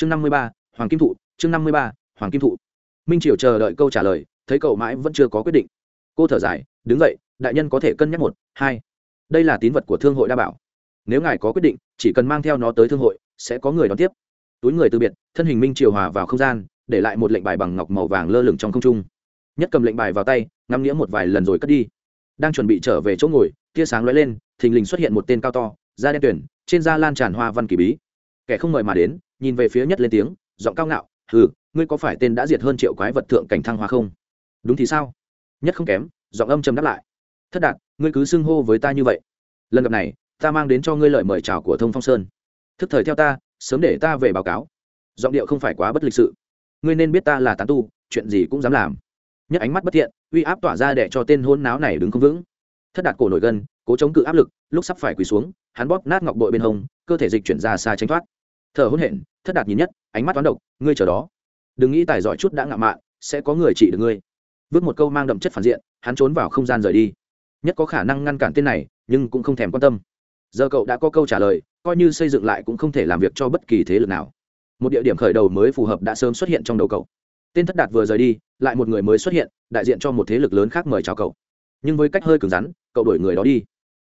chương năm mươi ba, hoàng kim thụ, chương năm mươi ba, hoàng kim thụ. Minh triều chờ đợi câu trả lời, thấy cậu mãi vẫn chưa có quyết định. Cô thở dài, đứng dậy, đại nhân có thể cân nhắc một, hai. Đây là tín vật của thương hội đa bảo. Nếu ngài có quyết định, chỉ cần mang theo nó tới thương hội, sẽ có người đón tiếp. Túi người từ biệt, thân hình minh triều hòa vào không gian, để lại một lệnh bài bằng ngọc màu vàng lơ lửng trong không trung. Nhất cầm lệnh bài vào tay, ngắm nghĩa một vài lần rồi cất đi. Đang chuẩn bị trở về chỗ ngồi, tia sáng lóe lên, thình lình xuất hiện một tên cao to, da đen tuyển trên da lan tràn hoa văn kỳ bí. Kẻ không mời mà đến nhìn về phía nhất lên tiếng, giọng cao ngạo, hừ, ngươi có phải tên đã diệt hơn triệu quái vật thượng cảnh thăng hoa không? Đúng thì sao? Nhất không kém, giọng âm trầm đáp lại, thất đạt, ngươi cứ xưng hô với ta như vậy. Lần gặp này, ta mang đến cho ngươi lời mời chào của thông phong sơn. Thức thời theo ta, sớm để ta về báo cáo. Giọng điệu không phải quá bất lịch sự. Ngươi nên biết ta là tán tu, chuyện gì cũng dám làm. Nhất ánh mắt bất thiện, uy áp tỏa ra để cho tên hôn náo này đứng không vững. Thất đạt cổ nổi gân, cố chống cự áp lực, lúc sắp phải quỳ xuống, hắn bóp nát ngọc bội bên hông, cơ thể dịch chuyển ra xa tránh thoát thở hôn hển, thất đạt nhìn nhất, ánh mắt toán độc, ngươi chờ đó. Đừng nghĩ tài giỏi chút đã ngạo mạn, sẽ có người trị được ngươi. Vứt một câu mang đậm chất phản diện, hắn trốn vào không gian rời đi. Nhất có khả năng ngăn cản tên này, nhưng cũng không thèm quan tâm. Giờ cậu đã có câu trả lời, coi như xây dựng lại cũng không thể làm việc cho bất kỳ thế lực nào. Một địa điểm khởi đầu mới phù hợp đã sớm xuất hiện trong đầu cậu. Tên thất đạt vừa rời đi, lại một người mới xuất hiện, đại diện cho một thế lực lớn khác mời chào cậu. Nhưng với cách hơi cứng rắn, cậu đuổi người đó đi.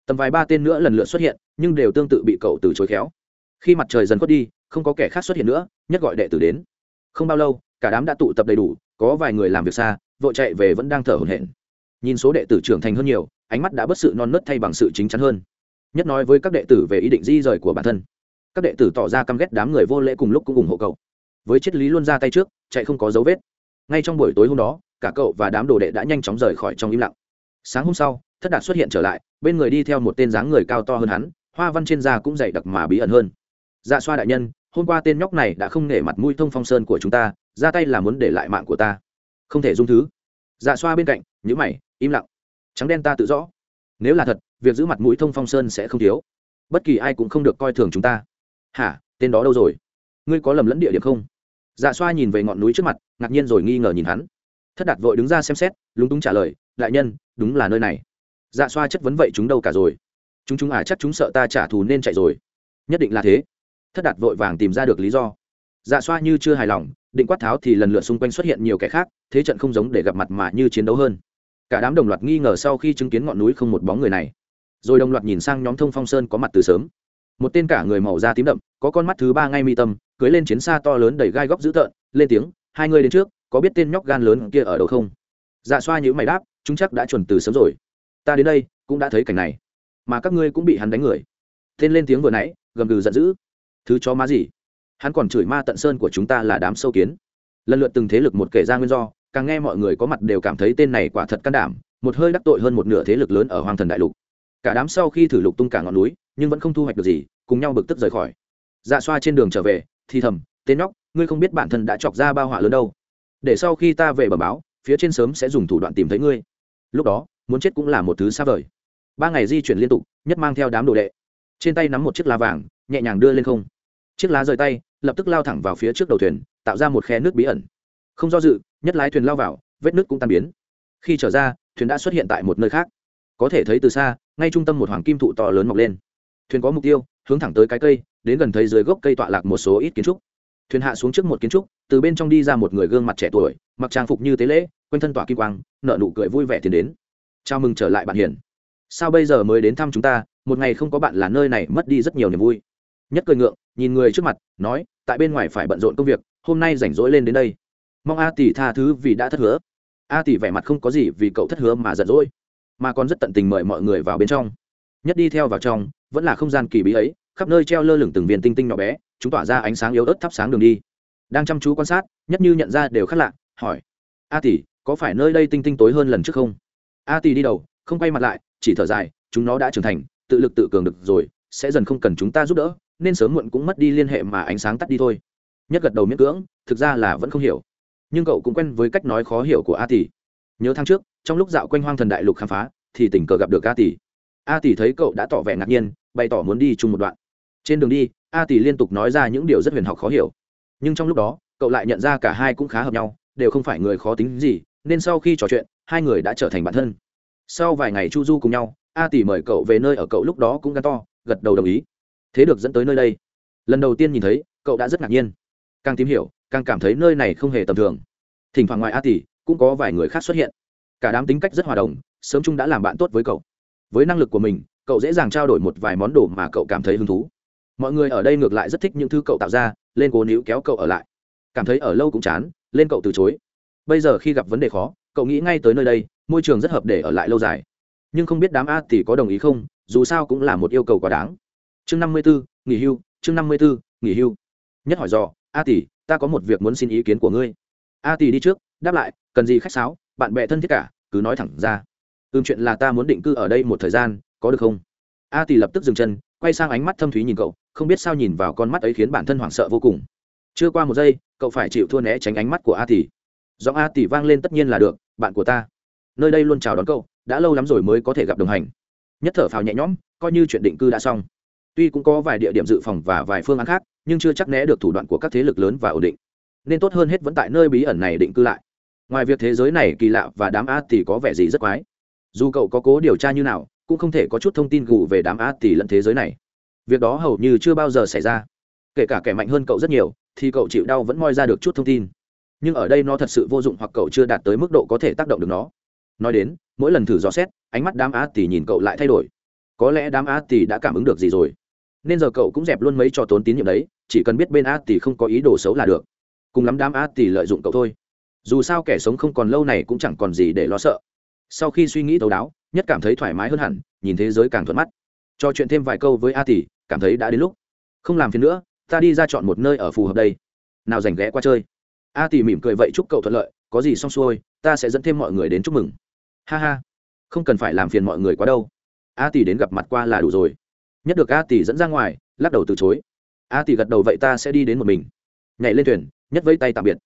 Tầm vài ba tên nữa lần lượt xuất hiện, nhưng đều tương tự bị cậu từ chối khéo. Khi mặt trời dần khuất đi không có kẻ khác xuất hiện nữa, nhất gọi đệ tử đến. Không bao lâu, cả đám đã tụ tập đầy đủ, có vài người làm việc xa, vội chạy về vẫn đang thở hổn hển. Nhìn số đệ tử trưởng thành hơn nhiều, ánh mắt đã bất sự non nớt thay bằng sự chính chắn hơn. Nhất nói với các đệ tử về ý định di rời của bản thân. Các đệ tử tỏ ra căm ghét đám người vô lễ cùng lúc cũng ủng hộ cậu. Với triết lý luôn ra tay trước, chạy không có dấu vết. Ngay trong buổi tối hôm đó, cả cậu và đám đồ đệ đã nhanh chóng rời khỏi trong im lặng. Sáng hôm sau, thất đạt xuất hiện trở lại, bên người đi theo một tên dáng người cao to hơn hắn, hoa văn trên da cũng dày đặc mà bí ẩn hơn. Dạ xoa đại nhân hôm qua tên nhóc này đã không nể mặt mũi thông phong sơn của chúng ta, ra tay là muốn để lại mạng của ta. Không thể dung thứ. Dạ xoa bên cạnh nhữ mày, im lặng. Trắng đen ta tự rõ. Nếu là thật, việc giữ mặt mũi thông phong sơn sẽ không thiếu. Bất kỳ ai cũng không được coi thường chúng ta. Hả, tên đó đâu rồi? Ngươi có lầm lẫn địa điểm không? Dạ xoa nhìn về ngọn núi trước mặt, ngạc nhiên rồi nghi ngờ nhìn hắn. Thất đạt vội đứng ra xem xét, lúng túng trả lời, đại nhân, đúng là nơi này. Dạ xoa chất vấn, vậy chúng đâu cả rồi? Chúng chúng à chắc chúng sợ ta trả thù nên chạy rồi. Nhất định là thế thất đạt vội vàng tìm ra được lý do. Dạ xoa như chưa hài lòng, định quát tháo thì lần lượt xung quanh xuất hiện nhiều kẻ khác, thế trận không giống để gặp mặt mà như chiến đấu hơn. Cả đám đồng loạt nghi ngờ sau khi chứng kiến ngọn núi không một bóng người này. Rồi đồng loạt nhìn sang nhóm thông phong sơn có mặt từ sớm. Một tên cả người màu da tím đậm, có con mắt thứ ba ngay mi tâm, cưới lên chiến xa to lớn đầy gai góc dữ tợn, lên tiếng, hai người đến trước, có biết tên nhóc gan lớn kia ở đâu không? Dạ xoa nhữ mày đáp, chúng chắc đã chuẩn từ sớm rồi. Ta đến đây cũng đã thấy cảnh này, mà các ngươi cũng bị hắn đánh người. Tên lên tiếng vừa nãy, gầm gừ giận dữ thứ cho má gì? Hắn còn chửi ma tận sơn của chúng ta là đám sâu kiến. Lần lượt từng thế lực một kể ra nguyên do, càng nghe mọi người có mặt đều cảm thấy tên này quả thật can đảm, một hơi đắc tội hơn một nửa thế lực lớn ở hoàng thần đại lục. Cả đám sau khi thử lục tung cả ngọn núi, nhưng vẫn không thu hoạch được gì, cùng nhau bực tức rời khỏi. Dạ xoa trên đường trở về, thì thầm, tên nhóc, ngươi không biết bản thân đã chọc ra bao họa lớn đâu. Để sau khi ta về bờ báo, phía trên sớm sẽ dùng thủ đoạn tìm thấy ngươi. Lúc đó, muốn chết cũng là một thứ xa vời. Ba ngày di chuyển liên tục, nhất mang theo đám đồ đệ. Trên tay nắm một chiếc lá vàng, nhẹ nhàng đưa lên không chiếc lá rời tay, lập tức lao thẳng vào phía trước đầu thuyền, tạo ra một khe nước bí ẩn. Không do dự, nhất lái thuyền lao vào, vết nước cũng tan biến. Khi trở ra, thuyền đã xuất hiện tại một nơi khác. Có thể thấy từ xa, ngay trung tâm một hoàng kim thụ to lớn mọc lên. Thuyền có mục tiêu, hướng thẳng tới cái cây, đến gần thấy dưới gốc cây tọa lạc một số ít kiến trúc. Thuyền hạ xuống trước một kiến trúc, từ bên trong đi ra một người gương mặt trẻ tuổi, mặc trang phục như tế lễ, quanh thân tỏa kim quang nợ nụ cười vui vẻ tiến đến. Chào mừng trở lại bạn hiền. Sao bây giờ mới đến thăm chúng ta? Một ngày không có bạn là nơi này mất đi rất nhiều niềm vui nhất cười ngượng, nhìn người trước mặt, nói, tại bên ngoài phải bận rộn công việc, hôm nay rảnh rỗi lên đến đây. Mong a tỷ tha thứ vì đã thất hứa. A tỷ vẻ mặt không có gì vì cậu thất hứa mà giận dỗi, mà còn rất tận tình mời mọi người vào bên trong. Nhất đi theo vào trong, vẫn là không gian kỳ bí ấy, khắp nơi treo lơ lửng từng viên tinh tinh nhỏ bé, chúng tỏa ra ánh sáng yếu ớt thắp sáng đường đi. Đang chăm chú quan sát, nhất như nhận ra đều khác lạ, hỏi, a tỷ, có phải nơi đây tinh tinh tối hơn lần trước không? A tỷ đi đầu, không quay mặt lại, chỉ thở dài, chúng nó đã trưởng thành, tự lực tự cường được rồi sẽ dần không cần chúng ta giúp đỡ, nên sớm muộn cũng mất đi liên hệ mà ánh sáng tắt đi thôi. Nhất gật đầu miễn cưỡng, thực ra là vẫn không hiểu. Nhưng cậu cũng quen với cách nói khó hiểu của a tỷ nhớ tháng trước, trong lúc dạo quanh hoang thần đại lục khám phá, thì tình cờ gặp được a tỷ a tỷ thấy cậu đã tỏ vẻ ngạc nhiên, bày tỏ muốn đi chung một đoạn. Trên đường đi, a tỷ liên tục nói ra những điều rất huyền học khó hiểu. Nhưng trong lúc đó, cậu lại nhận ra cả hai cũng khá hợp nhau, đều không phải người khó tính gì, nên sau khi trò chuyện, hai người đã trở thành bạn thân. Sau vài ngày chu du cùng nhau, a tỷ mời cậu về nơi ở cậu lúc đó cũng gan to gật đầu đồng ý. Thế được dẫn tới nơi đây. Lần đầu tiên nhìn thấy, cậu đã rất ngạc nhiên. Càng tìm hiểu, càng cảm thấy nơi này không hề tầm thường. Thỉnh thoảng ngoài a tỷ cũng có vài người khác xuất hiện. Cả đám tính cách rất hòa đồng, sớm chung đã làm bạn tốt với cậu. Với năng lực của mình, cậu dễ dàng trao đổi một vài món đồ mà cậu cảm thấy hứng thú. Mọi người ở đây ngược lại rất thích những thứ cậu tạo ra, lên cố níu kéo cậu ở lại. Cảm thấy ở lâu cũng chán, lên cậu từ chối. Bây giờ khi gặp vấn đề khó, cậu nghĩ ngay tới nơi đây, môi trường rất hợp để ở lại lâu dài. Nhưng không biết đám a tỷ có đồng ý không dù sao cũng là một yêu cầu quá đáng. Chương năm mươi bốn nghỉ hưu, chương năm mươi bốn nghỉ hưu. Nhất hỏi dò, a tỷ, ta có một việc muốn xin ý kiến của ngươi. A tỷ đi trước, đáp lại, cần gì khách sáo, bạn bè thân thiết cả, cứ nói thẳng ra. Ưm chuyện là ta muốn định cư ở đây một thời gian, có được không? A tỷ lập tức dừng chân, quay sang ánh mắt thâm thúy nhìn cậu, không biết sao nhìn vào con mắt ấy khiến bản thân hoảng sợ vô cùng. Chưa qua một giây, cậu phải chịu thua né tránh ánh mắt của a tỷ. Giọng a tỷ vang lên tất nhiên là được, bạn của ta. Nơi đây luôn chào đón cậu, đã lâu lắm rồi mới có thể gặp đồng hành nhất thở phào nhẹ nhõm, coi như chuyện định cư đã xong. Tuy cũng có vài địa điểm dự phòng và vài phương án khác, nhưng chưa chắc né được thủ đoạn của các thế lực lớn và ổn định. Nên tốt hơn hết vẫn tại nơi bí ẩn này định cư lại. Ngoài việc thế giới này kỳ lạ và đám a thì có vẻ gì rất quái. Dù cậu có cố điều tra như nào, cũng không thể có chút thông tin gù về đám a tỷ lẫn thế giới này. Việc đó hầu như chưa bao giờ xảy ra. Kể cả kẻ mạnh hơn cậu rất nhiều, thì cậu chịu đau vẫn moi ra được chút thông tin. Nhưng ở đây nó thật sự vô dụng hoặc cậu chưa đạt tới mức độ có thể tác động được nó. Nói đến, mỗi lần thử dò xét ánh mắt đám a tỷ nhìn cậu lại thay đổi. Có lẽ đám a tỷ đã cảm ứng được gì rồi. Nên giờ cậu cũng dẹp luôn mấy trò tốn tín nhiệm đấy, chỉ cần biết bên a tỷ không có ý đồ xấu là được. Cùng lắm đám a tỷ lợi dụng cậu thôi. Dù sao kẻ sống không còn lâu này cũng chẳng còn gì để lo sợ. Sau khi suy nghĩ thấu đáo, nhất cảm thấy thoải mái hơn hẳn, nhìn thế giới càng thuận mắt. Cho chuyện thêm vài câu với a tỷ cảm thấy đã đến lúc. Không làm phiền nữa, ta đi ra chọn một nơi ở phù hợp đây. Nào rảnh ghé qua chơi. A tỷ mỉm cười vậy chúc cậu thuận lợi, có gì xong xuôi, ta sẽ dẫn thêm mọi người đến chúc mừng. Ha ha không cần phải làm phiền mọi người quá đâu. A tỷ đến gặp mặt qua là đủ rồi. Nhất được a tỷ dẫn ra ngoài, lắc đầu từ chối. A tỷ gật đầu vậy ta sẽ đi đến một mình. Nhảy lên thuyền, nhất vẫy tay tạm biệt.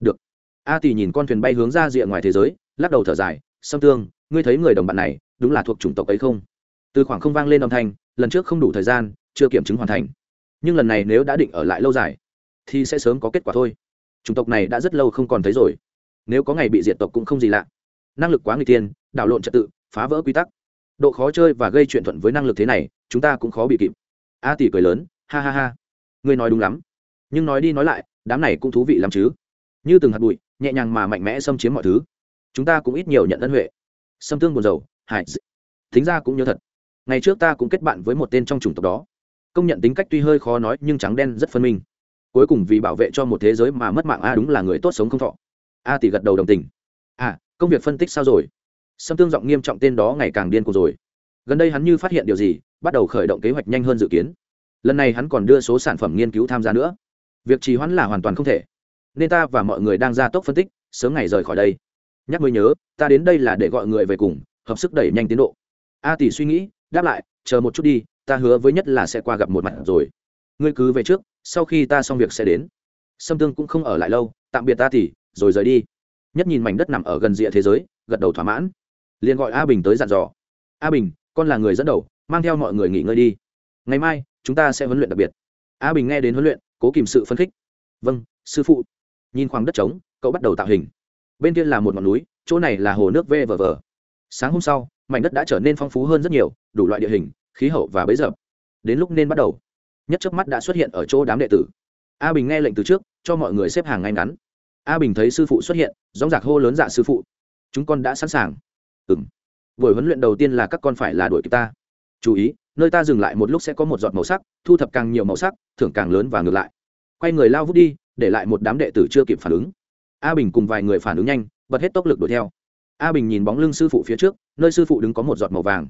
Được. A tỷ nhìn con thuyền bay hướng ra rìa ngoài thế giới, lắc đầu thở dài. Sâm tương, ngươi thấy người đồng bạn này, đúng là thuộc chủng tộc ấy không? Từ khoảng không vang lên âm thanh, lần trước không đủ thời gian, chưa kiểm chứng hoàn thành. Nhưng lần này nếu đã định ở lại lâu dài, thì sẽ sớm có kết quả thôi. Chủng tộc này đã rất lâu không còn thấy rồi. Nếu có ngày bị diệt tộc cũng không gì lạ. Năng lực quá người tiên đảo lộn trật tự, phá vỡ quy tắc. Độ khó chơi và gây chuyện thuận với năng lực thế này, chúng ta cũng khó bị kịp. A tỷ cười lớn, ha ha ha. Ngươi nói đúng lắm. Nhưng nói đi nói lại, đám này cũng thú vị lắm chứ. Như từng hạt bụi, nhẹ nhàng mà mạnh mẽ xâm chiếm mọi thứ. Chúng ta cũng ít nhiều nhận ân huệ. Xâm tương buồn dầu hải thính ra cũng nhớ thật. Ngày trước ta cũng kết bạn với một tên trong chủng tộc đó. Công nhận tính cách tuy hơi khó nói, nhưng trắng đen rất phân minh. Cuối cùng vì bảo vệ cho một thế giới mà mất mạng, a, đúng là người tốt sống không thọ. A tỷ gật đầu đồng tình. À công việc phân tích sao rồi? Sâm tương giọng nghiêm trọng tên đó ngày càng điên cuồng rồi. Gần đây hắn như phát hiện điều gì, bắt đầu khởi động kế hoạch nhanh hơn dự kiến. Lần này hắn còn đưa số sản phẩm nghiên cứu tham gia nữa. Việc trì hoãn là hoàn toàn không thể. Nên ta và mọi người đang ra tốc phân tích, sớm ngày rời khỏi đây. Nhắc mới nhớ, ta đến đây là để gọi người về cùng, hợp sức đẩy nhanh tiến độ. A tỷ suy nghĩ, đáp lại, chờ một chút đi, ta hứa với nhất là sẽ qua gặp một mặt rồi. Ngươi cứ về trước, sau khi ta xong việc sẽ đến. Sâm tương cũng không ở lại lâu, tạm biệt ta tỷ, rồi rời đi. Nhất nhìn mảnh đất nằm ở gần rìa thế giới, gật đầu thỏa mãn liền gọi a bình tới dặn dò. A bình, con là người dẫn đầu, mang theo mọi người nghỉ ngơi đi. Ngày mai, chúng ta sẽ huấn luyện đặc biệt. A bình nghe đến huấn luyện, cố kìm sự phấn khích. Vâng sư phụ. Nhìn khoảng đất trống, cậu bắt đầu tạo hình. Bên kia là một ngọn núi, chỗ này là hồ nước vê vờ vờ. Sáng hôm sau, mảnh đất đã trở nên phong phú hơn rất nhiều, đủ loại địa hình, khí hậu và bấy giờ. Đến lúc nên bắt đầu, nhất trước mắt đã xuất hiện ở chỗ đám đệ tử. A bình nghe lệnh từ trước, cho mọi người xếp hàng ngay ngắn. A bình thấy sư phụ xuất hiện dóng giặc hô lớn dạ sư phụ. Chúng con đã sẵn sàng ừ m buổi huấn luyện đầu tiên là các con phải là đuổi kịp ta. Chú ý, nơi ta dừng lại một lúc sẽ có một giọt màu sắc, thu thập càng nhiều màu sắc, thưởng càng lớn và ngược lại. Quay người lao vút đi, để lại một đám đệ tử chưa kịp phản ứng. A bình cùng vài người phản ứng nhanh, bật hết tốc lực đuổi theo. A bình nhìn bóng lưng sư phụ phía trước, nơi sư phụ đứng có một giọt màu vàng.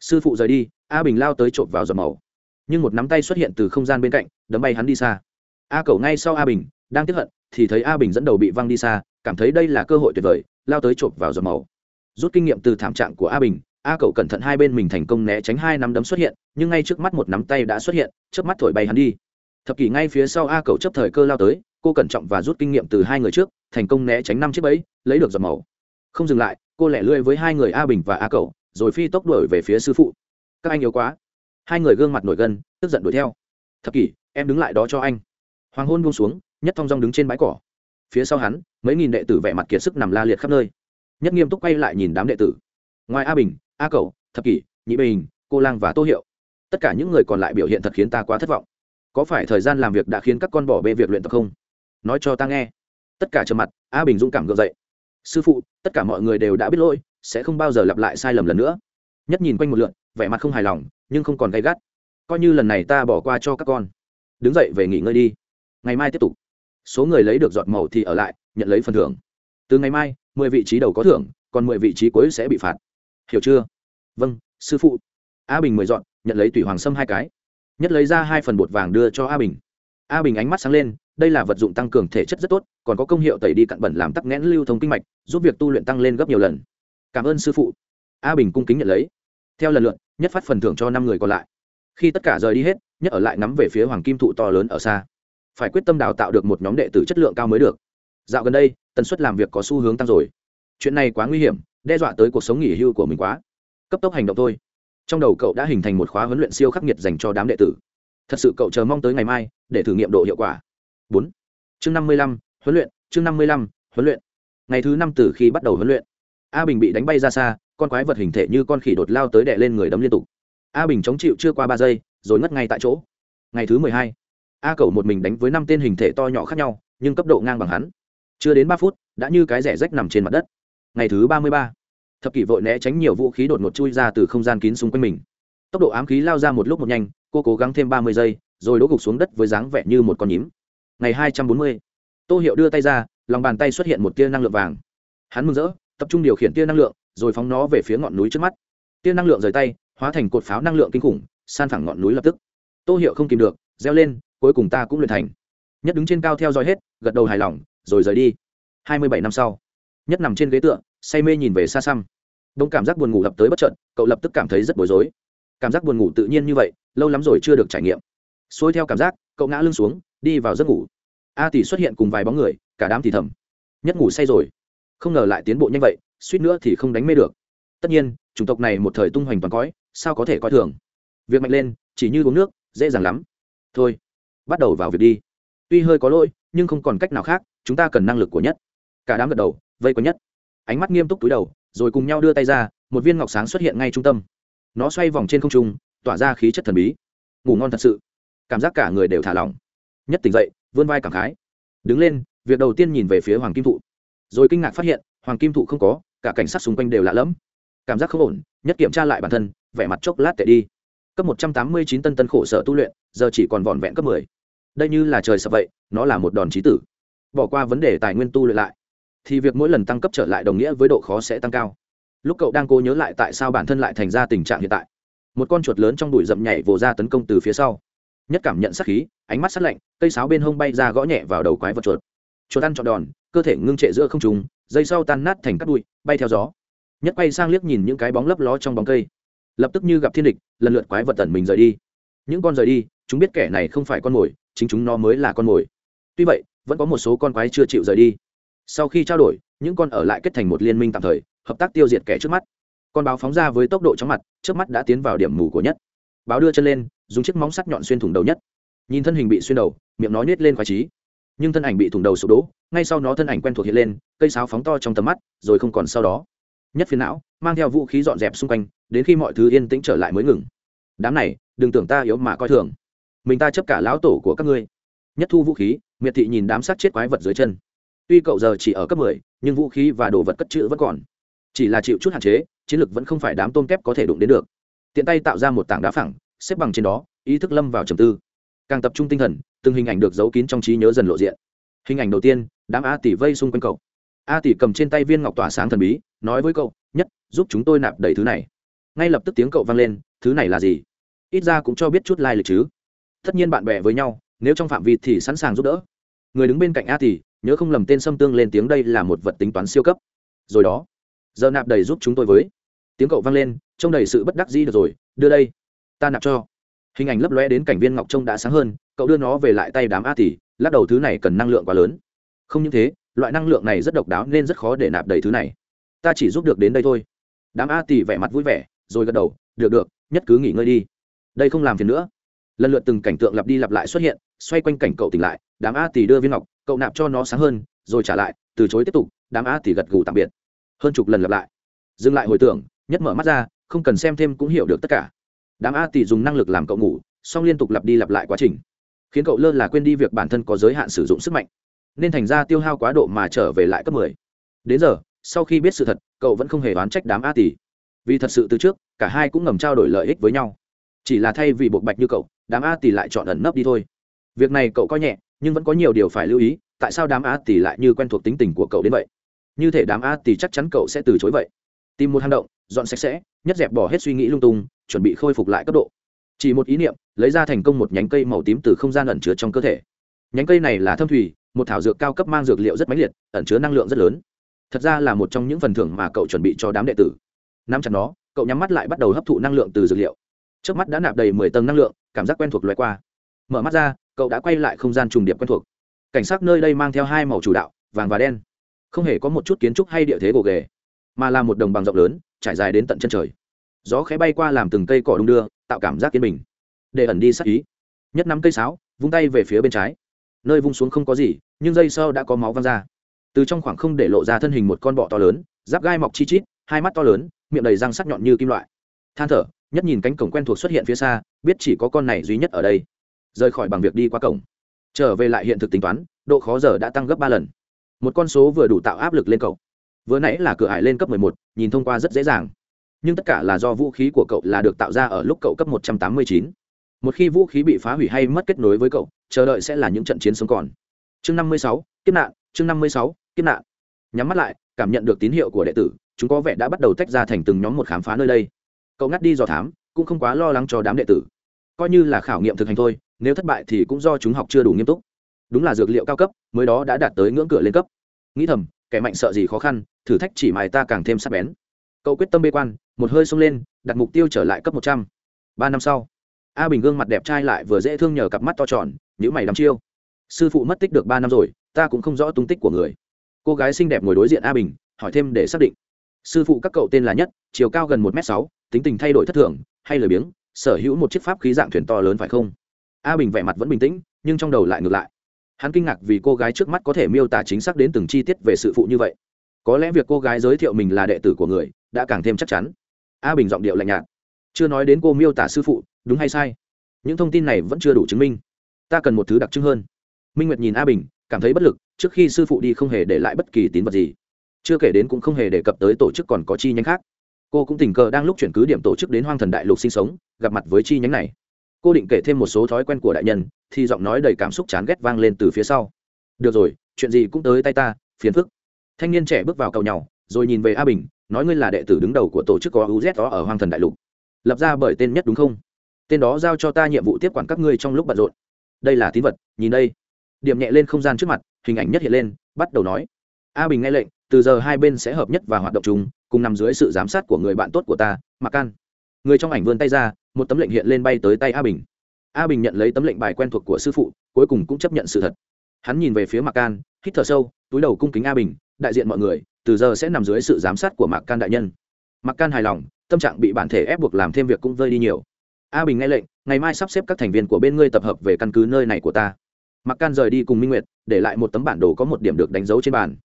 Sư phụ rời đi, a bình lao tới trộm vào giọt màu. Nhưng một nắm tay xuất hiện từ không gian bên cạnh, đấm bay hắn đi xa. A cầu ngay sau a bình, đang tiếp hận, thì thấy a bình dẫn đầu bị văng đi xa, cảm thấy đây là cơ hội tuyệt vời, lao tới trộm vào giọt màu rút kinh nghiệm từ thảm trạng của a bình, a cậu cẩn thận hai bên mình thành công né tránh hai nắm đấm xuất hiện, nhưng ngay trước mắt một nắm tay đã xuất hiện trước mắt thổi bay hắn đi. Thập kỷ ngay phía sau a cậu chấp thời cơ lao tới, cô cẩn trọng và rút kinh nghiệm từ hai người trước, thành công né tránh năm chiếc bẫy, lấy được giọt màu. Không dừng lại, cô lẻ lươi với hai người a bình và a cậu rồi phi tốc đuổi về phía sư phụ. Các anh yếu quá. Hai người gương mặt nổi gân, tức giận đuổi theo. Thập kỷ, em đứng lại đó cho anh. Hoàng hôn buông xuống, nhất thong dong đứng trên bãi cỏ. Phía sau hắn, mấy nghìn đệ tử vẻ mặt kiệt sức nằm la liệt khắp nơi nhất nghiêm túc quay lại nhìn đám đệ tử. Ngoài a bình, a cầu thập kỷ, nhị bình, cô lang và tô hiệu, tất cả những người còn lại biểu hiện thật khiến ta quá thất vọng. Có phải thời gian làm việc đã khiến các con bỏ bê việc luyện tập không? Nói cho ta nghe. Tất cả trầm mặt, a bình dũng cảm gượng dậy. Sư phụ, tất cả mọi người đều đã biết lỗi, sẽ không bao giờ lặp lại sai lầm lần nữa. Nhất nhìn quanh một lượn, vẻ mặt không hài lòng, nhưng không còn gay gắt. Coi như lần này ta bỏ qua cho các con. Đứng dậy về nghỉ ngơi đi. Ngày mai tiếp tục. Số người lấy được giọt màu thì ở lại, nhận lấy phần thưởng. Từ ngày mai mười vị trí đầu có thưởng, còn mười vị trí cuối sẽ bị phạt. Hiểu chưa? Vâng sư phụ. A bình mười dọn, nhận lấy tùy hoàng sâm hai cái. Nhất lấy ra hai phần bột vàng đưa cho a bình. A bình ánh mắt sáng lên, đây là vật dụng tăng cường thể chất rất tốt, còn có công hiệu tẩy đi cặn bẩn làm tắc nghẽn lưu thông kinh mạch, giúp việc tu luyện tăng lên gấp nhiều lần. Cảm ơn sư phụ. A bình cung kính nhận lấy. Theo lần lượt, nhất phát phần thưởng cho năm người còn lại. Khi tất cả rời đi hết, nhất ở lại ngắm về phía hoàng kim thụ to lớn ở xa. Phải quyết tâm đào tạo được một nhóm đệ tử chất lượng cao mới được. Dạo gần đây tần suất làm việc có xu hướng tăng rồi. Chuyện này quá nguy hiểm, đe dọa tới cuộc sống nghỉ hưu của mình quá. Cấp tốc hành động thôi. Trong đầu cậu đã hình thành một khóa huấn luyện siêu khắc nghiệt dành cho đám đệ tử. Thật sự cậu chờ mong tới ngày mai để thử nghiệm độ hiệu quả. Bốn. Chương năm mươi lăm, huấn luyện, chương năm mươi lăm, huấn luyện. Ngày thứ năm từ khi bắt đầu huấn luyện, a bình bị đánh bay ra xa, con quái vật hình thể như con khỉ đột lao tới đè lên người đấm liên tục. A bình chống chịu chưa qua ba giây, rồi ngất ngay tại chỗ. Ngày thứ mười hai, a cầu một mình đánh với năm tên hình thể to nhỏ khác nhau, nhưng cấp độ ngang bằng hắn chưa đến ba phút, đã như cái rẻ rách nằm trên mặt đất. Ngày thứ ba mươi ba, thập kỷ vội né tránh nhiều vũ khí đột ngột chui ra từ không gian kín xung quanh mình. Tốc độ ám khí lao ra một lúc một nhanh, cô cố gắng thêm ba mươi giây, rồi đỗ gục xuống đất với dáng vẻ như một con nhím. Ngày hai trăm bốn mươi, tô hiệu đưa tay ra, lòng bàn tay xuất hiện một tia năng lượng vàng. Hắn mừng rỡ, tập trung điều khiển tia năng lượng, rồi phóng nó về phía ngọn núi trước mắt. Tia năng lượng rời tay, hóa thành cột pháo năng lượng kinh khủng, san phẳng ngọn núi lập tức. Tô hiệu không kìm được, reo lên, cuối cùng ta cũng luyện thành. Nhất đứng trên cao theo dõi hết, gật đầu hài lòng rồi rời đi. Hai mươi bảy năm sau, nhất nằm trên ghế tựa, say mê nhìn về xa xăm. Đông cảm giác buồn ngủ lập tới bất trận cậu lập tức cảm thấy rất bối rối. Cảm giác buồn ngủ tự nhiên như vậy, lâu lắm rồi chưa được trải nghiệm. Xuôi theo cảm giác, cậu ngã lưng xuống, đi vào giấc ngủ. A tỷ xuất hiện cùng vài bóng người, cả đám thì thầm. Nhất ngủ say rồi. Không ngờ lại tiến bộ nhanh vậy, suýt nữa thì không đánh mê được. Tất nhiên, chủng tộc này một thời tung hoành toàn cõi, sao có thể coi thường? Việc mạnh lên, chỉ như uống nước, dễ dàng lắm. Thôi, bắt đầu vào việc đi. Tuy hơi có lỗi, nhưng không còn cách nào khác chúng ta cần năng lực của nhất. Cả đám gật đầu, vây quanh nhất. Ánh mắt nghiêm túc túi đầu, rồi cùng nhau đưa tay ra, một viên ngọc sáng xuất hiện ngay trung tâm. Nó xoay vòng trên không trung, tỏa ra khí chất thần bí. Ngủ ngon thật sự. Cảm giác cả người đều thả lỏng. Nhất tỉnh dậy, vươn vai cảm khái. Đứng lên, việc đầu tiên nhìn về phía hoàng kim thụ. Rồi kinh ngạc phát hiện, hoàng kim thụ không có, cả cảnh sát xung quanh đều lạ lẫm. Cảm giác không ổn, nhất kiểm tra lại bản thân, vẻ mặt chốc lát tệ đi. Cấp một trăm tám mươi chín tân tân khổ sở tu luyện, giờ chỉ còn vỏn vẹn cấp mười. Đây như là trời sập vậy, nó là một đòn trí tử bỏ qua vấn đề tài nguyên tu luyện lại, thì việc mỗi lần tăng cấp trở lại đồng nghĩa với độ khó sẽ tăng cao. Lúc cậu đang cố nhớ lại tại sao bản thân lại thành ra tình trạng hiện tại, một con chuột lớn trong bụi rậm nhảy vồ ra tấn công từ phía sau, nhất cảm nhận sắc khí, ánh mắt sát lạnh, cây sáo bên hông bay ra gõ nhẹ vào đầu quái vật chuột. Chuột ăn trọn đòn, cơ thể ngưng trệ giữa không trùng dây sau tan nát thành cát bụi, bay theo gió. Nhất quay sang liếc nhìn những cái bóng lấp ló trong bóng cây. Lập tức như gặp thiên địch, lần lượt quái vật tẩn mình rời đi. Những con rời đi, chúng biết kẻ này không phải con mồi, chính chúng nó mới là con mồi. Tuy vậy vẫn có một số con quái chưa chịu rời đi. Sau khi trao đổi, những con ở lại kết thành một liên minh tạm thời, hợp tác tiêu diệt kẻ trước mắt. Con báo phóng ra với tốc độ chóng mặt, trước mắt đã tiến vào điểm mù của nhất. Báo đưa chân lên, dùng chiếc móng sắt nhọn xuyên thủng đầu nhất. Nhìn thân hình bị xuyên đầu, miệng nó nhét lên khoái trí nhưng thân ảnh bị thủng đầu sụp đổ, ngay sau nó thân ảnh quen thuộc hiện lên, cây sáo phóng to trong tầm mắt, rồi không còn sau đó. Nhất phiến não, mang theo vũ khí dọn dẹp xung quanh, đến khi mọi thứ yên tĩnh trở lại mới ngừng. Đám này, đừng tưởng ta yếu mà coi thường. Mình ta chấp cả lão tổ của các ngươi. Nhất thu vũ khí miệt thị nhìn đám sát chết quái vật dưới chân. Tuy cậu giờ chỉ ở cấp mười, nhưng vũ khí và đồ vật cất trữ vẫn còn. Chỉ là chịu chút hạn chế, chiến lược vẫn không phải đám tôm kép có thể đụng đến được. Tiện tay tạo ra một tảng đá phẳng, xếp bằng trên đó, ý thức lâm vào trầm tư. Càng tập trung tinh thần, từng hình ảnh được giấu kín trong trí nhớ dần lộ diện. Hình ảnh đầu tiên, đám a tỷ vây xung quanh cậu. A tỷ cầm trên tay viên ngọc tỏa sáng thần bí, nói với cậu, nhất, giúp chúng tôi nạp đầy thứ này. Ngay lập tức tiếng cậu vang lên, thứ này là gì? Ít ra cũng cho biết chút lai、like、lịch chứ. Tất nhiên bạn bè với nhau, nếu trong phạm vi thì sẵn sàng giúp đỡ người đứng bên cạnh a tỷ nhớ không lầm tên xâm tương lên tiếng đây là một vật tính toán siêu cấp. Rồi đó, giờ nạp đầy giúp chúng tôi với. Tiếng cậu vang lên, trông đầy sự bất đắc dĩ được rồi, đưa đây. Ta nạp cho. Hình ảnh lấp lóe đến cảnh viên ngọc trông đã sáng hơn, cậu đưa nó về lại tay đám a tỷ lắc đầu thứ này cần năng lượng quá lớn. Không những thế, loại năng lượng này rất độc đáo nên rất khó để nạp đầy thứ này. Ta chỉ giúp được đến đây thôi. Đám a tỷ vẻ mặt vui vẻ, rồi gật đầu, được được, nhất cứ nghỉ ngơi đi. Đây không làm phiền nữa lần lượt từng cảnh tượng lặp đi lặp lại xuất hiện, xoay quanh cảnh cậu tỉnh lại, đám a tỷ đưa viên ngọc, cậu nạp cho nó sáng hơn, rồi trả lại, từ chối tiếp tục, đám a tỷ gật gù tạm biệt. Hơn chục lần lặp lại. Dừng lại hồi tưởng, nhất mở mắt ra, không cần xem thêm cũng hiểu được tất cả. Đám a tỷ dùng năng lực làm cậu ngủ, song liên tục lặp đi lặp lại quá trình, khiến cậu lơ là quên đi việc bản thân có giới hạn sử dụng sức mạnh. Nên thành ra tiêu hao quá độ mà trở về lại cấp mười. Đến giờ, sau khi biết sự thật, cậu vẫn không hề đoán trách đám a tỷ vì thật sự từ trước, cả hai cũng ngầm trao đổi lợi ích với nhau. Chỉ là thay vì bộc bạch như cậu đám a tỷ lại chọn ẩn nấp đi thôi. Việc này cậu coi nhẹ, nhưng vẫn có nhiều điều phải lưu ý, tại sao đám a tỷ lại như quen thuộc tính tình của cậu đến vậy? Như thể đám a tỷ chắc chắn cậu sẽ từ chối vậy. Tìm một hang động, dọn sạch sẽ nhất dẹp bỏ hết suy nghĩ lung tung, chuẩn bị khôi phục lại cấp độ. Chỉ một ý niệm, lấy ra thành công một nhánh cây màu tím từ không gian ẩn chứa trong cơ thể. Nhánh cây này là thâm thủy, một thảo dược cao cấp mang dược liệu rất mãnh liệt, ẩn chứa năng lượng rất lớn. Thật ra là một trong những phần thưởng mà cậu chuẩn bị cho đám đệ tử. Nắm chặt nó, cậu nhắm mắt lại bắt đầu hấp thụ năng lượng từ dược liệu trước mắt đã nạp đầy mười tầng năng lượng, cảm giác quen thuộc loại qua. Mở mắt ra, cậu đã quay lại không gian trùng điệp quen thuộc. Cảnh sát nơi đây mang theo hai màu chủ đạo, vàng và đen. Không hề có một chút kiến trúc hay địa thế gồ ghề, mà là một đồng bằng rộng lớn, trải dài đến tận chân trời. Gió khẽ bay qua làm từng cây cỏ đung đưa, tạo cảm giác yên bình. Để ẩn đi sắc ý. Nhất nắm cây sáo, vung tay về phía bên trái. Nơi vung xuống không có gì, nhưng dây sau đã có máu văng ra. Từ trong khoảng không để lộ ra thân hình một con bọ to lớn, giáp gai mọc chi chít, hai mắt to lớn, miệng đầy răng sắc nhọn như kim loại. Than thở nhất nhìn cánh cổng quen thuộc xuất hiện phía xa, biết chỉ có con này duy nhất ở đây. Rời khỏi bằng việc đi qua cổng. Trở về lại hiện thực tính toán, độ khó giờ đã tăng gấp ba lần. Một con số vừa đủ tạo áp lực lên cậu. Vừa nãy là cửa ải lên cấp một, nhìn thông qua rất dễ dàng. Nhưng tất cả là do vũ khí của cậu là được tạo ra ở lúc cậu cấp một trăm tám mươi chín. Một khi vũ khí bị phá hủy hay mất kết nối với cậu, chờ đợi sẽ là những trận chiến sống còn. Chương năm mươi sáu, kiếp nạn, chương năm mươi sáu, kiếp nạn. Nhắm mắt lại, cảm nhận được tín hiệu của đệ tử, chúng có vẻ đã bắt đầu tách ra thành từng nhóm một khám phá nơi đây cậu ngắt đi dò thám, cũng không quá lo lắng cho đám đệ tử. Coi như là khảo nghiệm thực hành thôi, nếu thất bại thì cũng do chúng học chưa đủ nghiêm túc. Đúng là dược liệu cao cấp, mới đó đã đạt tới ngưỡng cửa lên cấp. Nghĩ thầm, kẻ mạnh sợ gì khó khăn, thử thách chỉ mài ta càng thêm sắc bén. Cậu quyết tâm bê quan, một hơi xông lên, đặt mục tiêu trở lại cấp một trăm. Ba năm sau, a bình gương mặt đẹp trai lại vừa dễ thương nhờ cặp mắt to tròn nhữ mày đắm chiêu. Sư phụ mất tích được ba năm rồi, ta cũng không rõ tung tích của người. Cô gái xinh đẹp ngồi đối diện a bình, hỏi thêm để xác định. Sư phụ các cậu tên là nhất, chiều cao gần một m sáu tính tình thay đổi thất thường, hay lười biếng, sở hữu một chiếc pháp khí dạng thuyền to lớn phải không? A bình vẻ mặt vẫn bình tĩnh, nhưng trong đầu lại ngược lại. Hắn kinh ngạc vì cô gái trước mắt có thể miêu tả chính xác đến từng chi tiết về sự phụ như vậy. Có lẽ việc cô gái giới thiệu mình là đệ tử của người, đã càng thêm chắc chắn. A bình giọng điệu lạnh nhạt. Chưa nói đến cô miêu tả sư phụ, đúng hay sai? Những thông tin này vẫn chưa đủ chứng minh. Ta cần một thứ đặc trưng hơn. Minh nguyệt nhìn a bình, cảm thấy bất lực, trước khi sư phụ đi không hề để lại bất kỳ tín vật gì. Chưa kể đến cũng không hề đề cập tới tổ chức còn có chi nhánh khác cô cũng tình cờ đang lúc chuyển cứ điểm tổ chức đến hoang thần đại lục sinh sống, gặp mặt với chi nhánh này. Cô định kể thêm một số thói quen của đại nhân, thì giọng nói đầy cảm xúc chán ghét vang lên từ phía sau. Được rồi, chuyện gì cũng tới tay ta, phiền phức. Thanh niên trẻ bước vào cầu nhau rồi nhìn về a bình, nói ngươi là đệ tử đứng đầu của tổ chức có uz đó ở hoang thần đại lục. Lập ra bởi tên nhất đúng không? Tên đó giao cho ta nhiệm vụ tiếp quản các ngươi trong lúc bận rộn. Đây là tín vật, nhìn đây. Điểm nhẹ lên không gian trước mặt, hình ảnh nhất hiện lên, bắt đầu nói a bình nghe lệnh, từ giờ hai bên sẽ hợp nhất và hoạt động chung, cùng nằm dưới sự giám sát của người bạn tốt của ta mặc can. Người trong ảnh vươn tay ra, một tấm lệnh hiện lên bay tới tay a bình. A bình nhận lấy tấm lệnh bài quen thuộc của sư phụ, cuối cùng cũng chấp nhận sự thật. Hắn nhìn về phía mặc can, hít thở sâu, túi đầu cung kính a bình, đại diện mọi người, từ giờ sẽ nằm dưới sự giám sát của mạc can đại nhân. Mặc can hài lòng, tâm trạng bị bản thể ép buộc làm thêm việc cũng vơi đi nhiều. A bình nghe lệnh, ngày mai sắp xếp các thành viên của bên ngươi tập hợp về căn cứ nơi này của ta. Mặc can rời đi cùng minh nguyệt, để lại một tấm bản đồ có một điểm được đánh dấu trên bàn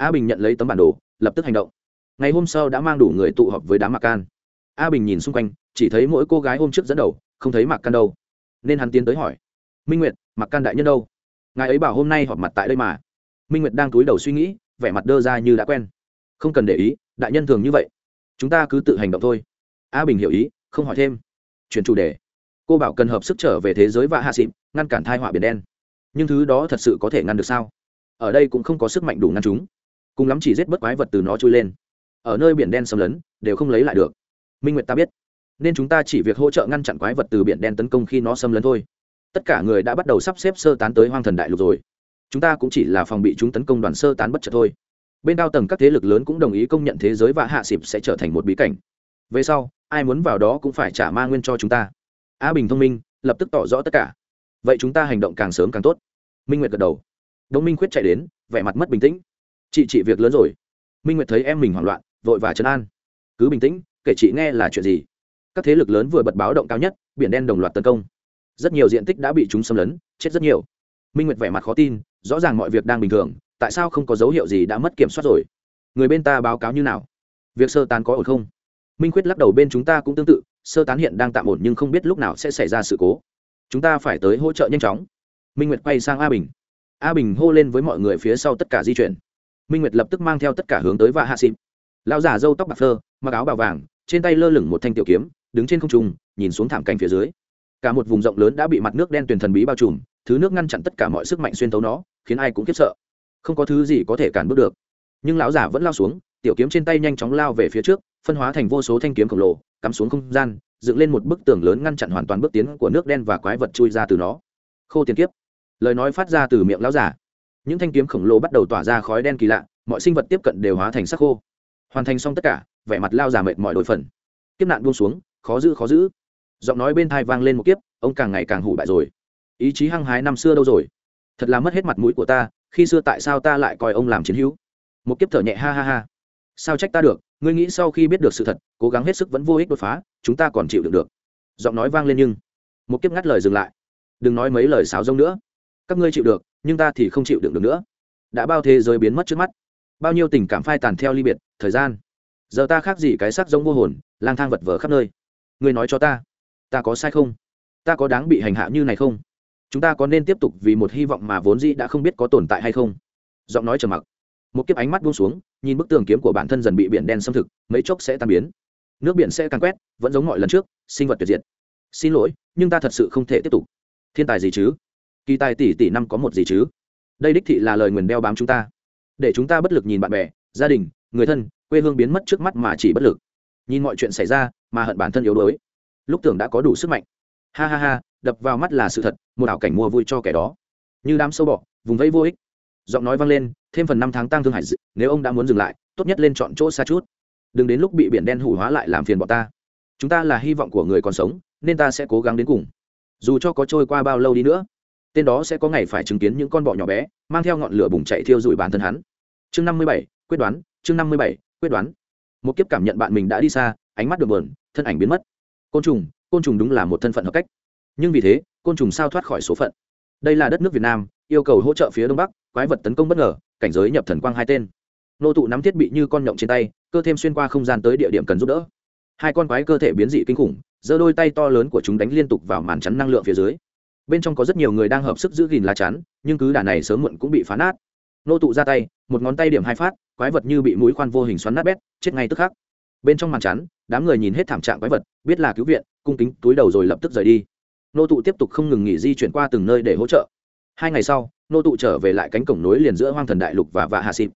a bình nhận lấy tấm bản đồ, lập tức hành động. Ngày hôm sau đã mang đủ người tụ họp với đám mặc can. A bình nhìn xung quanh, chỉ thấy mỗi cô gái hôm trước dẫn đầu, không thấy mặc can đâu. Nên hắn tiến tới hỏi, minh nguyệt mặc can đại nhân đâu? Ngài ấy bảo hôm nay họp mặt tại đây mà. Minh nguyệt đang túi đầu suy nghĩ, vẻ mặt đơ ra như đã quen. Không cần để ý, đại nhân thường như vậy. Chúng ta cứ tự hành động thôi. A bình hiểu ý, không hỏi thêm. Chuyển chủ đề. Cô bảo cần hợp sức trở về thế giới và hạ xịm ngăn cản thai họa biển đen. Nhưng thứ đó thật sự có thể ngăn được sao? Ở đây cũng không có sức mạnh đủ ngăn chúng cùng lắm chỉ giết bất quái vật từ nó trôi lên. Ở nơi biển đen xâm lấn, đều không lấy lại được. Minh nguyệt ta biết. Nên chúng ta chỉ việc hỗ trợ ngăn chặn quái vật từ biển đen tấn công khi nó xâm lấn thôi. Tất cả người đã bắt đầu sắp xếp sơ tán tới hoang thần đại lục rồi. Chúng ta cũng chỉ là phòng bị chúng tấn công đoàn sơ tán bất chợt thôi. Bên cao tầng các thế lực lớn cũng đồng ý công nhận thế giới và hạ xịp sẽ trở thành một bí cảnh. Về sau, ai muốn vào đó cũng phải trả ma nguyên cho chúng ta. A bình thông minh, lập tức tỏ rõ tất cả. Vậy chúng ta hành động càng sớm càng tốt. Minh nguyệt gật đầu. Đông minh khuyết chạy đến, vẻ mặt mất bình tĩnh chị chị việc lớn rồi. Minh nguyệt thấy em mình hoảng loạn, vội và chấn an. Cứ bình tĩnh, kể chị nghe là chuyện gì. Các thế lực lớn vừa bật báo động cao nhất, biển đen đồng loạt tấn công. Rất nhiều diện tích đã bị chúng xâm lấn, chết rất nhiều. Minh nguyệt vẻ mặt khó tin, rõ ràng mọi việc đang bình thường, tại sao không có dấu hiệu gì đã mất kiểm soát rồi? Người bên ta báo cáo như nào? Việc sơ tán có ổn không? Minh Quyết lắc đầu bên chúng ta cũng tương tự, sơ tán hiện đang tạm ổn nhưng không biết lúc nào sẽ xảy ra sự cố. Chúng ta phải tới hỗ trợ nhanh chóng. Minh nguyệt quay sang a bình. A bình hô lên với mọi người phía sau tất cả di chuyển minh nguyệt lập tức mang theo tất cả hướng tới và hạ xịm lão giả râu tóc bạc phơ, mặc áo bào vàng, trên tay lơ lửng một thanh tiểu kiếm, đứng trên không trung, nhìn xuống thảm cảnh phía dưới. Cả một vùng rộng lớn đã bị mặt nước đen tuyền thần bí bao trùm, thứ nước ngăn chặn tất cả mọi sức mạnh xuyên tấu nó, khiến ai cũng khiếp sợ. Không có thứ gì có thể cản bước được. Nhưng lão giả vẫn lao xuống, tiểu kiếm trên tay nhanh chóng lao về phía trước, phân hóa thành vô số thanh kiếm khổng lồ, cắm xuống không gian, dựng lên một bức tường lớn ngăn chặn hoàn toàn bước tiến của nước đen và quái vật chui ra từ nó. Khô tiền kiếp. Lời nói phát ra từ miệng lão giả những thanh kiếm khổng lồ bắt đầu tỏa ra khói đen kỳ lạ, mọi sinh vật tiếp cận đều hóa thành sắc khô. Hoàn thành xong tất cả, vẻ mặt lao giả mệt mọi đổi phần. Kiếp nạn buông xuống, khó giữ khó giữ. Giọng nói bên thai vang lên một kiếp, ông càng ngày càng hủ bại rồi. Ý chí hăng hái năm xưa đâu rồi? Thật là mất hết mặt mũi của ta, khi xưa tại sao ta lại coi ông làm chiến hữu? Một kiếp thở nhẹ ha ha ha. Sao trách ta được? Ngươi nghĩ sau khi biết được sự thật, cố gắng hết sức vẫn vô ích đột phá, chúng ta còn chịu được được. Giọng nói vang lên nhưng, một kiếp ngắt lời dừng lại. Đừng nói mấy lời xáo rông nữa các ngươi chịu được, nhưng ta thì không chịu được được nữa. Đã bao thế giới biến mất trước mắt? Bao nhiêu tình cảm phai tàn theo ly biệt, thời gian? Giờ ta khác gì cái sắc giống vô hồn, lang thang vật vờ khắp nơi. Ngươi nói cho ta ta có sai không? Ta có đáng bị hành hạ như này không? Chúng ta có nên tiếp tục vì một hy vọng mà vốn dĩ đã không biết có tồn tại hay không? Giọng nói trầm mặc. Một kiếp ánh mắt buông xuống, nhìn bức tường kiếm của bản thân dần bị biển đen xâm thực, mấy chốc sẽ tan biến. Nước biển sẽ càng quét, vẫn giống mọi lần trước, sinh vật tuyệt diệt. Xin lỗi, nhưng ta thật sự không thể tiếp tục. Thiên tài gì chứ? Kỳ tài tỷ tỷ năm có một gì chứ? Đây đích thị là lời nguyền đeo bám chúng ta. Để chúng ta bất lực nhìn bạn bè, gia đình, người thân, quê hương biến mất trước mắt mà chỉ bất lực. Nhìn mọi chuyện xảy ra, mà hận bản thân yếu đuối. Lúc tưởng đã có đủ sức mạnh. Ha ha ha, đập vào mắt là sự thật, một ảo cảnh mua vui cho kẻ đó. Như đám sâu bọ, vùng vẫy vô ích. Giọng nói vang lên, thêm phần năm tháng tăng thương hải dự, nếu ông đã muốn dừng lại, tốt nhất lên chọn chỗ xa chút. Đừng đến lúc bị biển đen hủ hóa lại làm phiền bọn ta. Chúng ta là hy vọng của người còn sống, nên ta sẽ cố gắng đến cùng. Dù cho có trôi qua bao lâu đi nữa tên đó sẽ có ngày phải chứng kiến những con bọ nhỏ bé, mang theo ngọn lửa bùng chạy thiêu rụi bản thân hắn. Chương năm mươi bảy, quyết đoán, chương năm mươi bảy, quyết đoán. Một kiếp cảm nhận bạn mình đã đi xa, ánh mắt được bờn thân ảnh biến mất. Côn trùng côn trùng đúng là một thân phận hợp cách. Nhưng vì thế, côn trùng sao thoát khỏi số phận? Đây là đất nước việt nam, yêu cầu hỗ trợ phía đông bắc, quái vật tấn công bất ngờ, cảnh giới nhập thần quang hai tên. Nô tụ nắm thiết bị như con nhộng trên tay, cơ thêm xuyên qua không gian tới địa điểm cần giúp đỡ. Hai con quái cơ thể biến dị kinh khủng, giơ đôi tay to lớn của chúng đánh liên tục vào màn chắn năng lượng phía dưới bên trong có rất nhiều người đang hợp sức giữ gìn lá chắn, nhưng cứ đà này sớm muộn cũng bị phá nát. Nô tụ ra tay, một ngón tay điểm hai phát, quái vật như bị mũi khoan vô hình xoắn nát bét, chết ngay tức khắc. Bên trong màn chắn, đám người nhìn hết thảm trạng quái vật, biết là cứu viện, cung kính, túi đầu rồi lập tức rời đi. Nô tụ tiếp tục không ngừng nghỉ di chuyển qua từng nơi để hỗ trợ. Hai ngày sau, nô tụ trở về lại cánh cổng nối liền giữa hoang thần đại lục và vạ hạ xịp.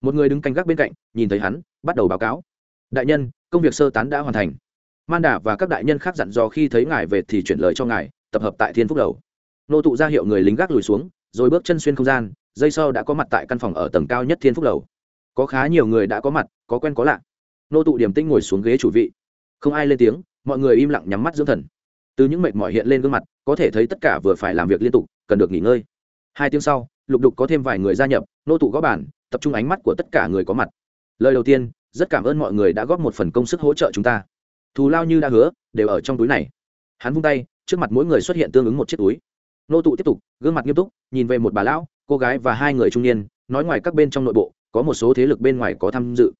Một người đứng canh gác bên cạnh, nhìn thấy hắn, bắt đầu báo cáo. Đại nhân, công việc sơ tán đã hoàn thành. Man đà và các đại nhân khác dặn dò khi thấy ngài về thì chuyển lời cho ngài tập hợp tại thiên phúc đầu. Nô tụ ra hiệu người lính gác lùi xuống, rồi bước chân xuyên không gian, dây sau đã có mặt tại căn phòng ở tầng cao nhất thiên phúc đầu. Có khá nhiều người đã có mặt, có quen có lạ. Nô tụ điểm tinh ngồi xuống ghế chủ vị. Không ai lên tiếng, mọi người im lặng nhắm mắt dưỡng thần. Từ những mệt mỏi hiện lên gương mặt, có thể thấy tất cả vừa phải làm việc liên tục, cần được nghỉ ngơi. Hai tiếng sau, lục đục có thêm vài người gia nhập, nô tụ góp bản tập trung ánh mắt của tất cả người có mặt. Lời đầu tiên, rất cảm ơn mọi người đã góp một phần công sức hỗ trợ chúng ta. Thù lao như đã hứa, đều ở trong túi này. Hắn vung tay trước mặt mỗi người xuất hiện tương ứng một chiếc túi. Nô tụ tiếp tục, gương mặt nghiêm túc, nhìn về một bà lão, cô gái và hai người trung niên, nói ngoài các bên trong nội bộ, có một số thế lực bên ngoài có tham dự.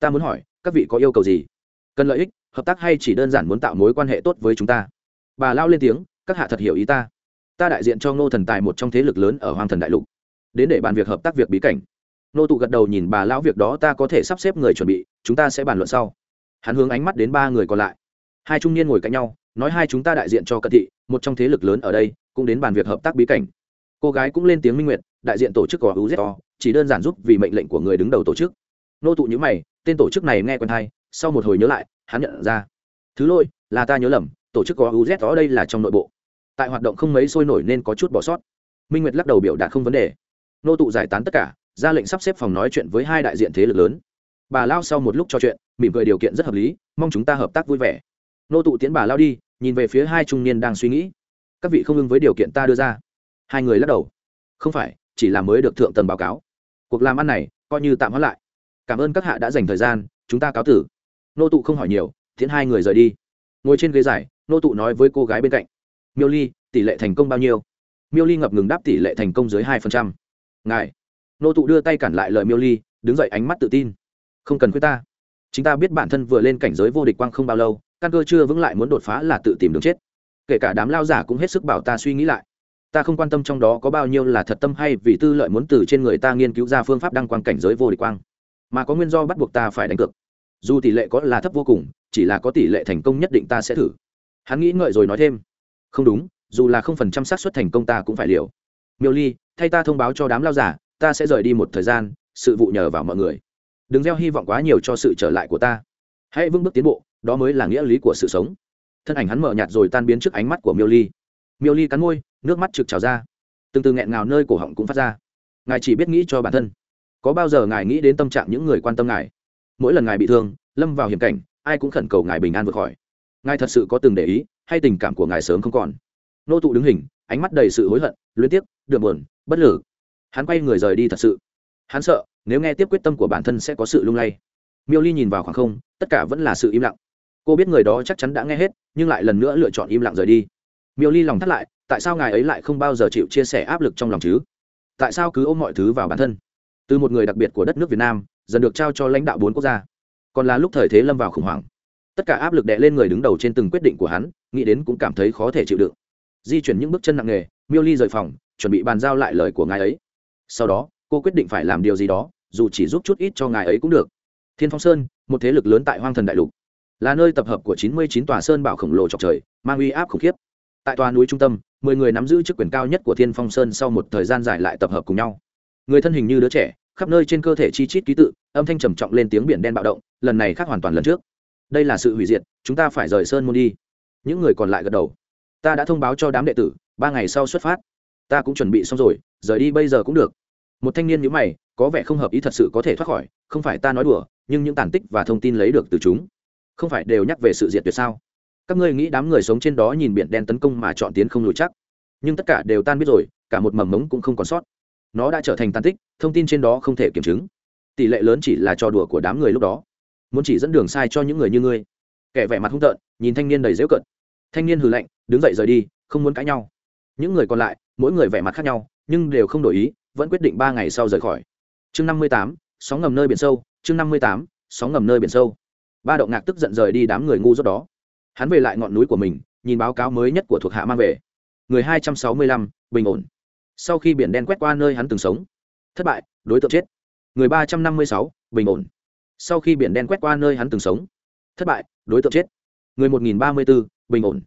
Ta muốn hỏi, các vị có yêu cầu gì? Cần lợi ích, hợp tác hay chỉ đơn giản muốn tạo mối quan hệ tốt với chúng ta? Bà lao lên tiếng, các hạ thật hiểu ý ta. Ta đại diện cho ngô thần tài một trong thế lực lớn ở hoàng thần đại lục. Đến để bàn việc hợp tác việc bí cảnh. Nô tụ gật đầu nhìn bà lão việc đó, ta có thể sắp xếp người chuẩn bị, chúng ta sẽ bàn luận sau. Hắn hướng ánh mắt đến ba người còn lại. Hai trung niên ngồi cạnh nhau nói hai chúng ta đại diện cho cận thị, một trong thế lực lớn ở đây, cũng đến bàn việc hợp tác bí cảnh. Cô gái cũng lên tiếng minh nguyệt, đại diện tổ chức của uzo chỉ đơn giản giúp vì mệnh lệnh của người đứng đầu tổ chức. Nô tụ nhữ mày, tên tổ chức này nghe quen hay, sau một hồi nhớ lại, hắn nhận ra. Thứ lỗi, là ta nhớ lầm, tổ chức có uz ở đây là trong nội bộ. Tại hoạt động không mấy sôi nổi nên có chút bỏ sót. Minh nguyệt lắc đầu biểu đạt không vấn đề. Nô tụ giải tán tất cả, ra lệnh sắp xếp phòng nói chuyện với hai đại diện thế lực lớn. Bà lao sau một lúc trò chuyện, mỉm cười điều kiện rất hợp lý, mong chúng ta hợp tác vui vẻ. Nô tụ tiến bà lao đi nhìn về phía hai trung niên đang suy nghĩ. Các vị không ưng với điều kiện ta đưa ra. Hai người lắc đầu. Không phải, chỉ là mới được thượng tầng báo cáo. Cuộc làm ăn này, coi như tạm hoãn lại. Cảm ơn các hạ đã dành thời gian, chúng ta cáo tử. Nô tụ không hỏi nhiều thiến hai người rời đi. Ngồi trên ghế dài, nô tụ nói với cô gái bên cạnh. Miêu ly, tỷ lệ thành công bao nhiêu? Miêu ly ngập ngừng đáp tỷ lệ thành công dưới hai phần trăm. Ngài. Nô tụ đưa tay cản lại lời miêu ly, đứng dậy ánh mắt tự tin. Không cần khuyên ta. Chúng ta biết bản thân vừa lên cảnh giới vô địch quang không bao lâu căn cơ chưa vững lại muốn đột phá là tự tìm đường chết. Kể cả đám lao giả cũng hết sức bảo ta suy nghĩ lại. Ta không quan tâm trong đó có bao nhiêu là thật tâm hay vì tư lợi muốn từ trên người ta nghiên cứu ra phương pháp đăng quang cảnh giới vô địch quang. Mà có nguyên do bắt buộc ta phải đánh cược. Dù tỷ lệ có là thấp vô cùng, chỉ là có tỷ lệ thành công nhất định ta sẽ thử. Hắn nghĩ ngợi rồi nói thêm. Không đúng, dù là không phần trăm xác suất thành công ta cũng phải liều. Miêu ly, thay ta thông báo cho đám lao giả, ta sẽ rời đi một thời gian, sự vụ nhờ vào mọi người. Đừng gieo hy vọng quá nhiều cho sự trở lại của ta. Hãy vững bước tiến bộ đó mới là nghĩa lý của sự sống. Thân ảnh hắn mở nhạt rồi tan biến trước ánh mắt của miêu ly. Miêu ly cắn môi, nước mắt trực trào ra. Từng từ nghẹn ngào nơi cổ họng cũng phát ra. Ngài chỉ biết nghĩ cho bản thân. Có bao giờ ngài nghĩ đến tâm trạng những người quan tâm ngài? Mỗi lần ngài bị thương, lâm vào hiểm cảnh, ai cũng khẩn cầu ngài bình an vượt khỏi. Ngài thật sự có từng để ý, hay tình cảm của ngài sớm không còn? Nô tụ đứng hình, ánh mắt đầy sự hối hận, luyến tiếc, đượm buồn, bất lử hắn quay người rời đi thật sự. Hắn sợ, nếu nghe tiếp quyết tâm của bản thân sẽ có sự lung lay. Miêu ly nhìn vào khoảng không, tất cả vẫn là sự im lặng cô biết người đó chắc chắn đã nghe hết, nhưng lại lần nữa lựa chọn im lặng rời đi. Miêu ly lòng thắt lại, tại sao ngài ấy lại không bao giờ chịu chia sẻ áp lực trong lòng chứ? Tại sao cứ ôm mọi thứ vào bản thân? Từ một người đặc biệt của đất nước việt nam, dần được trao cho lãnh đạo bốn quốc gia. Còn là lúc thời thế lâm vào khủng hoảng. Tất cả áp lực đè lên người đứng đầu trên từng quyết định của hắn, nghĩ đến cũng cảm thấy khó thể chịu đựng. Di chuyển những bước chân nặng nề, miêu ly rời phòng, chuẩn bị bàn giao lại lời của ngài ấy. Sau đó, cô quyết định phải làm điều gì đó, dù chỉ giúp chút ít cho ngài ấy cũng được. Thiên phong sơn, một thế lực lớn tại hoang thần đại lục là nơi tập hợp của chín mươi chín tòa sơn bảo khổng lồ chọc trời, mang uy áp khủng khiếp. Tại tòa núi trung tâm, mười người nắm giữ chức quyền cao nhất của thiên phong sơn sau một thời gian dài lại tập hợp cùng nhau. Người thân hình như đứa trẻ, khắp nơi trên cơ thể chi chít ký tự, âm thanh trầm trọng lên tiếng biển đen bạo động, lần này khác hoàn toàn lần trước. Đây là sự hủy diệt, chúng ta phải rời sơn môn đi. Những người còn lại gật đầu. Ta đã thông báo cho đám đệ tử, ba ngày sau xuất phát. Ta cũng chuẩn bị xong rồi, rời đi bây giờ cũng được. Một thanh niên nhữ mày, có vẻ không hợp ý thật sự có thể thoát khỏi, không phải ta nói đùa, nhưng những tàn tích và thông tin lấy được từ chúng không phải đều nhắc về sự diệt tuyệt sao? Các ngươi nghĩ đám người sống trên đó nhìn biển đen tấn công mà chọn tiến không lùi chắc. Nhưng tất cả đều tan biết rồi, cả một mầm mống cũng không còn sót. Nó đã trở thành tàn tích, thông tin trên đó không thể kiểm chứng. Tỷ lệ lớn chỉ là trò đùa của đám người lúc đó. Muốn chỉ dẫn đường sai cho những người như ngươi. Kẻ vẻ mặt hung tợn, nhìn thanh niên đầy dễu cận thanh niên hừ lạnh, đứng dậy rời đi, không muốn cãi nhau. Những người còn lại, mỗi người vẻ mặt khác nhau, nhưng đều không đổi ý, vẫn quyết định ba ngày sau rời khỏi. Chương năm mươi tám, sóng ngầm nơi biển sâu, chương năm mươi tám, sóng ngầm nơi biển sâu ba động ngạc tức giận rời đi đám người ngu dốt đó. Hắn về lại ngọn núi của mình, nhìn báo cáo mới nhất của thuộc hạ mang về. Người hai trăm sáu mươi lăm, bình ổn. Sau khi biển đen quét qua nơi hắn từng sống, thất bại, đối tượng chết. Người ba trăm năm mươi sáu, bình ổn. Sau khi biển đen quét qua nơi hắn từng sống, thất bại, đối tượng chết. Người một nghìn ba mươi bốn bình ổn.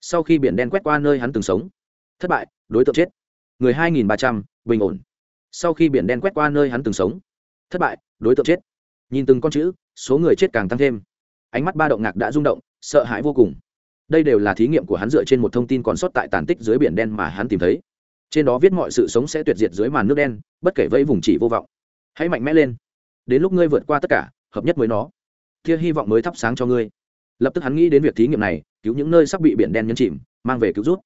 Sau khi biển đen quét qua nơi hắn từng sống, thất bại, đối tượng chết. Người hai nghìn ba trăm, bình ổn. Sau khi biển đen quét qua nơi hắn từng sống, thất bại, đối tượng chết nhìn từng con chữ, số người chết càng tăng thêm. Ánh mắt ba động ngạc đã rung động, sợ hãi vô cùng. Đây đều là thí nghiệm của hắn dựa trên một thông tin còn sót tại tàn tích dưới biển đen mà hắn tìm thấy. Trên đó viết mọi sự sống sẽ tuyệt diệt dưới màn nước đen, bất kể vẫy vùng chỉ vô vọng. Hãy mạnh mẽ lên. Đến lúc ngươi vượt qua tất cả, hợp nhất với nó. Kia hy vọng mới thắp sáng cho ngươi. Lập tức hắn nghĩ đến việc thí nghiệm này, cứu những nơi sắp bị biển đen nhấn chìm, mang về cứu rút.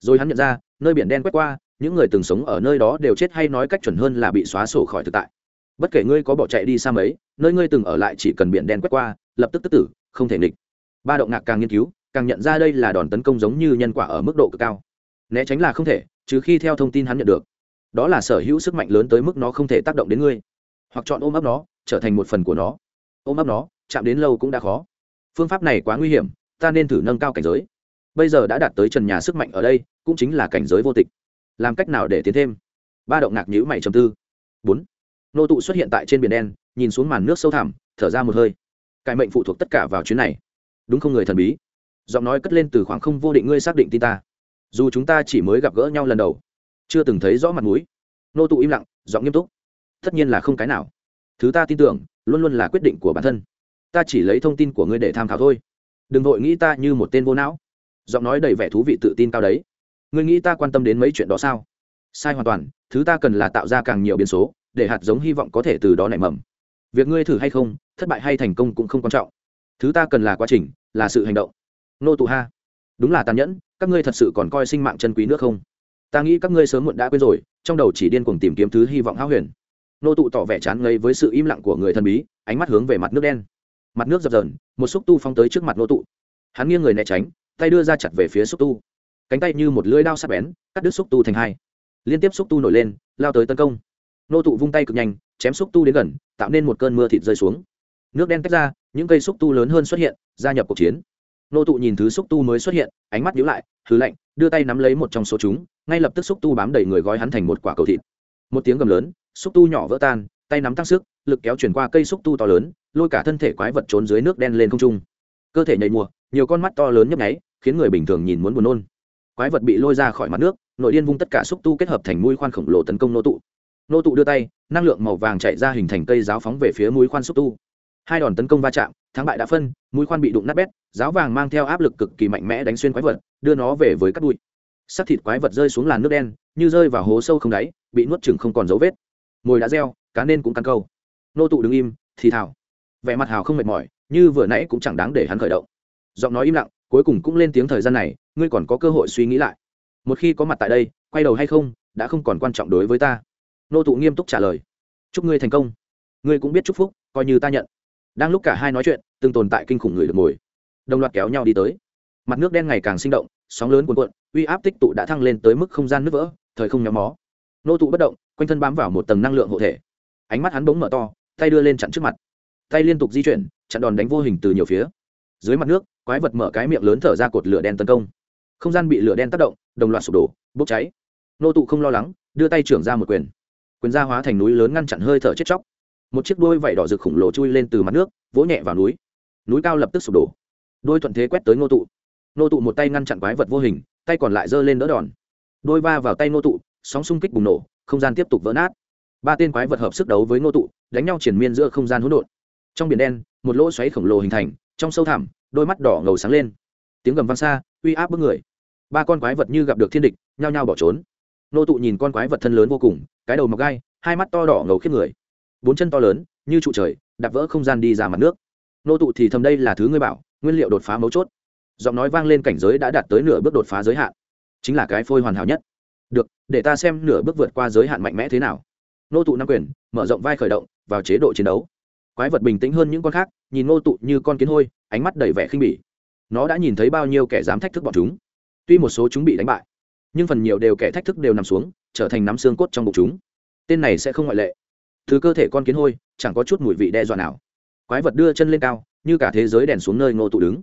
Rồi hắn nhận ra, nơi biển đen quét qua, những người từng sống ở nơi đó đều chết hay nói cách chuẩn hơn là bị xóa sổ khỏi thực tại bất kể ngươi có bỏ chạy đi xa mấy, nơi ngươi từng ở lại chỉ cần biển đen quét qua, lập tức tức tử, không thể nghịch. Ba động ngạc càng nghiên cứu, càng nhận ra đây là đòn tấn công giống như nhân quả ở mức độ cực cao. Né tránh là không thể, trừ khi theo thông tin hắn nhận được. Đó là sở hữu sức mạnh lớn tới mức nó không thể tác động đến ngươi. Hoặc chọn ôm ấp nó, trở thành một phần của nó. Ôm ấp nó, chạm đến lâu cũng đã khó. Phương pháp này quá nguy hiểm, ta nên thử nâng cao cảnh giới. Bây giờ đã đạt tới trần nhà sức mạnh ở đây, cũng chính là cảnh giới vô tịch. Làm cách nào để tiến thêm? Ba động ngạc nhữ mày trầm tư. Bốn nô tụ xuất hiện tại trên biển đen, nhìn xuống màn nước sâu thẳm, thở ra một hơi. Cải mệnh phụ thuộc tất cả vào chuyến này. Đúng không người thần bí? Giọng nói cất lên từ khoảng không vô định ngươi xác định tin ta. Dù chúng ta chỉ mới gặp gỡ nhau lần đầu, chưa từng thấy rõ mặt mũi. Nô tụ im lặng, giọng nghiêm túc. Tất nhiên là không cái nào. Thứ ta tin tưởng, luôn luôn là quyết định của bản thân. Ta chỉ lấy thông tin của ngươi để tham khảo thôi. Đừng vội nghĩ ta như một tên vô não. Giọng nói đầy vẻ thú vị tự tin cao đấy. Ngươi nghĩ ta quan tâm đến mấy chuyện đó sao? Sai hoàn toàn, thứ ta cần là tạo ra càng nhiều biến số để hạt giống hy vọng có thể từ đó nảy mầm. Việc ngươi thử hay không, thất bại hay thành công cũng không quan trọng. Thứ ta cần là quá trình, là sự hành động. Nô tụ ha. Đúng là tàn nhẫn, các ngươi thật sự còn coi sinh mạng chân quý nước không? Ta nghĩ các ngươi sớm muộn đã quên rồi, trong đầu chỉ điên cuồng tìm kiếm thứ hy vọng hao huyền. Nô tụ tỏ vẻ chán ngấy với sự im lặng của người thần bí, ánh mắt hướng về mặt nước đen. Mặt nước dập dờn, một xúc tu phóng tới trước mặt nô tụ. Hắn nghiêng người né tránh, tay đưa ra chặt về phía xúc tu. Cánh tay như một lưỡi đao sắc bén, cắt đứt xúc tu thành hai. Liên tiếp xúc tu nổi lên, lao tới tấn công nô tụ vung tay cực nhanh, chém xúc tu đến gần, tạo nên một cơn mưa thịt rơi xuống. Nước đen tách ra, những cây xúc tu lớn hơn xuất hiện, gia nhập cuộc chiến. Nô tụ nhìn thứ xúc tu mới xuất hiện, ánh mắt nhíu lại thứ lạnh, đưa tay nắm lấy một trong số chúng, ngay lập tức xúc tu bám đầy người gói hắn thành một quả cầu thịt. Một tiếng gầm lớn, xúc tu nhỏ vỡ tan, tay nắm tăng sức, lực kéo chuyển qua cây xúc tu to lớn, lôi cả thân thể quái vật trốn dưới nước đen lên không trung. Cơ thể nhảy mùa, nhiều con mắt to lớn nhấp nháy, khiến người bình thường nhìn muốn buồn nôn. Quái vật bị lôi ra khỏi mặt nước, nội điên vung tất cả xúc tu kết hợp thành mũi khoan khổng lồ tấn công nô tụ nô tụ đưa tay, năng lượng màu vàng chạy ra hình thành cây giáo phóng về phía mũi khoan xúc tu. Hai đòn tấn công va chạm, thắng bại đã phân, mũi khoan bị đụng nát bét, giáo vàng mang theo áp lực cực kỳ mạnh mẽ đánh xuyên quái vật, đưa nó về với cắt bụi. Sắc thịt quái vật rơi xuống làn nước đen, như rơi vào hố sâu không đáy, bị nuốt chừng không còn dấu vết. Mồi đã reo cá nên cũng căn câu. Nô tụ đứng im, thì thảo. vẻ mặt hào không mệt mỏi, như vừa nãy cũng chẳng đáng để hắn khởi động. Giọng nói im lặng, cuối cùng cũng lên tiếng thời gian này, ngươi còn có cơ hội suy nghĩ lại. Một khi có mặt tại đây, quay đầu hay không, đã không còn quan trọng đối với ta nô tụ nghiêm túc trả lời. Chúc ngươi thành công. Ngươi cũng biết chúc phúc, coi như ta nhận. Đang lúc cả hai nói chuyện, từng tồn tại kinh khủng người được ngồi. Đồng loạt kéo nhau đi tới. Mặt nước đen ngày càng sinh động, sóng lớn cuồn cuộn, uy áp tích tụ đã thăng lên tới mức không gian nứt vỡ, thời không nhóm mó. Nô tụ bất động, quanh thân bám vào một tầng năng lượng hộ thể. Ánh mắt hắn bỗng mở to, tay đưa lên chặn trước mặt. Tay liên tục di chuyển, chặn đòn đánh vô hình từ nhiều phía. Dưới mặt nước, quái vật mở cái miệng lớn thở ra cột lửa đen tấn công. Không gian bị lửa đen tác động, đồng loạt sụp đổ, bốc cháy. Nô tụ không lo lắng, đưa tay trưởng ra một quyền quyền ra hóa thành núi lớn ngăn chặn hơi thở chết chóc. Một chiếc đuôi vảy đỏ rực khủng lồ chui lên từ mặt nước, vỗ nhẹ vào núi. Núi cao lập tức sụp đổ. Đôi thuận thế quét tới Ngô tụ. Ngô tụ một tay ngăn chặn quái vật vô hình, tay còn lại giơ lên đỡ đòn. Đôi va vào tay Ngô tụ, sóng xung kích bùng nổ, không gian tiếp tục vỡ nát. Ba tên quái vật hợp sức đấu với Ngô tụ, đánh nhau triển miên giữa không gian hỗn độn. Trong biển đen, một lỗ xoáy khổng lồ hình thành, trong sâu thẳm, đôi mắt đỏ ngầu sáng lên. Tiếng gầm vang xa, uy áp bức người. Ba con quái vật như gặp được thiên địch, nhao nhao bỏ trốn nô tụ nhìn con quái vật thân lớn vô cùng, cái đầu mọc gai, hai mắt to đỏ ngầu khiếp người. Bốn chân to lớn, như trụ trời, đạp vỡ không gian đi ra mặt nước. Nô tụ thì thầm đây là thứ ngươi bảo, nguyên liệu đột phá mấu chốt. Giọng nói vang lên cảnh giới đã đạt tới nửa bước đột phá giới hạn. Chính là cái phôi hoàn hảo nhất. Được, để ta xem nửa bước vượt qua giới hạn mạnh mẽ thế nào. Nô tụ năm quyền, mở rộng vai khởi động, vào chế độ chiến đấu. Quái vật bình tĩnh hơn những con khác, nhìn nô tụ như con kiến hôi, ánh mắt đầy vẻ khinh bỉ. Nó đã nhìn thấy bao nhiêu kẻ dám thách thức bọn chúng. Tuy một số chúng bị đánh bại nhưng phần nhiều đều kẻ thách thức đều nằm xuống, trở thành nắm xương cốt trong bụng chúng. Tên này sẽ không ngoại lệ. Thứ cơ thể con kiến hôi, chẳng có chút mùi vị đe dọa nào. Quái vật đưa chân lên cao, như cả thế giới đèn xuống nơi ngô tụ đứng.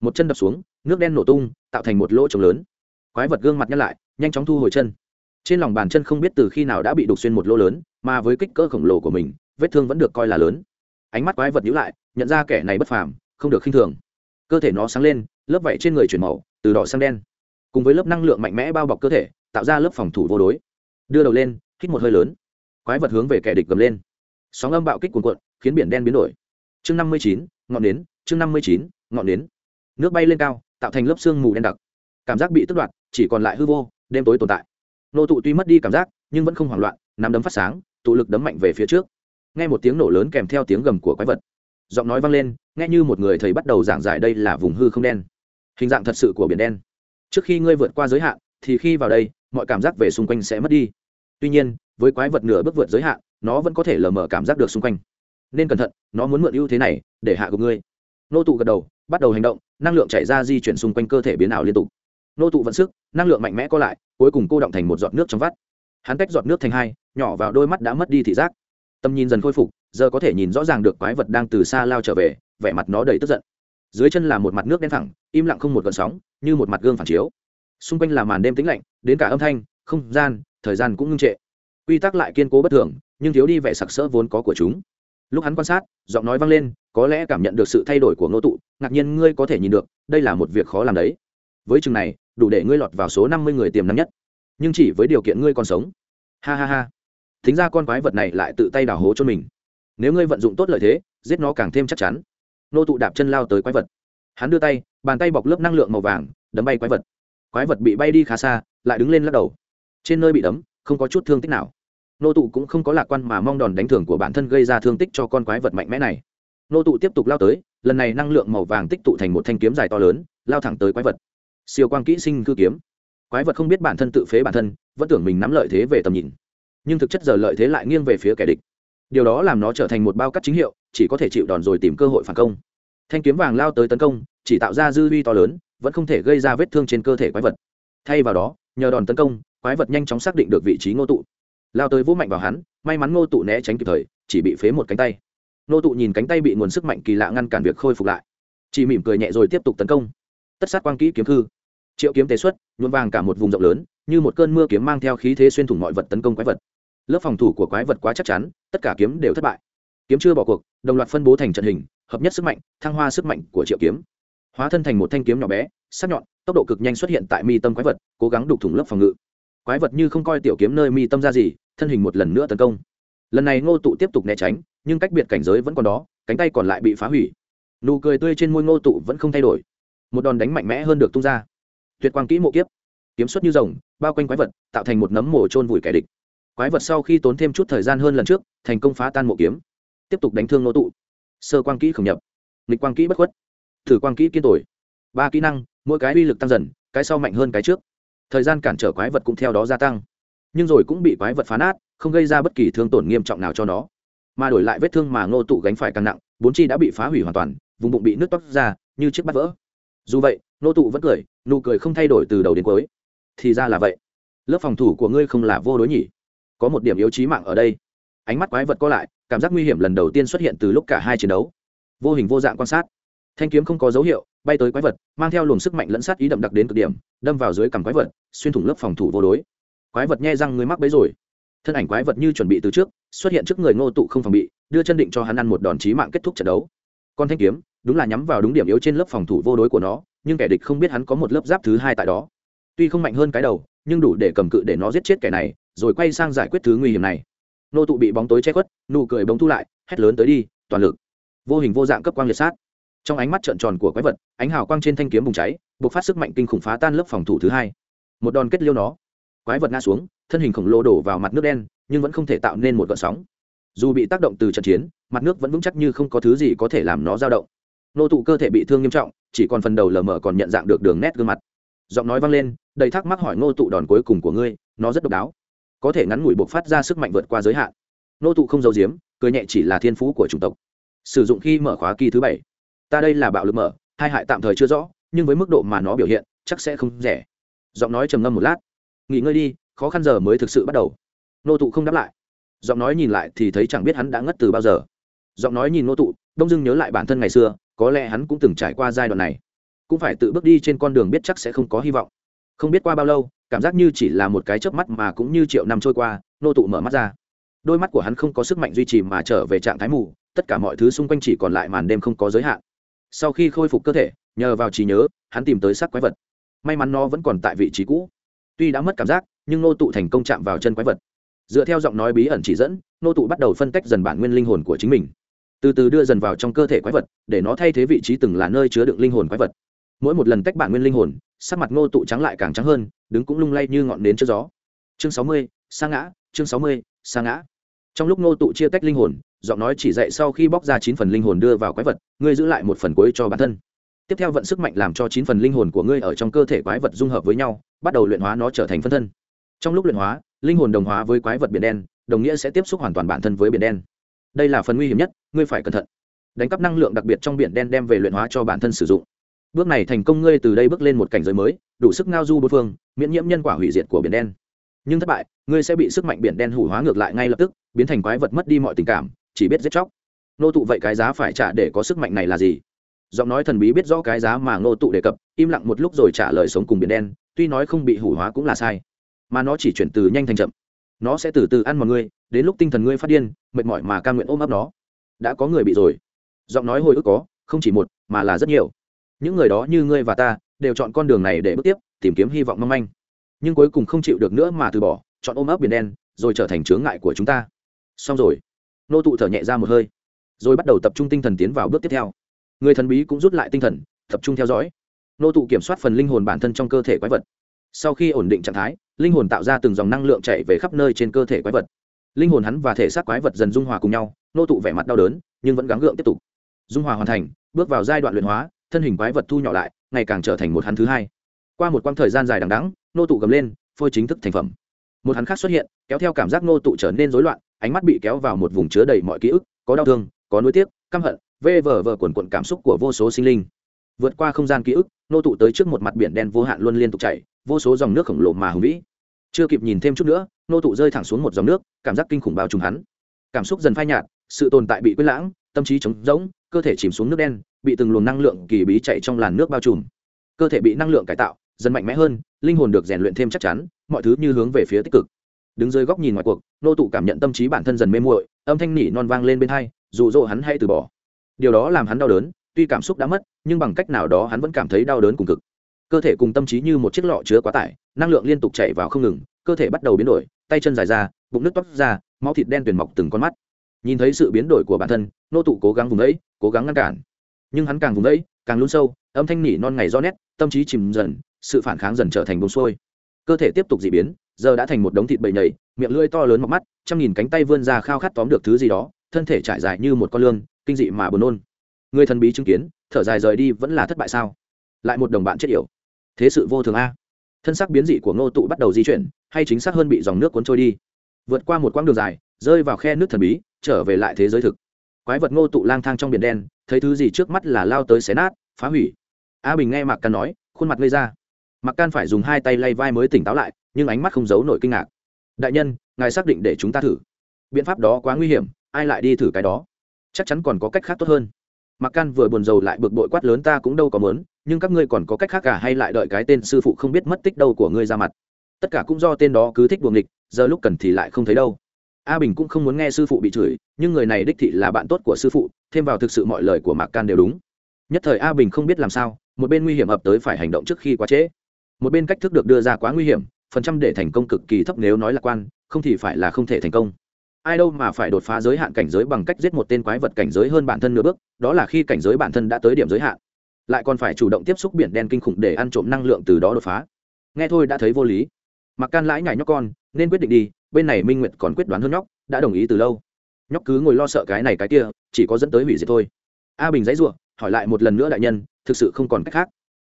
Một chân đập xuống, nước đen nổ tung, tạo thành một lỗ trống lớn. Quái vật gương mặt nhăn lại, nhanh chóng thu hồi chân. Trên lòng bàn chân không biết từ khi nào đã bị đục xuyên một lỗ lớn, mà với kích cỡ khổng lồ của mình, vết thương vẫn được coi là lớn. Ánh mắt quái vật nhữ lại, nhận ra kẻ này bất phàm, không được khinh thường. Cơ thể nó sáng lên, lớp vảy trên người chuyển màu, từ đỏ sang đen cùng với lớp năng lượng mạnh mẽ bao bọc cơ thể, tạo ra lớp phòng thủ vô đối. Đưa đầu lên, hít một hơi lớn. Quái vật hướng về kẻ địch gầm lên. Sóng âm bạo kích cuồn cuộn, khiến biển đen biến đổi. Chương năm mươi chín, ngọn nến, chương năm mươi chín, ngọn nến. Nước bay lên cao, tạo thành lớp sương mù đen đặc. Cảm giác bị tức đoạt, chỉ còn lại hư vô, đêm tối tồn tại. Nô tụ tuy mất đi cảm giác, nhưng vẫn không hoảng loạn, nắm đấm phát sáng, tụ lực đấm mạnh về phía trước. Nghe một tiếng nổ lớn kèm theo tiếng gầm của quái vật. Giọng nói vang lên, nghe như một người thầy bắt đầu giảng giải đây là vùng hư không đen. Hình dạng thật sự của biển đen trước khi ngươi vượt qua giới hạn, thì khi vào đây, mọi cảm giác về xung quanh sẽ mất đi. Tuy nhiên, với quái vật nửa bước vượt giới hạn, nó vẫn có thể lờ mờ cảm giác được xung quanh. Nên cẩn thận, nó muốn mượn ưu thế này để hạ gục ngươi. Nô tụ gật đầu, bắt đầu hành động, năng lượng chảy ra di chuyển xung quanh cơ thể biến ảo liên tục. Nô tụ vận sức, năng lượng mạnh mẽ co lại, cuối cùng cô động thành một giọt nước trong vắt. Hắn tách giọt nước thành hai, nhỏ vào đôi mắt đã mất đi thị giác. Tầm nhìn dần khôi phục, giờ có thể nhìn rõ ràng được quái vật đang từ xa lao trở về, vẻ mặt nó đầy tức giận dưới chân là một mặt nước đen thẳng, im lặng không một gợn sóng, như một mặt gương phản chiếu. Xung quanh là màn đêm tĩnh lạnh đến cả âm thanh, không gian, thời gian cũng ngưng trệ. Quy tắc lại kiên cố bất thường, nhưng thiếu đi vẻ sặc sỡ vốn có của chúng. Lúc hắn quan sát, giọng nói vang lên, có lẽ cảm nhận được sự thay đổi của ngô tụ, ngạc nhiên ngươi có thể nhìn được, đây là một việc khó làm đấy. Với chừng này, đủ để ngươi lọt vào số năm mươi người tiềm năng nhất. Nhưng chỉ với điều kiện ngươi còn sống. Ha ha ha. Thính ra con quái vật này lại tự tay đào hố cho mình. Nếu ngươi vận dụng tốt lợi thế, giết nó càng thêm chắc chắn nô tụ đạp chân lao tới quái vật. Hắn đưa tay, bàn tay bọc lớp năng lượng màu vàng, đấm bay quái vật. Quái vật bị bay đi khá xa, lại đứng lên lắc đầu. Trên nơi bị đấm, không có chút thương tích nào. Nô tụ cũng không có lạc quan mà mong đòn đánh thưởng của bản thân gây ra thương tích cho con quái vật mạnh mẽ này. Nô tụ tiếp tục lao tới, lần này năng lượng màu vàng tích tụ thành một thanh kiếm dài to lớn, lao thẳng tới quái vật. Siêu quang kỹ sinh cư kiếm. Quái vật không biết bản thân tự phế bản thân, vẫn tưởng mình nắm lợi thế về tầm nhìn. Nhưng thực chất giờ lợi thế lại nghiêng về phía kẻ địch. Điều đó làm nó trở thành một bao cắt chính hiệu, chỉ có thể chịu đòn rồi tìm cơ hội phản công thanh kiếm vàng lao tới tấn công, chỉ tạo ra dư vi to lớn, vẫn không thể gây ra vết thương trên cơ thể quái vật. Thay vào đó, nhờ đòn tấn công, quái vật nhanh chóng xác định được vị trí ngô tụ. Lao tới vũ mạnh vào hắn, may mắn ngô tụ né tránh kịp thời, chỉ bị phế một cánh tay. Ngô tụ nhìn cánh tay bị nguồn sức mạnh kỳ lạ ngăn cản việc khôi phục lại. Chỉ mỉm cười nhẹ rồi tiếp tục tấn công. Tất sát quang kỹ kiếm thư triệu kiếm tế xuất, nhuộm vàng cả một vùng rộng lớn, như một cơn mưa kiếm mang theo khí thế xuyên thủng mọi vật tấn công quái vật. Lớp phòng thủ của quái vật quá chắc chắn, tất cả kiếm đều thất bại. Kiếm chưa bỏ cuộc, đồng loạt phân bố thành trận hình hợp nhất sức mạnh, thăng hoa sức mạnh của triệu kiếm. Hóa thân thành một thanh kiếm nhỏ bé, sắc nhọn, tốc độ cực nhanh xuất hiện tại mi tâm quái vật, cố gắng đục thủng lớp phòng ngự. Quái vật như không coi tiểu kiếm nơi mi tâm ra gì, thân hình một lần nữa tấn công. Lần này ngô tụ tiếp tục né tránh, nhưng cách biệt cảnh giới vẫn còn đó, cánh tay còn lại bị phá hủy. Nụ cười tươi trên môi ngô tụ vẫn không thay đổi. Một đòn đánh mạnh mẽ hơn được tung ra. Tuyệt quang kỹ mộ kiếp. Kiếm xuất như rồng, bao quanh quái vật, tạo thành một nấm mồ trôn vùi kẻ địch. Quái vật sau khi tốn thêm chút thời gian hơn lần trước, thành công phá tan mộ kiếm. Tiếp tục đánh thương ngô tụ sơ quang kỹ khổng nhập nghịch quang kỹ bất khuất thử quang kỹ kiên tuổi, ba kỹ năng mỗi cái uy lực tăng dần cái sau mạnh hơn cái trước. Thời gian cản trở quái vật cũng theo đó gia tăng. Nhưng rồi cũng bị quái vật phá nát không gây ra bất kỳ thương tổn nghiêm trọng nào cho nó. Mà đổi lại vết thương mà ngô tụ gánh phải càng nặng bốn chi đã bị phá hủy hoàn toàn vùng bụng bị nước toát ra như chiếc bát vỡ. Dù vậy ngô tụ vẫn cười nụ cười không thay đổi từ đầu đến cuối. Thì ra là vậy. Lớp phòng thủ của ngươi không là vô đối nhỉ? Có một điểm yếu trí mạng ở đây. Ánh mắt quái vật co lại cảm giác nguy hiểm lần đầu tiên xuất hiện từ lúc cả hai chiến đấu. Vô hình vô dạng quan sát. Thanh kiếm không có dấu hiệu, bay tới quái vật, mang theo luồng sức mạnh lẫn sát ý đậm đặc đến cực điểm, đâm vào dưới cằm quái vật, xuyên thủng lớp phòng thủ vô đối. Quái vật nghe răng ngươi mắc bấy rồi. Thân ảnh quái vật như chuẩn bị từ trước, xuất hiện trước người ngô tụ không phòng bị, đưa chân định cho hắn ăn một đòn chí mạng kết thúc trận đấu. Con thanh kiếm, đúng là nhắm vào đúng điểm yếu trên lớp phòng thủ vô đối của nó, nhưng kẻ địch không biết hắn có một lớp giáp thứ hai tại đó. Tuy không mạnh hơn cái đầu, nhưng đủ để cầm cự để nó giết chết kẻ này, rồi quay sang giải quyết thứ nguy hiểm này. Nô tụ bị bóng tối che khuất nụ cười bỗng thu lại, hét lớn tới đi, toàn lực. Vô hình vô dạng cấp quang liệt sát. Trong ánh mắt trợn tròn của quái vật, ánh hào quang trên thanh kiếm bùng cháy buộc phát sức mạnh kinh khủng phá tan lớp phòng thủ thứ hai. Một đòn kết liêu nó. Quái vật ngã xuống, thân hình khổng lồ đổ vào mặt nước đen, nhưng vẫn không thể tạo nên một gợn sóng. Dù bị tác động từ trận chiến, mặt nước vẫn vững chắc như không có thứ gì có thể làm nó dao động. Nô tụ cơ thể bị thương nghiêm trọng, chỉ còn phần đầu lờ mờ còn nhận dạng được đường nét gương mặt. Giọng nói vang lên, đầy thắc mắc hỏi ngô tụ đòn cuối cùng của ngươi, nó rất độc đáo. Có thể ngắn ngủi buộc phát ra sức mạnh vượt qua giới hạn nô tụ không giấu giếm, cười nhẹ chỉ là thiên phú của chủng tộc. Sử dụng khi mở khóa kỳ thứ bảy. Ta đây là bạo lực mở, hai hại tạm thời chưa rõ, nhưng với mức độ mà nó biểu hiện, chắc sẽ không rẻ. Giọng nói trầm ngâm một lát. Nghỉ ngơi đi, khó khăn giờ mới thực sự bắt đầu. Nô tụ không đáp lại. Giọng nói nhìn lại thì thấy chẳng biết hắn đã ngất từ bao giờ. Giọng nói nhìn nô tụ, đông dưng nhớ lại bản thân ngày xưa, có lẽ hắn cũng từng trải qua giai đoạn này. Cũng phải tự bước đi trên con đường biết chắc sẽ không có hy vọng. Không biết qua bao lâu, cảm giác như chỉ là một cái chớp mắt mà cũng như triệu năm trôi qua, nô tụ mở mắt ra đôi mắt của hắn không có sức mạnh duy trì mà trở về trạng thái mù, tất cả mọi thứ xung quanh chỉ còn lại màn đêm không có giới hạn. Sau khi khôi phục cơ thể, nhờ vào trí nhớ, hắn tìm tới xác quái vật. May mắn nó vẫn còn tại vị trí cũ. Tuy đã mất cảm giác, nhưng nô tụ thành công chạm vào chân quái vật. Dựa theo giọng nói bí ẩn chỉ dẫn, nô tụ bắt đầu phân tách dần bản nguyên linh hồn của chính mình. Từ từ đưa dần vào trong cơ thể quái vật, để nó thay thế vị trí từng là nơi chứa đựng linh hồn quái vật. Mỗi một lần tách bản nguyên linh hồn, sắc mặt nô tụ trắng lại càng trắng hơn, đứng cũng lung lay như ngọn nến trước gió. Chương sáu mươi, sa ngã, chương sáu mươi, sa ngã trong lúc ngô tụ chia tách linh hồn, giọng nói chỉ dạy sau khi bóc ra chín phần linh hồn đưa vào quái vật, ngươi giữ lại một phần cuối cho bản thân. Tiếp theo vận sức mạnh làm cho chín phần linh hồn của ngươi ở trong cơ thể quái vật dung hợp với nhau, bắt đầu luyện hóa nó trở thành phân thân. Trong lúc luyện hóa, linh hồn đồng hóa với quái vật biển đen, đồng nghĩa sẽ tiếp xúc hoàn toàn bản thân với biển đen. Đây là phần nguy hiểm nhất, ngươi phải cẩn thận. Đánh cắp năng lượng đặc biệt trong biển đen đem về luyện hóa cho bản thân sử dụng. Bước này thành công ngươi từ đây bước lên một cảnh giới mới, đủ sức ngao du bốn phương, miễn nhiễm nhân quả hủy diệt của biển đen nhưng thất bại, ngươi sẽ bị sức mạnh biển đen hủ hóa ngược lại ngay lập tức, biến thành quái vật mất đi mọi tình cảm, chỉ biết giết chóc. Nô tụ vậy cái giá phải trả để có sức mạnh này là gì? Giọng nói thần bí biết rõ cái giá mà nô tụ đề cập, im lặng một lúc rồi trả lời sống cùng biển đen, tuy nói không bị hủ hóa cũng là sai, mà nó chỉ chuyển từ nhanh thành chậm. Nó sẽ từ từ ăn mọi ngươi, đến lúc tinh thần ngươi phát điên, mệt mỏi mà ca nguyện ôm ấp nó. Đã có người bị rồi. Giọng nói hồi ức có, không chỉ một, mà là rất nhiều. Những người đó như ngươi và ta, đều chọn con đường này để bước tiếp, tìm kiếm hy vọng mong manh nhưng cuối cùng không chịu được nữa mà từ bỏ, chọn ôm ấp biển đen, rồi trở thành chướng ngại của chúng ta. Xong rồi. Nô tụ thở nhẹ ra một hơi, rồi bắt đầu tập trung tinh thần tiến vào bước tiếp theo. Người thần bí cũng rút lại tinh thần, tập trung theo dõi. Nô tụ kiểm soát phần linh hồn bản thân trong cơ thể quái vật. Sau khi ổn định trạng thái, linh hồn tạo ra từng dòng năng lượng chạy về khắp nơi trên cơ thể quái vật. Linh hồn hắn và thể xác quái vật dần dung hòa cùng nhau, nô tụ vẻ mặt đau đớn, nhưng vẫn gắng gượng tiếp tục. Dung hòa hoàn thành, bước vào giai đoạn luyện hóa, thân hình quái vật thu nhỏ lại, ngày càng trở thành một hắn thứ hai. Qua một quãng thời gian dài đằng đắng nô tụ gầm lên, phôi chính thức thành phẩm. Một hắn khác xuất hiện, kéo theo cảm giác nô tụ trở nên rối loạn, ánh mắt bị kéo vào một vùng chứa đầy mọi ký ức, có đau thương, có nuối tiếc, căm hận, vê vờ vờ quần quận cảm xúc của vô số sinh linh. Vượt qua không gian ký ức, nô tụ tới trước một mặt biển đen vô hạn luôn liên tục chảy, vô số dòng nước khổng lồ mà hùng vĩ. Chưa kịp nhìn thêm chút nữa, nô tụ rơi thẳng xuống một dòng nước, cảm giác kinh khủng bao trùm hắn. Cảm xúc dần phai nhạt, sự tồn tại bị quên lãng, tâm trí trống rỗng, cơ thể chìm xuống nước đen, bị từng luồng năng lượng kỳ bí chạy trong làn nước bao trùm. Cơ thể bị năng lượng cải tạo dần mạnh mẽ hơn, linh hồn được rèn luyện thêm chắc chắn, mọi thứ như hướng về phía tích cực. Đứng dưới góc nhìn ngoài cuộc, nô tụ cảm nhận tâm trí bản thân dần mê muội, âm thanh nỉ non vang lên bên hai, dụ dỗ hắn hay từ bỏ. Điều đó làm hắn đau đớn, tuy cảm xúc đã mất, nhưng bằng cách nào đó hắn vẫn cảm thấy đau đớn cùng cực. Cơ thể cùng tâm trí như một chiếc lọ chứa quá tải, năng lượng liên tục chạy vào không ngừng, cơ thể bắt đầu biến đổi, tay chân dài ra, bụng nước toát ra, máu thịt đen tuyền mọc từng con mắt. Nhìn thấy sự biến đổi của bản thân, nô tụ cố gắng vùng ấy cố gắng ngăn cản. Nhưng hắn càng vùng ấy càng lún sâu, âm thanh nỉ non ngày do nét, tâm trí chìm dần sự phản kháng dần trở thành bông sôi cơ thể tiếp tục d ị biến, giờ đã thành một đống thịt bầy nhảy miệng lưỡi to lớn mọc mắt, trăm nghìn cánh tay vươn ra khao khát tóm được thứ gì đó, thân thể trải dài như một con lương kinh dị mà buồn nôn. Người thần bí chứng kiến, thở dài rời đi vẫn là thất bại sao? Lại một đồng bạn chết yểu. Thế sự vô thường a. Thân xác biến dị của ngô tụ bắt đầu di chuyển, hay chính xác hơn bị dòng nước cuốn trôi đi. Vượt qua một quãng đường dài, rơi vào khe nước thần bí, trở về lại thế giới thực. Quái vật ngô tụ lang thang trong biển đen, thấy thứ gì trước mắt là lao tới xé nát, phá hủy. A bình nghe mạc Căn nói, khuôn mặt gây ra mạc can phải dùng hai tay lay vai mới tỉnh táo lại, nhưng ánh mắt không giấu nổi kinh ngạc. Đại nhân, ngài xác định để chúng ta thử. Biện pháp đó quá nguy hiểm, ai lại đi thử cái đó? Chắc chắn còn có cách khác tốt hơn. Mạc can vừa buồn rầu lại bực bội quát lớn, ta cũng đâu có muốn, nhưng các ngươi còn có cách khác cả hay lại đợi cái tên sư phụ không biết mất tích đâu của ngươi ra mặt? Tất cả cũng do tên đó cứ thích buồng địch giờ lúc cần thì lại không thấy đâu. A bình cũng không muốn nghe sư phụ bị chửi, nhưng người này đích thị là bạn tốt của sư phụ, thêm vào thực sự mọi lời của mạc can đều đúng. Nhất thời a bình không biết làm sao, một bên nguy hiểm ập tới phải hành động trước khi quá trễ một bên cách thức được đưa ra quá nguy hiểm, phần trăm để thành công cực kỳ thấp nếu nói lạc quan, không thì phải là không thể thành công. Ai đâu mà phải đột phá giới hạn cảnh giới bằng cách giết một tên quái vật cảnh giới hơn bản thân nửa bước, đó là khi cảnh giới bản thân đã tới điểm giới hạn. Lại còn phải chủ động tiếp xúc biển đen kinh khủng để ăn trộm năng lượng từ đó đột phá. Nghe thôi đã thấy vô lý. Mặc can lãi nhảy nhóc con, nên quyết định đi, bên này minh nguyệt còn quyết đoán hơn nhóc, đã đồng ý từ lâu. Nhóc cứ ngồi lo sợ cái này cái kia, chỉ có dẫn tới hủy diệt thôi. A bình dãy ruộng hỏi lại một lần nữa đại nhân, thực sự không còn cách khác.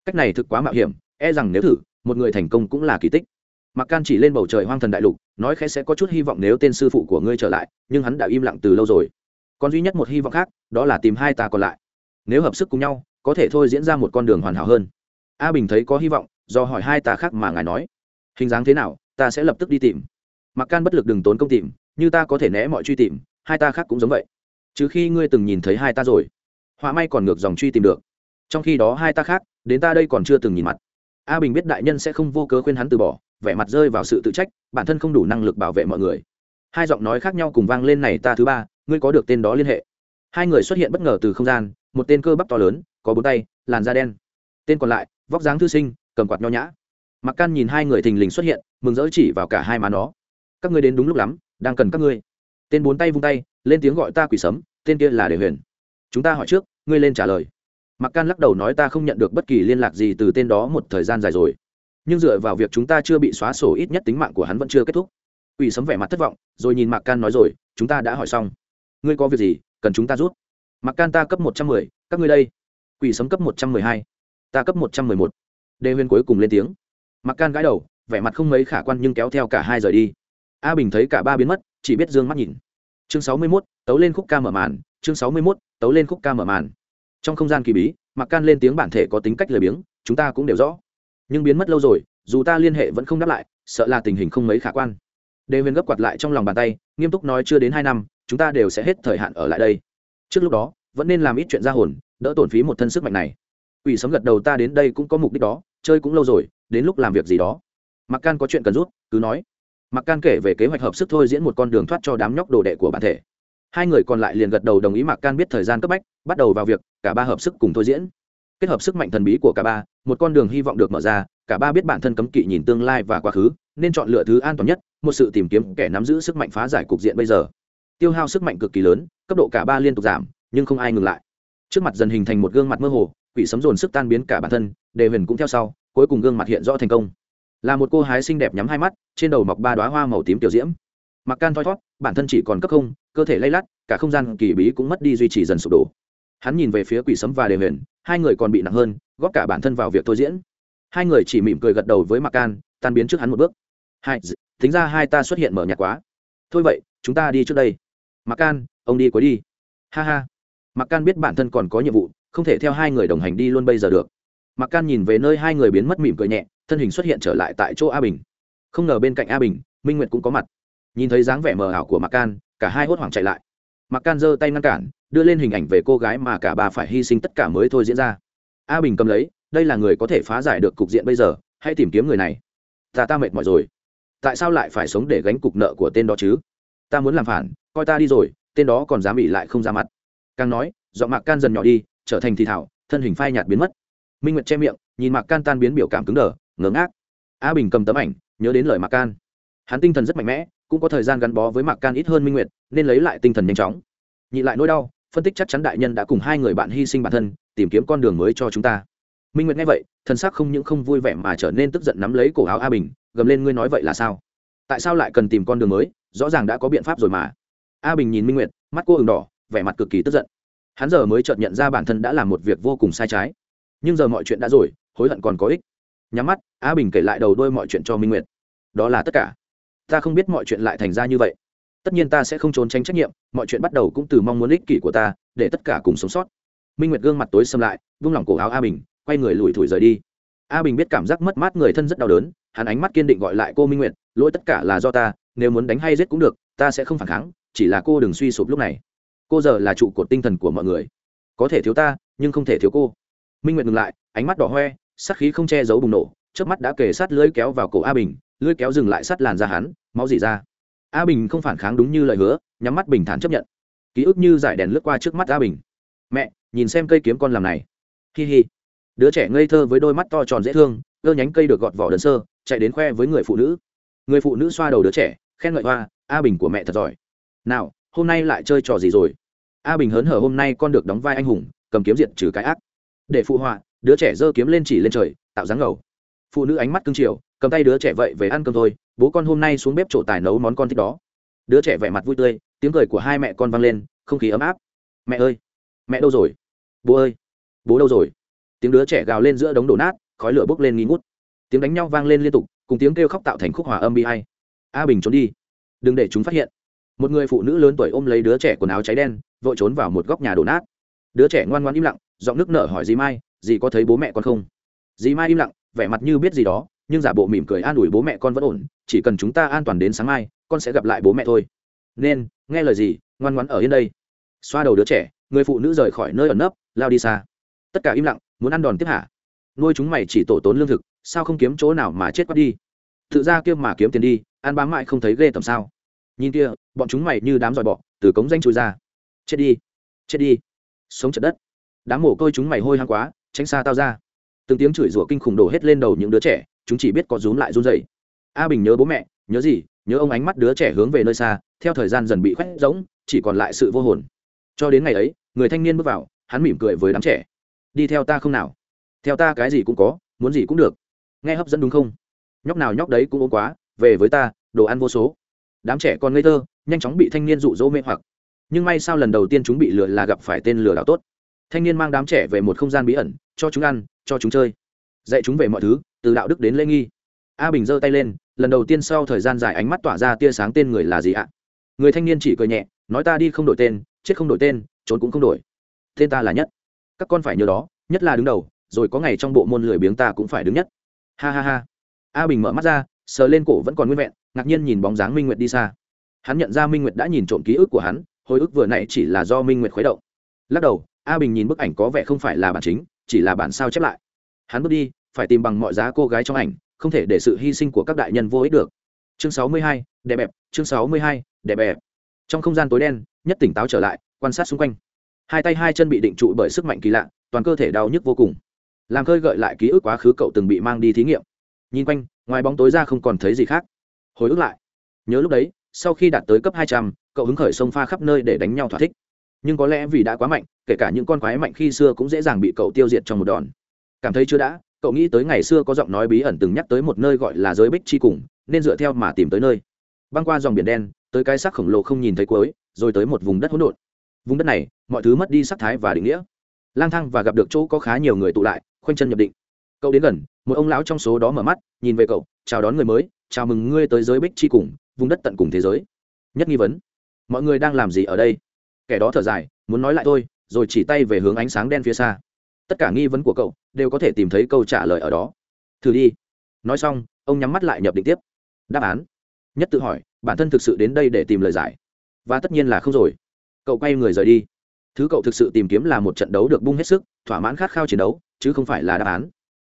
Cách này thực quá mạo hiểm e rằng nếu thử, một người thành công cũng là kỳ tích. Mặc can chỉ lên bầu trời hoang thần đại lục, nói khẽ sẽ có chút hy vọng nếu tên sư phụ của ngươi trở lại, nhưng hắn đã im lặng từ lâu rồi. Còn duy nhất một hy vọng khác, đó là tìm hai ta còn lại. Nếu hợp sức cùng nhau, có thể thôi diễn ra một con đường hoàn hảo hơn. A bình thấy có hy vọng, do hỏi hai ta khác mà ngài nói. Hình dáng thế nào, ta sẽ lập tức đi tìm. Mặc can bất lực đừng tốn công tìm, như ta có thể né mọi truy tìm, hai ta khác cũng giống vậy. Trừ khi ngươi từng nhìn thấy hai ta rồi, họa may còn ngược dòng truy tìm được. Trong khi đó hai ta khác, đến ta đây còn chưa từng nhìn mặt a bình biết đại nhân sẽ không vô cớ khuyên hắn từ bỏ, vẻ mặt rơi vào sự tự trách, bản thân không đủ năng lực bảo vệ mọi người. Hai giọng nói khác nhau cùng vang lên này ta thứ ba, ngươi có được tên đó liên hệ. Hai người xuất hiện bất ngờ từ không gian, một tên cơ bắp to lớn, có bốn tay, làn da đen. Tên còn lại, vóc dáng thư sinh, cầm quạt nho nhã. Mặc can nhìn hai người thình lình xuất hiện, mừng rỡ chỉ vào cả hai má nó. Các ngươi đến đúng lúc lắm, đang cần các ngươi. Tên bốn tay vung tay, lên tiếng gọi ta quỷ sấm, tên kia là đề huyền. Chúng ta hỏi trước, ngươi lên trả lời mặc can lắc đầu nói ta không nhận được bất kỳ liên lạc gì từ tên đó một thời gian dài rồi. Nhưng dựa vào việc chúng ta chưa bị xóa sổ ít nhất tính mạng của hắn vẫn chưa kết thúc. Quỷ sấm vẻ mặt thất vọng, rồi nhìn mạc can nói rồi, chúng ta đã hỏi xong. Ngươi có việc gì, cần chúng ta rút mạc can ta cấp một trăm mười, các ngươi đây. Quỷ sấm cấp một trăm mười hai, ta cấp một trăm mười một. Đê huyên cuối cùng lên tiếng. Mạc can gãi đầu, vẻ mặt không mấy khả quan nhưng kéo theo cả hai rời đi. A bình thấy cả ba biến mất, chỉ biết d ư ơ n g mắt nhìn. Chương sáu mươi mốt, tấu lên khúc ca mở màn, chương sáu mươi mốt, tấu lên khúc ca mở màn trong không gian kỳ bí mặc can lên tiếng bản thể có tính cách lười biếng, chúng ta cũng đều rõ. Nhưng biến mất lâu rồi, dù ta liên hệ vẫn không đáp lại, sợ là tình hình không mấy khả quan. Đề huyền gấp quạt lại trong lòng bàn tay, nghiêm túc nói chưa đến hai năm, chúng ta đều sẽ hết thời hạn ở lại đây. Trước lúc đó, vẫn nên làm ít chuyện ra hồn, đỡ tổn phí một thân sức mạnh này. Ủy sấm gật đầu ta đến đây cũng có mục đích đó, chơi cũng lâu rồi, đến lúc làm việc gì đó. Mặc can có chuyện cần rút, cứ nói. Mặc can kể về kế hoạch hợp sức thôi diễn một con đường thoát cho đám nhóc đồ đệ của bản thể hai người còn lại liền gật đầu đồng ý Mạc can biết thời gian cấp bách, bắt đầu vào việc, cả ba hợp sức cùng thôi diễn. Kết hợp sức mạnh thần bí của cả ba, một con đường hy vọng được mở ra, cả ba biết bản thân cấm kỵ nhìn tương lai và quá khứ, nên chọn lựa thứ an toàn nhất, một sự tìm kiếm kẻ nắm giữ sức mạnh phá giải cục diện bây giờ. Tiêu hao sức mạnh cực kỳ lớn, cấp độ cả ba liên tục giảm, nhưng không ai ngừng lại. Trước mặt dần hình thành một gương mặt mơ hồ, quỷ sấm dồn sức tan biến cả bản thân, đề huyền cũng theo sau, cuối cùng gương mặt hiện rõ thành công. Là một cô hái xinh đẹp nhắm hai mắt, trên đầu mọc ba đoá hoa màu tím tiểu diễm mặc can thoi thót bản thân chỉ còn cấp không, cơ thể lay lắt, cả không gian kỳ bí cũng mất đi duy trì dần sụp đổ. Hắn nhìn về phía quỷ sấm và đề huyền, hai người còn bị nặng hơn, góp cả bản thân vào việc thôi diễn. Hai người chỉ mỉm cười gật đầu với mặc can, tan biến trước hắn một bước. Hai tính ra hai ta xuất hiện mở nhạt quá. Thôi vậy, chúng ta đi trước đây. Mặc can, ông đi cuối đi. Ha ha. Mặc can biết bản thân còn có nhiệm vụ, không thể theo hai người đồng hành đi luôn bây giờ được. Mặc can nhìn về nơi hai người biến mất mỉm cười nhẹ, thân hình xuất hiện trở lại tại chỗ a bình. Không ngờ bên cạnh a bình, minh nguyệt cũng có mặt nhìn thấy dáng vẻ mờ ảo của mặc can, cả hai hốt hoảng chạy lại. Mặc can giơ tay ngăn cản, đưa lên hình ảnh về cô gái mà cả bà phải hy sinh tất cả mới thôi diễn ra. A bình cầm lấy, đây là người có thể phá giải được cục diện bây giờ, hãy tìm kiếm người này. Ta ta mệt mỏi rồi. Tại sao lại phải sống để gánh cục nợ của tên đó chứ? Ta muốn làm phản, coi ta đi rồi, tên đó còn dám ỉ lại không ra mặt. Càng nói, giọng mạc can dần nhỏ đi, trở thành thì thảo, thân hình phai nhạt biến mất. Minh nguyệt che miệng, nhìn mạc can tan biến biểu cảm cứng đờ ngớ ngác. A bình cầm tấm ảnh, nhớ đến lời mạc can. Hắn tinh thần rất mạnh mẽ cũng có thời gian gắn bó với mạc can ít hơn minh nguyệt, nên lấy lại tinh thần nhanh chóng. Nhị lại nỗi đau, phân tích chắc chắn đại nhân đã cùng hai người bạn hy sinh bản thân, tìm kiếm con đường mới cho chúng ta. Minh nguyệt nghe vậy thân xác không những không vui vẻ mà trở nên tức giận nắm lấy cổ áo a bình, gầm lên ngươi nói vậy là sao? Tại sao lại cần tìm con đường mới? Rõ ràng đã có biện pháp rồi mà. A bình nhìn minh nguyệt, mắt cô ửng đỏ, vẻ mặt cực kỳ tức giận. Hắn giờ mới chợt nhận ra bản thân đã làm một việc vô cùng sai trái. Nhưng giờ mọi chuyện đã rồi, hối hận còn có ích. Nhắm mắt, a bình kể lại đầu đôi mọi chuyện cho minh nguyệt. Đó là tất cả ta không biết mọi chuyện lại thành ra như vậy. Tất nhiên ta sẽ không trốn tránh trách nhiệm, mọi chuyện bắt đầu cũng từ mong muốn ích kỷ của ta, để tất cả cùng sống sót. Minh nguyệt gương mặt tối xâm lại, vung lòng cổ áo a bình, quay người lùi thủi rời đi. A bình biết cảm giác mất mát người thân rất đau đớn, hắn ánh mắt kiên định gọi lại cô minh nguyệt, lỗi tất cả là do ta, nếu muốn đánh hay giết cũng được, ta sẽ không phản kháng, chỉ là cô đừng suy sụp lúc này. Cô giờ là trụ cột tinh thần của mọi người. Có thể thiếu ta, nhưng không thể thiếu cô. Minh nguyệt ngừng lại, ánh mắt đỏ hoe, sắc khí không che giấu bùng nổ trước mắt đã kề sát lưỡi kéo vào cổ a bình lưỡi kéo dừng lại sát làn ra hắn, máu dỉ ra. A bình không phản kháng đúng như lời hứa, nhắm mắt bình thản chấp nhận. Ký ức như giải đèn lướt qua trước mắt a bình. Mẹ, nhìn xem cây kiếm con làm này. Hi hi. Đứa trẻ ngây thơ với đôi mắt to tròn dễ thương cơ nhánh cây được gọt vỏ đơn sơ, chạy đến khoe với người phụ nữ. Người phụ nữ xoa đầu đứa trẻ, khen ngợi hoa, a bình của mẹ thật giỏi. Nào, hôm nay lại chơi trò gì rồi? A bình hớn hở, hôm nay con được đóng vai anh hùng, cầm kiếm diện trừ cái ác. Để phụ họa, đứa trẻ giơ kiếm lên chỉ lên trời, tạo dáng ngầu. Phụ nữ ánh mắt cưng chiều cầm tay đứa trẻ vậy về ăn cơm thôi, bố con hôm nay xuống bếp trổ tài nấu món con thích đó. Đứa trẻ vẻ mặt vui tươi, tiếng cười của hai mẹ con vang lên, không khí ấm áp. Mẹ ơi, mẹ đâu rồi? Bố ơi, bố đâu rồi? Tiếng đứa trẻ gào lên giữa đống đổ nát, khói lửa bốc lên nghi ngút. Tiếng đánh nhau vang lên liên tục, cùng tiếng kêu khóc tạo thành khúc hòa âm bi hay a bình trốn đi. Đừng để chúng phát hiện. Một người phụ nữ lớn tuổi ôm lấy đứa trẻ quần áo cháy đen, vội trốn vào một góc nhà đổ nát. Đứa trẻ ngoan ngoan im lặng, giọng nước nở hỏi dì mai, dì có thấy bố mẹ con không? Dì mai im lặng, vẻ mặt như biết gì đó nhưng giả bộ mỉm cười an ủi bố mẹ con vẫn ổn, chỉ cần chúng ta an toàn đến sáng mai, con sẽ gặp lại bố mẹ thôi. Nên, nghe lời gì, ngoan ngoãn ở yên đây. Xoa đầu đứa trẻ, người phụ nữ rời khỏi nơi ẩn nấp, lao đi xa. Tất cả im lặng, muốn ăn đòn tiếp hả? Nuôi chúng mày chỉ tổ tốn lương thực, sao không kiếm chỗ nào mà chết quát đi? Tự ra kia mà kiếm tiền đi, ăn bám mại không thấy ghê tầm sao? Nhìn kia, bọn chúng mày như đám dòi bọ, từ cống danh chui ra. Chết đi chết đi. Sống chật đất. Đám mồ côi chúng mày hôi hăng quá, tránh xa tao ra. Từng tiếng chửi rủa kinh khủng đổ hết lên đầu những đứa trẻ chúng chỉ biết có rúm lại run dậy a bình nhớ bố mẹ, nhớ gì, nhớ ông ánh mắt đứa trẻ hướng về nơi xa, theo thời gian dần bị khoét rỗng, chỉ còn lại sự vô hồn. Cho đến ngày ấy, người thanh niên bước vào, hắn mỉm cười với đám trẻ. Đi theo ta không nào? Theo ta cái gì cũng có, muốn gì cũng được. Nghe hấp dẫn đúng không? Nhóc nào nhóc đấy cũng ốm quá, về với ta, đồ ăn vô số. Đám trẻ còn ngây thơ, nhanh chóng bị thanh niên rụ rỗ mê hoặc. Nhưng may sao lần đầu tiên chúng bị lừa là gặp phải tên lừa đảo tốt. Thanh niên mang đám trẻ về một không gian bí ẩn, cho chúng ăn, cho chúng chơi. Dạy chúng về mọi thứ từ đạo đức đến lễ nghi. A bình giơ tay lên, lần đầu tiên sau thời gian dài ánh mắt tỏa ra tia sáng tên người là gì ạ? Người thanh niên chỉ cười nhẹ, nói ta đi không đổi tên, chết không đổi tên, trốn cũng không đổi. Tên ta là nhất. Các con phải nhớ đó, nhất là đứng đầu, rồi có ngày trong bộ môn lười biếng ta cũng phải đứng nhất. Ha ha ha. A bình mở mắt ra, sờ lên cổ vẫn còn nguyên vẹn, ngạc nhiên nhìn bóng dáng minh nguyệt đi xa. Hắn nhận ra minh nguyệt đã nhìn trộm ký ức của hắn, hồi ức vừa nãy chỉ là do minh nguyệt khuấy động. Lắc đầu, a bình nhìn bức ảnh có vẻ không phải là bản chính, chỉ là bản sao chép lại. Hắn bước đi phải tìm bằng mọi giá cô gái trong ảnh không thể để sự hy sinh của các đại nhân vô ích được. Chương sáu mươi hai, đẹp bẹp chương sáu mươi hai, đẹp bẹp. Trong không gian tối đen nhất tỉnh táo trở lại quan sát xung quanh. Hai tay hai chân bị định trụ bởi sức mạnh kỳ lạ toàn cơ thể đau nhức vô cùng. Làm khơi gợi lại ký ức quá khứ cậu từng bị mang đi thí nghiệm. Nhìn quanh ngoài bóng tối ra không còn thấy gì khác. Hồi ức lại. Nhớ lúc đấy sau khi đạt tới cấp hai trăm cậu hứng khởi sông pha khắp nơi để đánh nhau thỏa thích. Nhưng có lẽ vì đã quá mạnh kể cả những con quái mạnh khi xưa cũng dễ dàng bị cậu tiêu diệt trong một đòn. Cảm thấy chưa đã cậu nghĩ tới ngày xưa có giọng nói bí ẩn từng nhắc tới một nơi gọi là giới bích chi cùng, nên dựa theo mà tìm tới nơi. Băng qua dòng biển đen, tới cái sắc khổng lồ không nhìn thấy cuối, rồi tới một vùng đất hỗn độn. Vùng đất này, mọi thứ mất đi sắc thái và định nghĩa. Lang thang và gặp được chỗ có khá nhiều người tụ lại, khoanh chân nhập định. Cậu đến gần, một ông lão trong số đó mở mắt, nhìn về cậu, chào đón người mới, chào mừng ngươi tới giới bích chi cùng, vùng đất tận cùng thế giới. Nhất nghi vấn, mọi người đang làm gì ở đây? Kẻ đó thở dài, muốn nói lại thôi, rồi chỉ tay về hướng ánh sáng đen phía xa. Tất cả nghi vấn của cậu đều có thể tìm thấy câu trả lời ở đó. Thử đi. Nói xong, ông nhắm mắt lại nhập định tiếp. Đáp án. Nhất tự hỏi, bản thân thực sự đến đây để tìm lời giải. Và tất nhiên là không rồi. Cậu quay người rời đi. Thứ cậu thực sự tìm kiếm là một trận đấu được bung hết sức, thỏa mãn khát khao chiến đấu, chứ không phải là đáp án.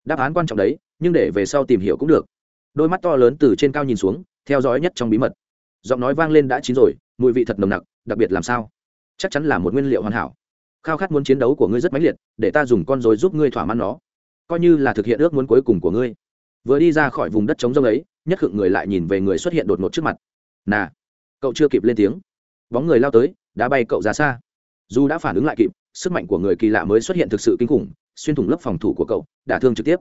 Đáp án quan trọng đấy, nhưng để về sau tìm hiểu cũng được. Đôi mắt to lớn từ trên cao nhìn xuống, theo dõi nhất trong bí mật. Giọng nói vang lên đã chín rồi, mùi vị thật nồng nặc, đặc biệt làm sao? Chắc chắn là một nguyên liệu hoàn hảo khao khát muốn chiến đấu của ngươi rất mãnh liệt, để ta dùng con dối giúp ngươi thỏa mãn nó. Coi như là thực hiện ước muốn cuối cùng của ngươi. Vừa đi ra khỏi vùng đất trống rông ấy, nhất khựng người lại nhìn về người xuất hiện đột ngột trước mặt. Nà, cậu chưa kịp lên tiếng. Bóng người lao tới, đã bay cậu ra xa. Dù đã phản ứng lại kịp, sức mạnh của người kỳ lạ mới xuất hiện thực sự kinh khủng, xuyên thủng lớp phòng thủ của cậu, đả thương trực tiếp.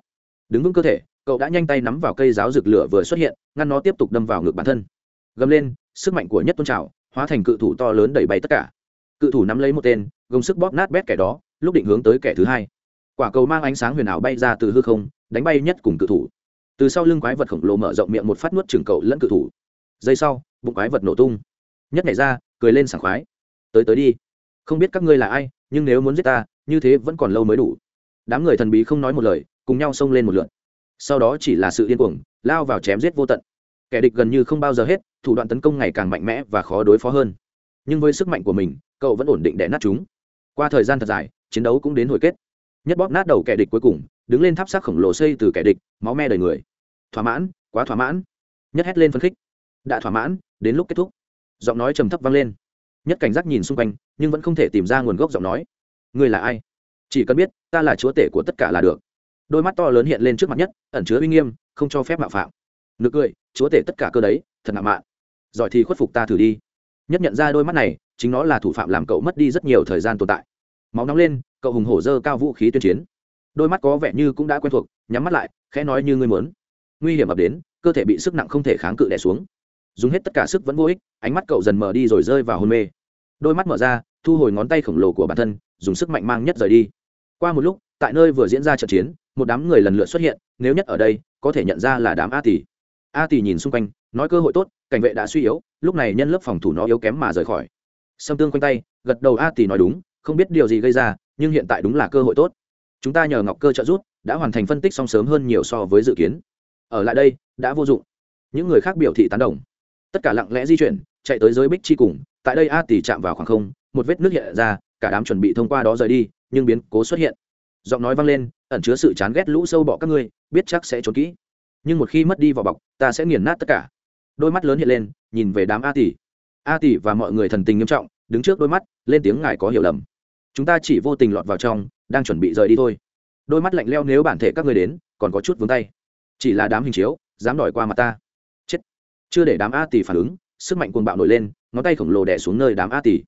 Đứng vững cơ thể, cậu đã nhanh tay nắm vào cây giáo rực lửa vừa xuất hiện, ngăn nó tiếp tục đâm vào ngực bản thân. Gầm lên, sức mạnh của nhất tôn trào hóa thành cự thủ to lớn đẩy bay tất cả cự thủ nắm lấy một tên, gồng sức bóp nát bét kẻ đó, lúc định hướng tới kẻ thứ hai. Quả cầu mang ánh sáng huyền ảo bay ra từ hư không, đánh bay nhất cùng cự thủ. Từ sau lưng quái vật khổng lồ mở rộng miệng một phát nuốt chừng cậu lẫn cự thủ. Giây sau, bụng quái vật nổ tung. Nhất nhảy ra, cười lên sảng khoái. Tới tới đi. Không biết các ngươi là ai, nhưng nếu muốn giết ta, như thế vẫn còn lâu mới đủ. Đám người thần bí không nói một lời, cùng nhau xông lên một lượn. Sau đó chỉ là sự điên cuồng, lao vào chém giết vô tận. Kẻ địch gần như không bao giờ hết, thủ đoạn tấn công ngày càng mạnh mẽ và khó đối phó hơn. Nhưng với sức mạnh của mình cậu vẫn ổn định đè nát chúng. Qua thời gian thật dài, chiến đấu cũng đến hồi kết. Nhất bóp nát đầu kẻ địch cuối cùng, đứng lên tháp xác khổng lồ xây từ kẻ địch, máu me đầy người. Thỏa mãn, quá thỏa mãn. Nhất hét lên phấn khích. Đã thỏa mãn, đến lúc kết thúc. Giọng nói trầm thấp vang lên. Nhất cảnh giác nhìn xung quanh, nhưng vẫn không thể tìm ra nguồn gốc giọng nói. Người là ai? Chỉ cần biết, ta là chúa tể của tất cả là được. Đôi mắt to lớn hiện lên trước mặt nhất, ẩn chứa uy nghiêm, không cho phép mạo phạm. Nực cười, chúa tể tất cả cơ đấy, thật ngạo mạn. Giỏi thì khuất phục ta thử đi nhất nhận ra đôi mắt này, chính nó là thủ phạm làm cậu mất đi rất nhiều thời gian tồn tại. Máu nóng lên, cậu hùng hổ dơ cao vũ khí tuyên chiến. Đôi mắt có vẻ như cũng đã quen thuộc, nhắm mắt lại, khẽ nói như ngươi muốn. Nguy hiểm ập đến, cơ thể bị sức nặng không thể kháng cự đẻ xuống. Dùng hết tất cả sức vẫn vô ích, ánh mắt cậu dần mở đi rồi rơi vào hôn mê. Đôi mắt mở ra, thu hồi ngón tay khổng lồ của bản thân, dùng sức mạnh mang nhất rời đi. Qua một lúc, tại nơi vừa diễn ra trận chiến, một đám người lần lượt xuất hiện, nếu nhất ở đây, có thể nhận ra là đám a tỷ a tỷ nhìn xung quanh, nói cơ hội tốt, cảnh vệ đã suy yếu, lúc này nhân lớp phòng thủ nó yếu kém mà rời khỏi. Sâm tương quanh tay, gật đầu a tỷ nói đúng, không biết điều gì gây ra, nhưng hiện tại đúng là cơ hội tốt. Chúng ta nhờ ngọc cơ trợ giúp, đã hoàn thành phân tích song sớm hơn nhiều so với dự kiến. Ở lại đây, đã vô dụng. Những người khác biểu thị tán đồng. Tất cả lặng lẽ di chuyển, chạy tới giới bích chi cùng, tại đây a tỷ chạm vào khoảng không, một vết nước hiện ra, cả đám chuẩn bị thông qua đó rời đi, nhưng biến cố xuất hiện. Giọng nói vang lên, ẩn chứa sự chán ghét lũ sâu bọ các ngươi, biết chắc sẽ trốn kỹ nhưng một khi mất đi vỏ bọc, ta sẽ nghiền nát tất cả. Đôi mắt lớn hiện lên, nhìn về đám a tỷ a tỷ và mọi người thần tình nghiêm trọng, đứng trước đôi mắt, lên tiếng ngài có hiểu lầm. Chúng ta chỉ vô tình lọt vào trong, đang chuẩn bị rời đi thôi. Đôi mắt lạnh leo nếu bản thể các người đến, còn có chút vướng tay. Chỉ là đám hình chiếu, dám đòi qua mặt ta. Chết. Chưa để đám a tỷ phản ứng, sức mạnh cuồng bạo nổi lên, ngón tay khổng lồ đẻ xuống nơi đám a tỷ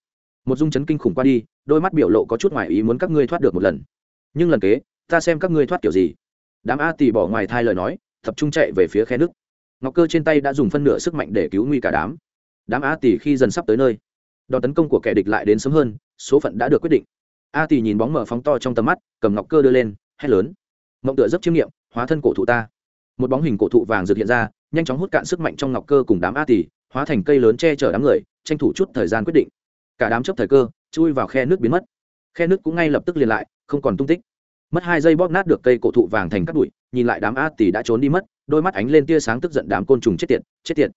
một dung chấn kinh khủng qua đi, đôi mắt biểu lộ có chút ngoài ý muốn các ngươi thoát được một lần. Nhưng lần kế, ta xem các ngươi thoát kiểu gì. Đám a tỷ bỏ ngoài thai lời nói tập trung chạy về phía khe nước. Ngọc cơ trên tay đã dùng phân nửa sức mạnh để cứu nguy cả đám. Đám a tỷ khi dần sắp tới nơi, đòn tấn công của kẻ địch lại đến sớm hơn, số phận đã được quyết định. A tỷ nhìn bóng mở phóng to trong tầm mắt, cầm ngọc cơ đưa lên, hét lớn. Mộng tựa rất chiêm nghiệm, hóa thân cổ thụ ta. Một bóng hình cổ thụ vàng rực hiện ra, nhanh chóng hút cạn sức mạnh trong ngọc cơ cùng đám a tỷ hóa thành cây lớn che chở đám người, tranh thủ chút thời gian quyết định. Cả đám chấp thời cơ, chui vào khe nước biến mất. Khe nước cũng ngay lập tức liền lại, không còn tung tích. Mất hai giây bóp nát được cây cổ thụ vàng thành cắt bụi nhìn lại đám a tỷ đã trốn đi mất, đôi mắt ánh lên tia sáng tức giận đám côn trùng chết tiệt chết tiệt.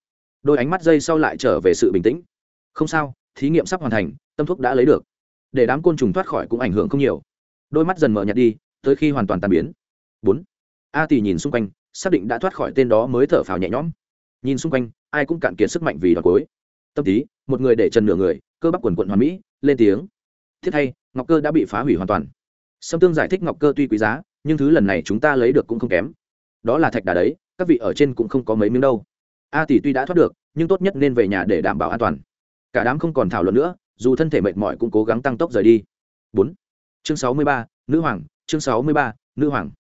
Đôi ánh mắt dây sau lại trở về sự bình tĩnh. Không sao, thí nghiệm sắp hoàn thành, tâm thuốc đã lấy được. Để đám côn trùng thoát khỏi cũng ảnh hưởng không nhiều. Đôi mắt dần mở nhạt đi, tới khi hoàn toàn tàn biến. Bốn. A tỷ nhìn xung quanh, xác định đã thoát khỏi tên đó mới thở phào nhẹ nhõm. Nhìn xung quanh, ai cũng cạn kiệt sức mạnh vì đòn cối. Tâm tí, một người để trần nửa người, cơ bắp quần quận hoàn mỹ, lên tiếng. Thiết thay ngọc cơ đã bị phá hủy hoàn toàn. Sâm tương giải thích ngọc cơ tuy quý giá nhưng thứ lần này chúng ta lấy được cũng không kém. Đó là thạch đá đấy, các vị ở trên cũng không có mấy miếng đâu. A tỷ tuy đã thoát được, nhưng tốt nhất nên về nhà để đảm bảo an toàn. Cả đám không còn thảo luận nữa, dù thân thể mệt mỏi cũng cố gắng tăng tốc rời đi. Bốn. Chương sáu mươi ba, nữ hoàng, chương sáu mươi ba, nữ hoàng.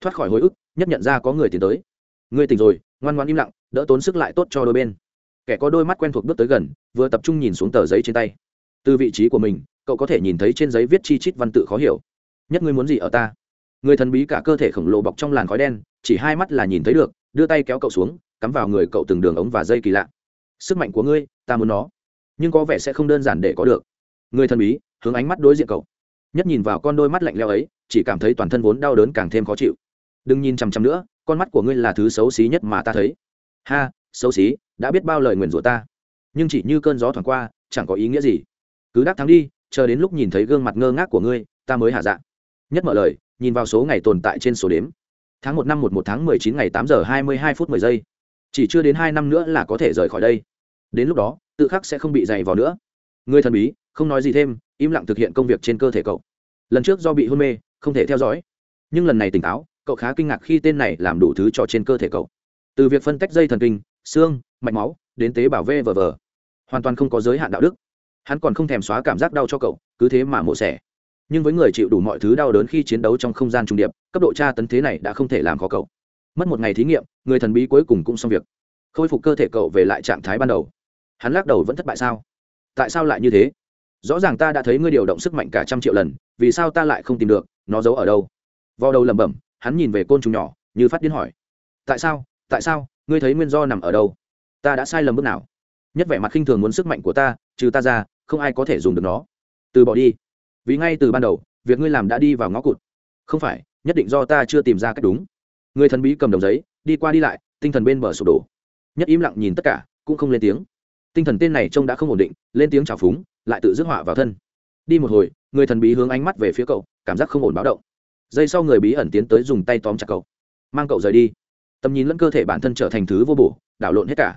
Thoát khỏi hồi ức, nhất nhận ra có người tiến tới. Ngươi tỉnh rồi, ngoan ngoan im lặng, đỡ tốn sức lại tốt cho đôi bên. Kẻ có đôi mắt quen thuộc bước tới gần, vừa tập trung nhìn xuống tờ giấy trên tay. Từ vị trí của mình, cậu có thể nhìn thấy trên giấy viết chi chít văn tự khó hiểu. Nhất ngươi muốn gì ở ta? Người thần bí cả cơ thể khổng lồ bọc trong làn khói đen, chỉ hai mắt là nhìn thấy được, đưa tay kéo cậu xuống, cắm vào người cậu từng đường ống và dây kỳ lạ. Sức mạnh của ngươi, ta muốn nó. Nhưng có vẻ sẽ không đơn giản để có được. Người thần bí, hướng ánh mắt đối diện cậu. Nhất nhìn vào con đôi mắt lạnh leo ấy, chỉ cảm thấy toàn thân vốn đau đớn càng thêm khó chịu. Đừng nhìn chằm chằm nữa, con mắt của ngươi là thứ xấu xí nhất mà ta thấy. Ha, xấu xí, đã biết bao lời nguyền rủa ta. Nhưng chỉ như cơn gió thoảng qua, chẳng có ý nghĩa gì. Cứ đắc thắng đi, chờ đến lúc nhìn thấy gương mặt ngơ ngác của ngươi, ta mới hạ dạ. Nhất mở lời nhìn vào số ngày tồn tại trên số đếm. Tháng một năm một một tháng mười chín ngày tám giờ hai mươi hai phút mười giây. Chỉ chưa đến hai năm nữa là có thể rời khỏi đây. Đến lúc đó, tự khắc sẽ không bị dày vào nữa. Người thần bí, không nói gì thêm, im lặng thực hiện công việc trên cơ thể cậu. Lần trước do bị hôn mê, không thể theo dõi. Nhưng lần này tỉnh táo, cậu khá kinh ngạc khi tên này làm đủ thứ cho trên cơ thể cậu. Từ việc phân tách dây thần kinh, xương, mạch máu, đến tế bảo vê vờ vờ hoàn toàn không có giới hạn đạo đức. Hắn còn không thèm xóa cảm giác đau cho cậu, cứ thế mà mổ xẻ nhưng với người chịu đủ mọi thứ đau đớn khi chiến đấu trong không gian trung điệp, cấp độ tra tấn thế này đã không thể làm khó cậu. Mất một ngày thí nghiệm, người thần bí cuối cùng cũng xong việc. Khôi phục cơ thể cậu về lại trạng thái ban đầu. Hắn lắc đầu vẫn thất bại sao? Tại sao lại như thế? Rõ ràng ta đã thấy ngươi điều động sức mạnh cả trăm triệu lần, vì sao ta lại không tìm được? Nó giấu ở đâu? Vào đầu lẩm bẩm, hắn nhìn về côn trùng nhỏ, như phát điên hỏi. Tại sao? Tại sao? Ngươi thấy nguyên do nằm ở đâu? Ta đã sai lầm bước nào? Nhất vẻ mặt khinh thường muốn sức mạnh của ta, trừ ta ra, không ai có thể dùng được nó. Từ bỏ đi vì ngay từ ban đầu, việc ngươi làm đã đi vào ngõ cụt. Không phải, nhất định do ta chưa tìm ra cách đúng. Người thần bí cầm đồng giấy, đi qua đi lại, tinh thần bên bờ sụp đổ. Nhất im lặng nhìn tất cả, cũng không lên tiếng. Tinh thần tên này trông đã không ổn định, lên tiếng trào phúng, lại tự dứt họa vào thân. Đi một hồi, người thần bí hướng ánh mắt về phía cậu, cảm giác không ổn báo động. Giây sau người bí ẩn tiến tới dùng tay tóm chặt cậu. Mang cậu rời đi. Tầm nhìn lẫn cơ thể bản thân trở thành thứ vô bổ, đảo lộn hết cả.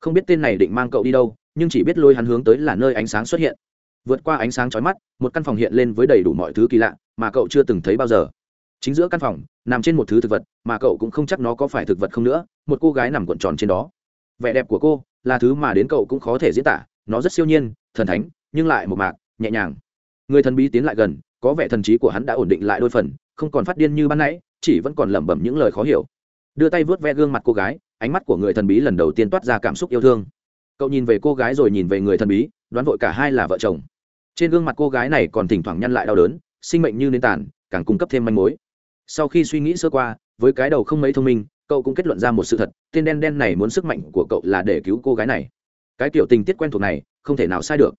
Không biết tên này định mang cậu đi đâu, nhưng chỉ biết lôi hắn hướng tới là nơi ánh sáng xuất hiện vượt qua ánh sáng chói mắt, một căn phòng hiện lên với đầy đủ mọi thứ kỳ lạ mà cậu chưa từng thấy bao giờ. Chính giữa căn phòng, nằm trên một thứ thực vật mà cậu cũng không chắc nó có phải thực vật không nữa, một cô gái nằm cuộn tròn trên đó. Vẻ đẹp của cô là thứ mà đến cậu cũng khó thể diễn tả, nó rất siêu nhiên, thần thánh, nhưng lại một mạc, nhẹ nhàng. Người thần bí tiến lại gần, có vẻ thần trí của hắn đã ổn định lại đôi phần, không còn phát điên như ban nãy, chỉ vẫn còn lẩm bẩm những lời khó hiểu. Đưa tay vớt ve gương mặt cô gái, ánh mắt của người thần bí lần đầu tiên toát ra cảm xúc yêu thương. Cậu nhìn về cô gái rồi nhìn về người thần bí, đoán vội cả hai là vợ chồng trên gương mặt cô gái này còn thỉnh thoảng nhăn lại đau đớn, sinh mệnh như nến tàn, càng cung cấp thêm manh mối. Sau khi suy nghĩ sơ qua, với cái đầu không mấy thông minh, cậu cũng kết luận ra một sự thật, tên đen đen này muốn sức mạnh của cậu là để cứu cô gái này. Cái kiểu tình tiết quen thuộc này, không thể nào sai được.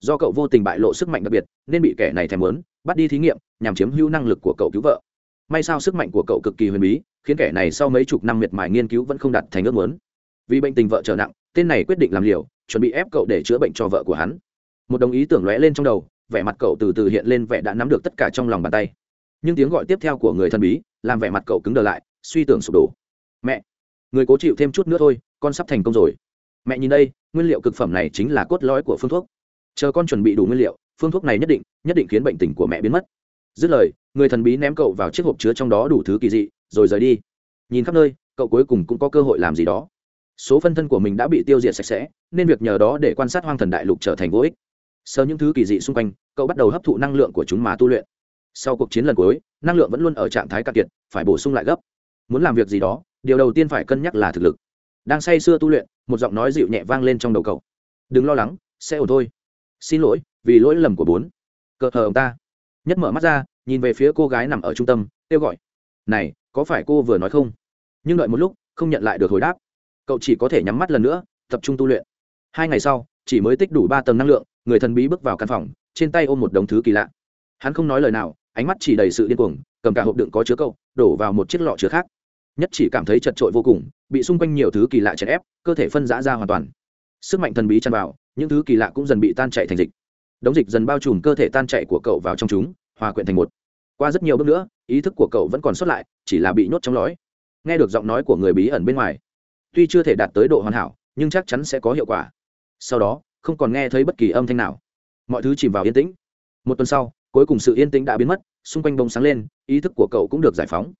Do cậu vô tình bại lộ sức mạnh đặc biệt, nên bị kẻ này thèm muốn, bắt đi thí nghiệm, nhằm chiếm hữu năng lực của cậu cứu vợ. May sao sức mạnh của cậu cực kỳ huyền bí, khiến kẻ này sau mấy chục năm miệt mài nghiên cứu vẫn không đạt thành ước muốn. Vì bệnh tình vợ trở nặng, tên này quyết định làm liều, chuẩn bị ép cậu để chữa bệnh cho vợ của hắn một đồng ý tưởng lóe lên trong đầu, vẻ mặt cậu từ từ hiện lên vẻ đã nắm được tất cả trong lòng bàn tay. Nhưng tiếng gọi tiếp theo của người thần bí làm vẻ mặt cậu cứng đờ lại, suy tưởng sụp đổ. Mẹ, người cố chịu thêm chút nữa thôi, con sắp thành công rồi. Mẹ nhìn đây, nguyên liệu cực phẩm này chính là cốt lõi của phương thuốc. Chờ con chuẩn bị đủ nguyên liệu, phương thuốc này nhất định nhất định khiến bệnh tình của mẹ biến mất. Dứt lời, người thần bí ném cậu vào chiếc hộp chứa trong đó đủ thứ kỳ dị, rồi rời đi. Nhìn khắp nơi, cậu cuối cùng cũng có cơ hội làm gì đó. Số phân thân của mình đã bị tiêu diệt sạch sẽ, nên việc nhờ đó để quan sát hoang thần đại lục trở thành vô ích sờ những thứ kỳ dị xung quanh, cậu bắt đầu hấp thụ năng lượng của chúng mà tu luyện. Sau cuộc chiến lần cuối, năng lượng vẫn luôn ở trạng thái cạn kiệt, phải bổ sung lại gấp. Muốn làm việc gì đó, điều đầu tiên phải cân nhắc là thực lực. Đang say sưa tu luyện, một giọng nói dịu nhẹ vang lên trong đầu cậu. Đừng lo lắng, sẽ ổn thôi. Xin lỗi, vì lỗi lầm của bốn. Cờ hờ ông ta. Nhất mở mắt ra, nhìn về phía cô gái nằm ở trung tâm, kêu gọi. Này, có phải cô vừa nói không? Nhưng đợi một lúc, không nhận lại được hồi đáp. Cậu chỉ có thể nhắm mắt lần nữa, tập trung tu luyện. Hai ngày sau, chỉ mới tích đủ ba tầng năng lượng người thần bí bước vào căn phòng, trên tay ôm một đống thứ kỳ lạ. Hắn không nói lời nào, ánh mắt chỉ đầy sự điên cuồng, cầm cả hộp đựng có chứa cậu, đổ vào một chiếc lọ chứa khác. Nhất chỉ cảm thấy chật trội vô cùng, bị xung quanh nhiều thứ kỳ lạ chèn ép, cơ thể phân giã ra hoàn toàn. Sức mạnh thần bí chăn vào, những thứ kỳ lạ cũng dần bị tan chạy thành dịch. Đống dịch dần bao trùm cơ thể tan chạy của cậu vào trong chúng, hòa quyện thành một. Qua rất nhiều bước nữa, ý thức của cậu vẫn còn sót lại, chỉ là bị nhốt trong lõi. Nghe được giọng nói của người bí ẩn bên ngoài, tuy chưa thể đạt tới độ hoàn hảo, nhưng chắc chắn sẽ có hiệu quả. Sau đó không còn nghe thấy bất kỳ âm thanh nào. Mọi thứ chìm vào yên tĩnh. Một tuần sau, cuối cùng sự yên tĩnh đã biến mất, xung quanh bông sáng lên, ý thức của cậu cũng được giải phóng.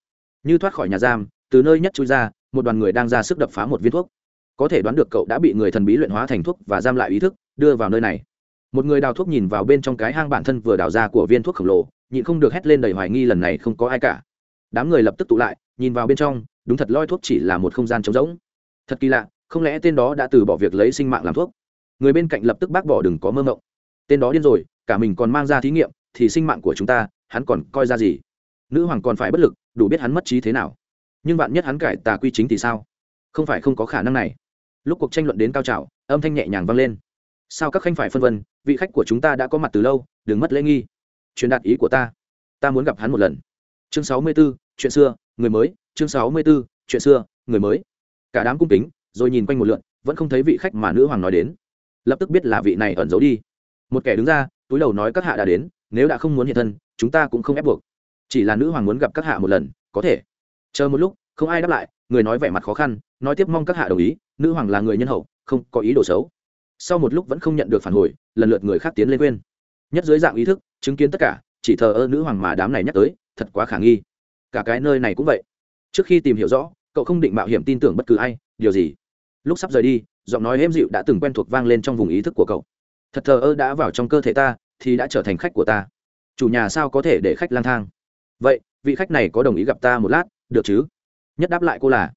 Như thoát khỏi nhà giam, từ nơi nhất chui ra, một đoàn người đang ra sức đập phá một viên thuốc. Có thể đoán được cậu đã bị người thần bí luyện hóa thành thuốc và giam lại ý thức, đưa vào nơi này. Một người đào thuốc nhìn vào bên trong cái hang bản thân vừa đào ra của viên thuốc khổng lồ, nhịn không được hét lên đầy hoài nghi lần này không có ai cả. Đám người lập tức tụ lại, nhìn vào bên trong, đúng thật loi thuốc chỉ là một không gian trống rỗng. Thật kỳ lạ, không lẽ tên đó đã từ bỏ việc lấy sinh mạng làm thuốc? Người bên cạnh lập tức bác bỏ đừng có mơ mộng. Tên đó điên rồi cả mình còn mang ra thí nghiệm thì sinh mạng của chúng ta hắn còn coi ra gì? Nữ hoàng còn phải bất lực đủ biết hắn mất trí thế nào. Nhưng bạn nhất hắn cải tà quy chính thì sao? Không phải không có khả năng này. Lúc cuộc tranh luận đến cao trào âm thanh nhẹ nhàng vang lên. Sao các khanh phải phân vân vị khách của chúng ta đã có mặt từ lâu đừng mất lễ nghi. Truyền đạt ý của ta. Ta muốn gặp hắn một lần. Chương sáu mươi 64, chuyện xưa người mới. Chương sáu mươi 64, chuyện xưa người mới. Cả đám cung kính rồi nhìn quanh một lượn vẫn không thấy vị khách mà nữ hoàng nói đến lập tức biết là vị này ẩn giấu đi. Một kẻ đứng ra, túi đầu nói các hạ đã đến, nếu đã không muốn hiện thân, chúng ta cũng không ép buộc. Chỉ là nữ hoàng muốn gặp các hạ một lần, có thể. Chờ một lúc, không ai đáp lại, người nói vẻ mặt khó khăn, nói tiếp mong các hạ đồng ý, nữ hoàng là người nhân hậu, không có ý đồ xấu. Sau một lúc vẫn không nhận được phản hồi, lần lượt người khác tiến lên quên nhất dưới dạng ý thức, chứng kiến tất cả, chỉ thờ ơ nữ hoàng mà đám này nhắc tới, thật quá khả nghi. Cả cái nơi này cũng vậy. Trước khi tìm hiểu rõ, cậu không định mạo hiểm tin tưởng bất cứ ai, điều gì? Lúc sắp rời đi giọng nói êm dịu đã từng quen thuộc vang lên trong vùng ý thức của cậu. Thật thờ ơ đã vào trong cơ thể ta, thì đã trở thành khách của ta. Chủ nhà sao có thể để khách lang thang? Vậy, vị khách này có đồng ý gặp ta một lát, được chứ? Nhất đáp lại cô là,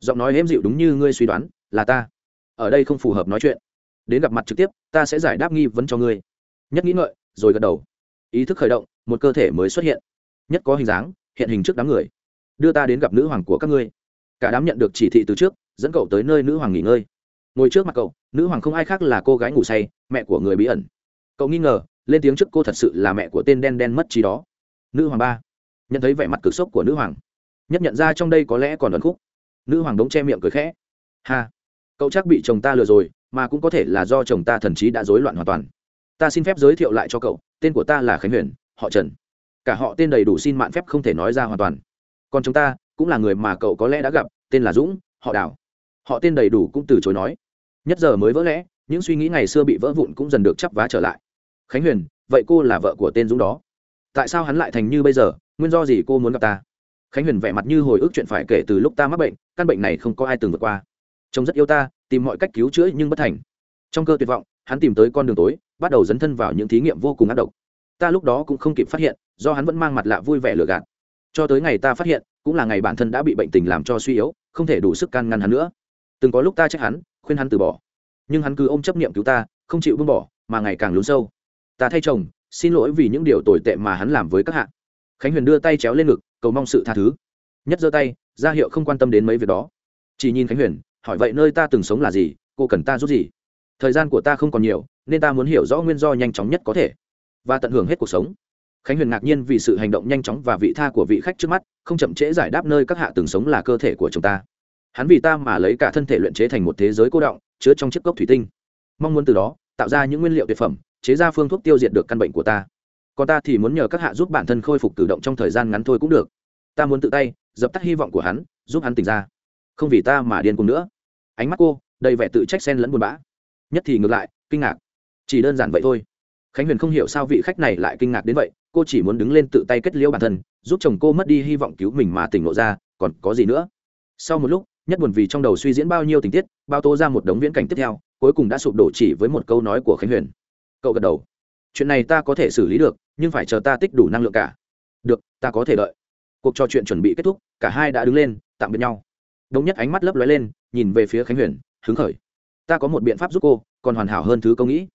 giọng nói êm dịu đúng như ngươi suy đoán, là ta. Ở đây không phù hợp nói chuyện. Đến gặp mặt trực tiếp, ta sẽ giải đáp nghi vấn cho ngươi. Nhất nghĩ ngợi, rồi gật đầu. Ý thức khởi động, một cơ thể mới xuất hiện. Nhất có hình dáng, hiện hình trước đám người. Đưa ta đến gặp nữ hoàng của các ngươi. Cả đám nhận được chỉ thị từ trước, dẫn cậu tới nơi nữ hoàng nghỉ ngơi ngồi trước mặt cậu, nữ hoàng không ai khác là cô gái ngủ say, mẹ của người bí ẩn. Cậu nghi ngờ, lên tiếng trước cô thật sự là mẹ của tên đen đen mất trí đó. Nữ hoàng ba, nhận thấy vẻ mặt cực sốc của nữ hoàng. Nhất nhận ra trong đây có lẽ còn ẩn khúc. Nữ hoàng đống che miệng cười khẽ. Ha, cậu chắc bị chồng ta lừa rồi, mà cũng có thể là do chồng ta thần trí đã rối loạn hoàn toàn. Ta xin phép giới thiệu lại cho cậu, tên của ta là khánh huyền, họ trần. Cả họ tên đầy đủ xin mạn phép không thể nói ra hoàn toàn. Còn chúng ta cũng là người mà cậu có lẽ đã gặp, tên là dũng, họ đào. Họ tên đầy đủ cũng từ chối nói nhất giờ mới vỡ lẽ, những suy nghĩ ngày xưa bị vỡ vụn cũng dần được chắp vá trở lại. Khánh huyền, vậy cô là vợ của tên dũng đó. Tại sao hắn lại thành như bây giờ? Nguyên do gì cô muốn gặp ta? Khánh huyền vẻ mặt như hồi ức chuyện phải kể từ lúc ta mắc bệnh, căn bệnh này không có ai từng vượt qua. Chồng rất yêu ta, tìm mọi cách cứu chữa nhưng bất thành. Trong cơ tuyệt vọng, hắn tìm tới con đường tối, bắt đầu dấn thân vào những thí nghiệm vô cùng ác độc. Ta lúc đó cũng không kịp phát hiện, do hắn vẫn mang mặt lạ vui vẻ lừa gạt. Cho tới ngày ta phát hiện, cũng là ngày bản thân đã bị bệnh tình làm cho suy yếu, không thể đủ sức can ngăn hắn nữa. Từng có lúc ta trách hắn khuyên hắn từ bỏ. Nhưng hắn cứ ôm chấp niệm cứu ta, không chịu buông bỏ, mà ngày càng lún sâu. Ta thay chồng, xin lỗi vì những điều tồi tệ mà hắn làm với các hạ. Khánh huyền đưa tay chéo lên ngực, cầu mong sự tha thứ. Nhất giơ tay ra hiệu không quan tâm đến mấy việc đó. Chỉ nhìn khánh huyền, hỏi vậy nơi ta từng sống là gì, cô cần ta giúp gì? Thời gian của ta không còn nhiều, nên ta muốn hiểu rõ nguyên do nhanh chóng nhất có thể. Và tận hưởng hết cuộc sống. Khánh huyền ngạc nhiên vì sự hành động nhanh chóng và vị tha của vị khách trước mắt, không chậm trễ giải đáp nơi các hạ từng sống là cơ thể của chúng ta hắn vì ta mà lấy cả thân thể luyện chế thành một thế giới cô động, chứa trong chiếc cốc thủy tinh. Mong muốn từ đó, tạo ra những nguyên liệu tuyệt phẩm, chế ra phương thuốc tiêu diệt được căn bệnh của ta. Còn ta thì muốn nhờ các hạ giúp bản thân khôi phục tự động trong thời gian ngắn thôi cũng được. Ta muốn tự tay, dập tắt hy vọng của hắn, giúp hắn tỉnh ra. Không vì ta mà điên cùng nữa. Ánh mắt cô, đầy vẻ tự trách xen lẫn buồn bã. Nhất thì ngược lại, kinh ngạc. Chỉ đơn giản vậy thôi. Khánh huyền không hiểu sao vị khách này lại kinh ngạc đến vậy, cô chỉ muốn đứng lên tự tay kết liễu bản thân, giúp chồng cô mất đi hy vọng cứu mình mà tỉnh lộ ra, còn có gì nữa? Sau một lúc nhất buồn vì trong đầu suy diễn bao nhiêu tình tiết, bao tô ra một đống viễn cảnh tiếp theo, cuối cùng đã sụp đổ chỉ với một câu nói của khánh huyền. Cậu gật đầu. Chuyện này ta có thể xử lý được, nhưng phải chờ ta tích đủ năng lượng cả. Được, ta có thể đợi. Cuộc trò chuyện chuẩn bị kết thúc, cả hai đã đứng lên, tạm biệt nhau. Đống nhất ánh mắt lấp lóe lên, nhìn về phía khánh huyền, hứng khởi. Ta có một biện pháp giúp cô, còn hoàn hảo hơn thứ câu nghĩ.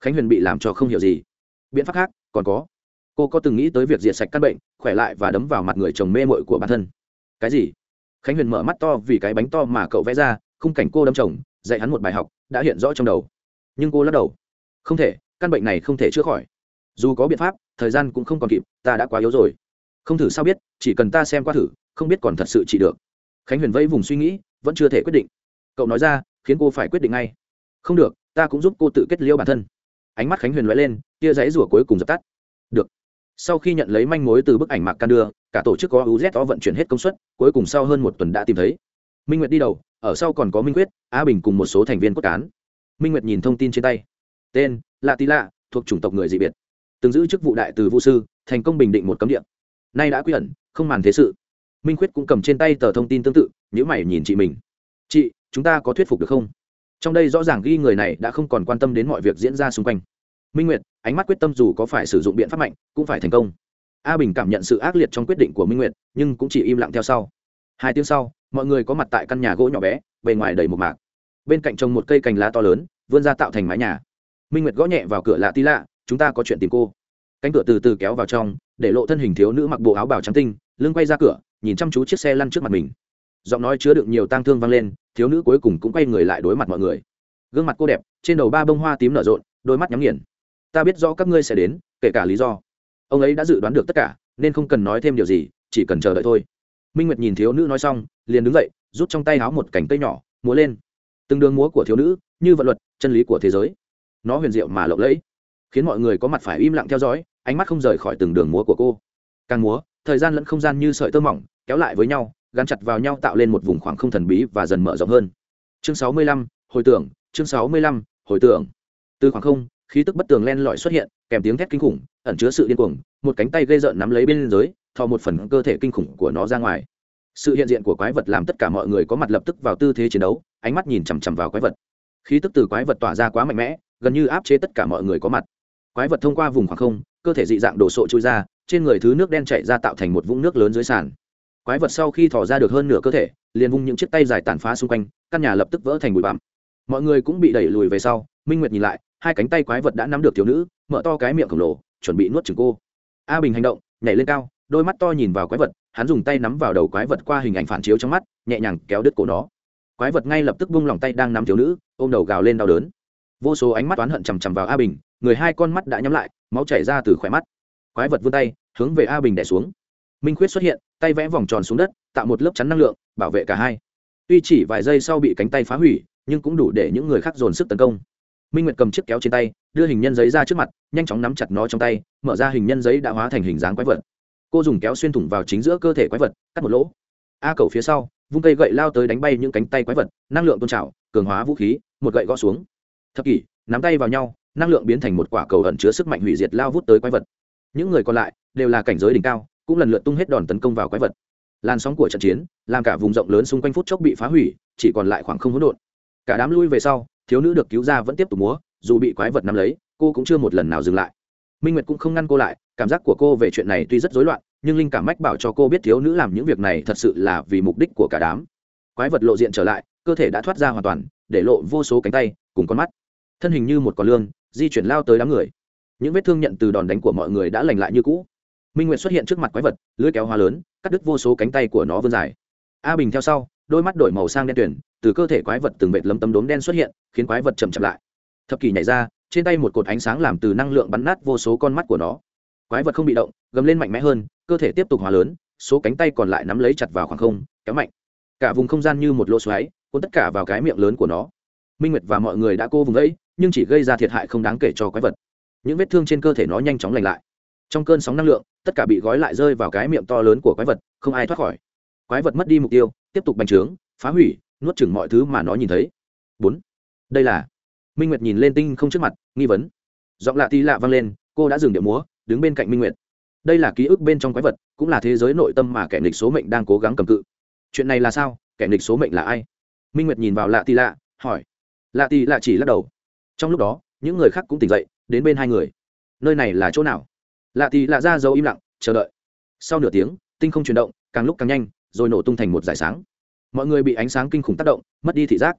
Khánh huyền bị làm cho không hiểu gì. Biện pháp khác, còn có. Cô có từng nghĩ tới việc diệt sạch căn bệnh, khỏe lại và đấm vào mặt người chồng mê mội của bản thân. Cái gì? Khánh huyền mở mắt to vì cái bánh to mà cậu vẽ ra, khung cảnh cô đâm chồng, dạy hắn một bài học, đã hiện rõ trong đầu. Nhưng cô lắc đầu. Không thể, căn bệnh này không thể chữa khỏi. Dù có biện pháp, thời gian cũng không còn kịp, ta đã quá yếu rồi. Không thử sao biết, chỉ cần ta xem qua thử, không biết còn thật sự trị được. Khánh huyền vẫy vùng suy nghĩ, vẫn chưa thể quyết định. Cậu nói ra, khiến cô phải quyết định ngay. Không được, ta cũng giúp cô tự kết liễu bản thân. Ánh mắt khánh huyền lóe lên, tia giấy rủa cuối cùng dập tắt. Được sau khi nhận lấy manh mối từ bức ảnh mạc can đưa, cả tổ chức có uzo vận chuyển hết công suất, cuối cùng sau hơn một tuần đã tìm thấy. Minh nguyệt đi đầu, ở sau còn có minh quyết, á bình cùng một số thành viên cốt cán. Minh nguyệt nhìn thông tin trên tay. Tên, lạ tí lạ, thuộc chủng tộc người dị biệt. Từng giữ chức vụ đại từ vũ sư, thành công bình định một cấm địa. Nay đã quy ẩn, không màn thế sự. Minh quyết cũng cầm trên tay tờ thông tin tương tự nhữ mày nhìn chị mình. Chị, chúng ta có thuyết phục được không? Trong đây rõ ràng ghi người này đã không còn quan tâm đến mọi việc diễn ra xung quanh minh nguyệt, ánh mắt quyết tâm dù có phải sử dụng biện pháp mạnh, cũng phải thành công. A bình cảm nhận sự ác liệt trong quyết định của minh nguyệt, nhưng cũng chỉ im lặng theo sau. Hai tiếng sau, mọi người có mặt tại căn nhà gỗ nhỏ bé, bề ngoài đầy một mạc. Bên cạnh trồng một cây cành lá to lớn, vươn ra tạo thành mái nhà. Minh nguyệt gõ nhẹ vào cửa lạ tí lạ, chúng ta có chuyện tìm cô. Cánh cửa từ từ kéo vào trong, để lộ thân hình thiếu nữ mặc bộ áo bào trắng tinh, lưng quay ra cửa, nhìn chăm chú chiếc xe lăn trước mặt mình. Giọng nói chứa đựng nhiều tang thương vang lên, thiếu nữ cuối cùng cũng quay người lại đối mặt mọi người. Gương mặt cô đẹp, trên đầu ba bông hoa tím nở rộn, đôi mắt nhắm nghiền ta biết rõ các ngươi sẽ đến, kể cả lý do. Ông ấy đã dự đoán được tất cả, nên không cần nói thêm điều gì, chỉ cần chờ đợi thôi. Minh nguyệt nhìn thiếu nữ nói xong, liền đứng dậy, rút trong tay háo một cành cây nhỏ, múa lên. Từng đường múa của thiếu nữ, như vận luật, chân lý của thế giới. Nó huyền diệu mà lộng lẫy, khiến mọi người có mặt phải im lặng theo dõi, ánh mắt không rời khỏi từng đường múa của cô. Càng múa, thời gian lẫn không gian như sợi tơ mỏng, kéo lại với nhau, gắn chặt vào nhau tạo lên một vùng khoảng không thần bí và dần mở rộng hơn. Chương sáu mươi lăm, hồi tưởng, chương sáu mươi lăm, hồi tưởng. Từ khoảng không khí tức bất tường len lỏi xuất hiện, kèm tiếng thét kinh khủng, ẩn chứa sự điên cuồng, một cánh tay gây rợn nắm lấy bên dưới thò một phần cơ thể kinh khủng của nó ra ngoài. Sự hiện diện của quái vật làm tất cả mọi người có mặt lập tức vào tư thế chiến đấu, ánh mắt nhìn chằm chằm vào quái vật. Khí tức từ quái vật tỏa ra quá mạnh mẽ, gần như áp chế tất cả mọi người có mặt. Quái vật thông qua vùng khoảng không, cơ thể dị dạng đổ sộ trôi ra, trên người thứ nước đen chạy ra tạo thành một vũng nước lớn dưới sàn. Quái vật sau khi thò ra được hơn nửa cơ thể, liền vung những chiếc tay dài tàn phá xung quanh, căn nhà lập tức vỡ thành bụi bặm. Mọi người cũng bị đẩy lùi về sau, minh nguyệt nhìn lại hai cánh tay quái vật đã nắm được thiếu nữ, mở to cái miệng khổng lồ, chuẩn bị nuốt chừng cô. A bình hành động, nhảy lên cao, đôi mắt to nhìn vào quái vật, hắn dùng tay nắm vào đầu quái vật qua hình ảnh phản chiếu trong mắt, nhẹ nhàng kéo đứt cổ nó. Quái vật ngay lập tức bung lòng tay đang nắm thiếu nữ, ôm đầu gào lên đau đớn. Vô số ánh mắt oán hận chằm chằm vào a bình, người hai con mắt đã nhắm lại, máu chảy ra từ khỏe mắt. Quái vật vươn tay, hướng về a bình đẻ xuống. Minh khuyết xuất hiện, tay vẽ vòng tròn xuống đất, tạo một lớp chắn năng lượng, bảo vệ cả hai. Tuy chỉ vài giây sau bị cánh tay phá hủy, nhưng cũng đủ để những người khác dồn sức tấn công minh nguyệt cầm chiếc kéo trên tay đưa hình nhân giấy ra trước mặt nhanh chóng nắm chặt nó trong tay mở ra hình nhân giấy đã hóa thành hình dáng quái vật cô dùng kéo xuyên thủng vào chính giữa cơ thể quái vật cắt một lỗ a cầu phía sau vung cây gậy lao tới đánh bay những cánh tay quái vật năng lượng tôn trào cường hóa vũ khí một gậy gõ xuống thập kỷ nắm tay vào nhau năng lượng biến thành một quả cầu ẩn chứa sức mạnh hủy diệt lao vút tới quái vật những người còn lại đều là cảnh giới đỉnh cao cũng lần lượt tung hết đòn tấn công vào quái vật làn sóng của trận chiến làm cả vùng rộng lớn xung quanh phút chốc bị phá hủy chỉ còn lại khoảng không hỗn độn cả đám lui về sau thiếu nữ được cứu ra vẫn tiếp tục múa, dù bị quái vật nắm lấy, cô cũng chưa một lần nào dừng lại. Minh nguyệt cũng không ngăn cô lại, cảm giác của cô về chuyện này tuy rất rối loạn, nhưng linh cảm mách bảo cho cô biết thiếu nữ làm những việc này thật sự là vì mục đích của cả đám. Quái vật lộ diện trở lại, cơ thể đã thoát ra hoàn toàn, để lộ vô số cánh tay, cùng con mắt. Thân hình như một con lương di chuyển lao tới đám người. Những vết thương nhận từ đòn đánh của mọi người đã lành lại như cũ. Minh nguyệt xuất hiện trước mặt quái vật, lưỡi kéo hoa lớn, cắt đứt vô số cánh tay của nó vươn dài. A bình theo sau, đôi mắt đổi màu sang đen tuyển từ cơ thể quái vật từng vệt lấm tấm đốm đen xuất hiện, khiến quái vật chậm chậm lại. Thập kỷ nhảy ra, trên tay một cột ánh sáng làm từ năng lượng bắn nát vô số con mắt của nó. Quái vật không bị động, gầm lên mạnh mẽ hơn, cơ thể tiếp tục hóa lớn, số cánh tay còn lại nắm lấy chặt vào khoảng không, kéo mạnh. Cả vùng không gian như một lỗ xoáy, cuốn tất cả vào cái miệng lớn của nó. Minh nguyệt và mọi người đã cô vùng ấy nhưng chỉ gây ra thiệt hại không đáng kể cho quái vật. Những vết thương trên cơ thể nó nhanh chóng lành lại. Trong cơn sóng năng lượng, tất cả bị gói lại rơi vào cái miệng to lớn của quái vật, không ai thoát khỏi. Quái vật mất đi mục tiêu, tiếp tục bành trướng, phá hủy nuốt chửng mọi thứ mà nó nhìn thấy. Bốn. Đây là. Minh nguyệt nhìn lên tinh không trước mặt, nghi vấn. Giọng lạ tí lạ vang lên, cô đã dừng điệu múa, đứng bên cạnh minh nguyệt. Đây là ký ức bên trong quái vật, cũng là thế giới nội tâm mà kẻ nghịch số mệnh đang cố gắng cầm cự. Chuyện này là sao? Kẻ nghịch số mệnh là ai? Minh nguyệt nhìn vào lạ tì lạ, hỏi. Lạ tì lạ chỉ lắc đầu. Trong lúc đó, những người khác cũng tỉnh dậy, đến bên hai người. Nơi này là chỗ nào? Lạ tì lạ ra dấu im lặng, chờ đợi. Sau nửa tiếng, tinh không chuyển động, càng lúc càng nhanh, rồi nổ tung thành một giải sáng mọi người bị ánh sáng kinh khủng tác động, mất đi thị giác.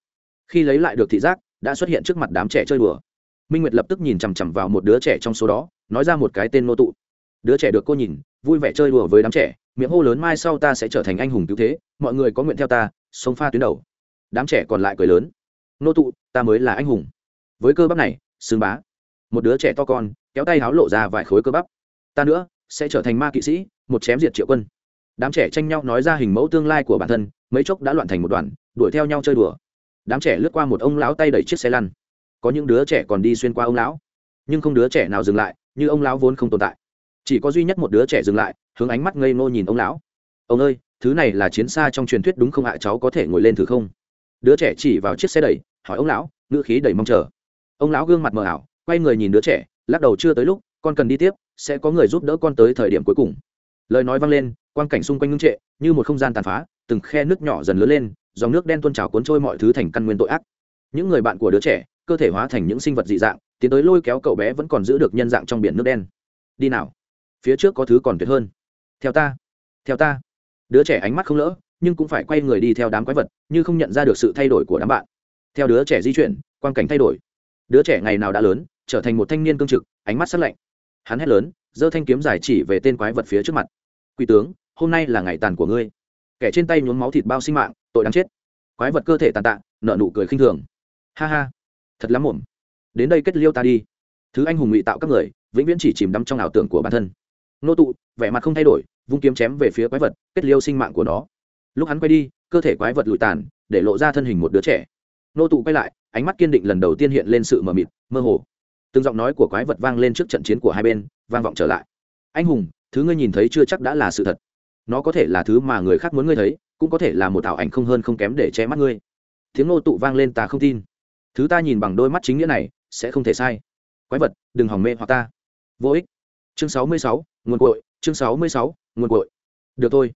Khi lấy lại được thị giác, đã xuất hiện trước mặt đám trẻ chơi đùa. Minh nguyệt lập tức nhìn chằm chằm vào một đứa trẻ trong số đó, nói ra một cái tên nô tụ. Đứa trẻ được cô nhìn, vui vẻ chơi đùa với đám trẻ, miệng hô lớn mai sau ta sẽ trở thành anh hùng cứu thế, mọi người có nguyện theo ta sống pha tuyến đầu. Đám trẻ còn lại cười lớn. Nô tụ, ta mới là anh hùng. Với cơ bắp này, xương bá. Một đứa trẻ to con, kéo tay háo lộ ra vài khối cơ bắp. Ta nữa, sẽ trở thành ma kỵ sĩ, một chém diệt triệu quân. Đám trẻ tranh nhau nói ra hình mẫu tương lai của bản thân mấy chốc đã loạn thành một đoàn, đuổi theo nhau chơi đùa. Đám trẻ lướt qua một ông lão tay đẩy chiếc xe lăn. Có những đứa trẻ còn đi xuyên qua ông lão. Nhưng không đứa trẻ nào dừng lại, như ông lão vốn không tồn tại. Chỉ có duy nhất một đứa trẻ dừng lại, hướng ánh mắt ngây ngô nhìn ông lão. Ông ơi, thứ này là chiến xa trong truyền thuyết đúng không ạ? Cháu có thể ngồi lên thử không? Đứa trẻ chỉ vào chiếc xe đẩy, hỏi ông lão, ngữ khí đầy mong chờ. Ông lão gương mặt mờ ảo, quay người nhìn đứa trẻ, lắc đầu chưa tới lúc, con cần đi tiếp, sẽ có người giúp đỡ con tới thời điểm cuối cùng. Lời nói vang lên, quang cảnh xung quanh ngưng trệ, như một không gian tàn phá từng khe nước nhỏ dần lớn lên, dòng nước đen tuôn trào cuốn trôi mọi thứ thành căn nguyên tội ác. Những người bạn của đứa trẻ, cơ thể hóa thành những sinh vật dị dạng, tiến tới lôi kéo cậu bé vẫn còn giữ được nhân dạng trong biển nước đen. Đi nào, phía trước có thứ còn tuyệt hơn. Theo ta theo ta. Đứa trẻ ánh mắt không lỡ, nhưng cũng phải quay người đi theo đám quái vật, như không nhận ra được sự thay đổi của đám bạn. Theo đứa trẻ di chuyển quan cảnh thay đổi. Đứa trẻ ngày nào đã lớn, trở thành một thanh niên cương trực, ánh mắt sắt lạnh. Hắn hét lớn, giơ thanh kiếm giải chỉ về tên quái vật phía trước mặt. Quỷ tướng, hôm nay là ngày tàn của ngươi kẻ trên tay nhuốm máu thịt bao sinh mạng, tội đáng chết. Quái vật cơ thể tàn tạ nợ nụ cười khinh thường. Ha ha, thật lắm mồm đến đây kết liêu ta đi. Thứ anh hùng ngụy tạo các người, vĩnh viễn chỉ chìm đắm trong ảo tưởng của bản thân. Nô tụ, vẻ mặt không thay đổi, vung kiếm chém về phía quái vật, kết liêu sinh mạng của nó. Lúc hắn quay đi, cơ thể quái vật lụi tàn, để lộ ra thân hình một đứa trẻ. Nô tụ quay lại, ánh mắt kiên định lần đầu tiên hiện lên sự mờ mịt, mơ hồ. Từng giọng nói của quái vật vang lên trước trận chiến của hai bên, vang vọng trở lại. Anh hùng, thứ ngươi nhìn thấy chưa chắc đã là sự thật nó có thể là thứ mà người khác muốn ngươi thấy, cũng có thể là một ảo ảnh không hơn không kém để che mắt ngươi. Tiếng nô tụ vang lên ta không tin. Thứ ta nhìn bằng đôi mắt chính nghĩa này, sẽ không thể sai. Quái vật, đừng hỏng mê hoặc ta. Vô ích. Chương sáu mươi sáu, nguồn cội, chương sáu mươi sáu, nguồn cội. Được thôi.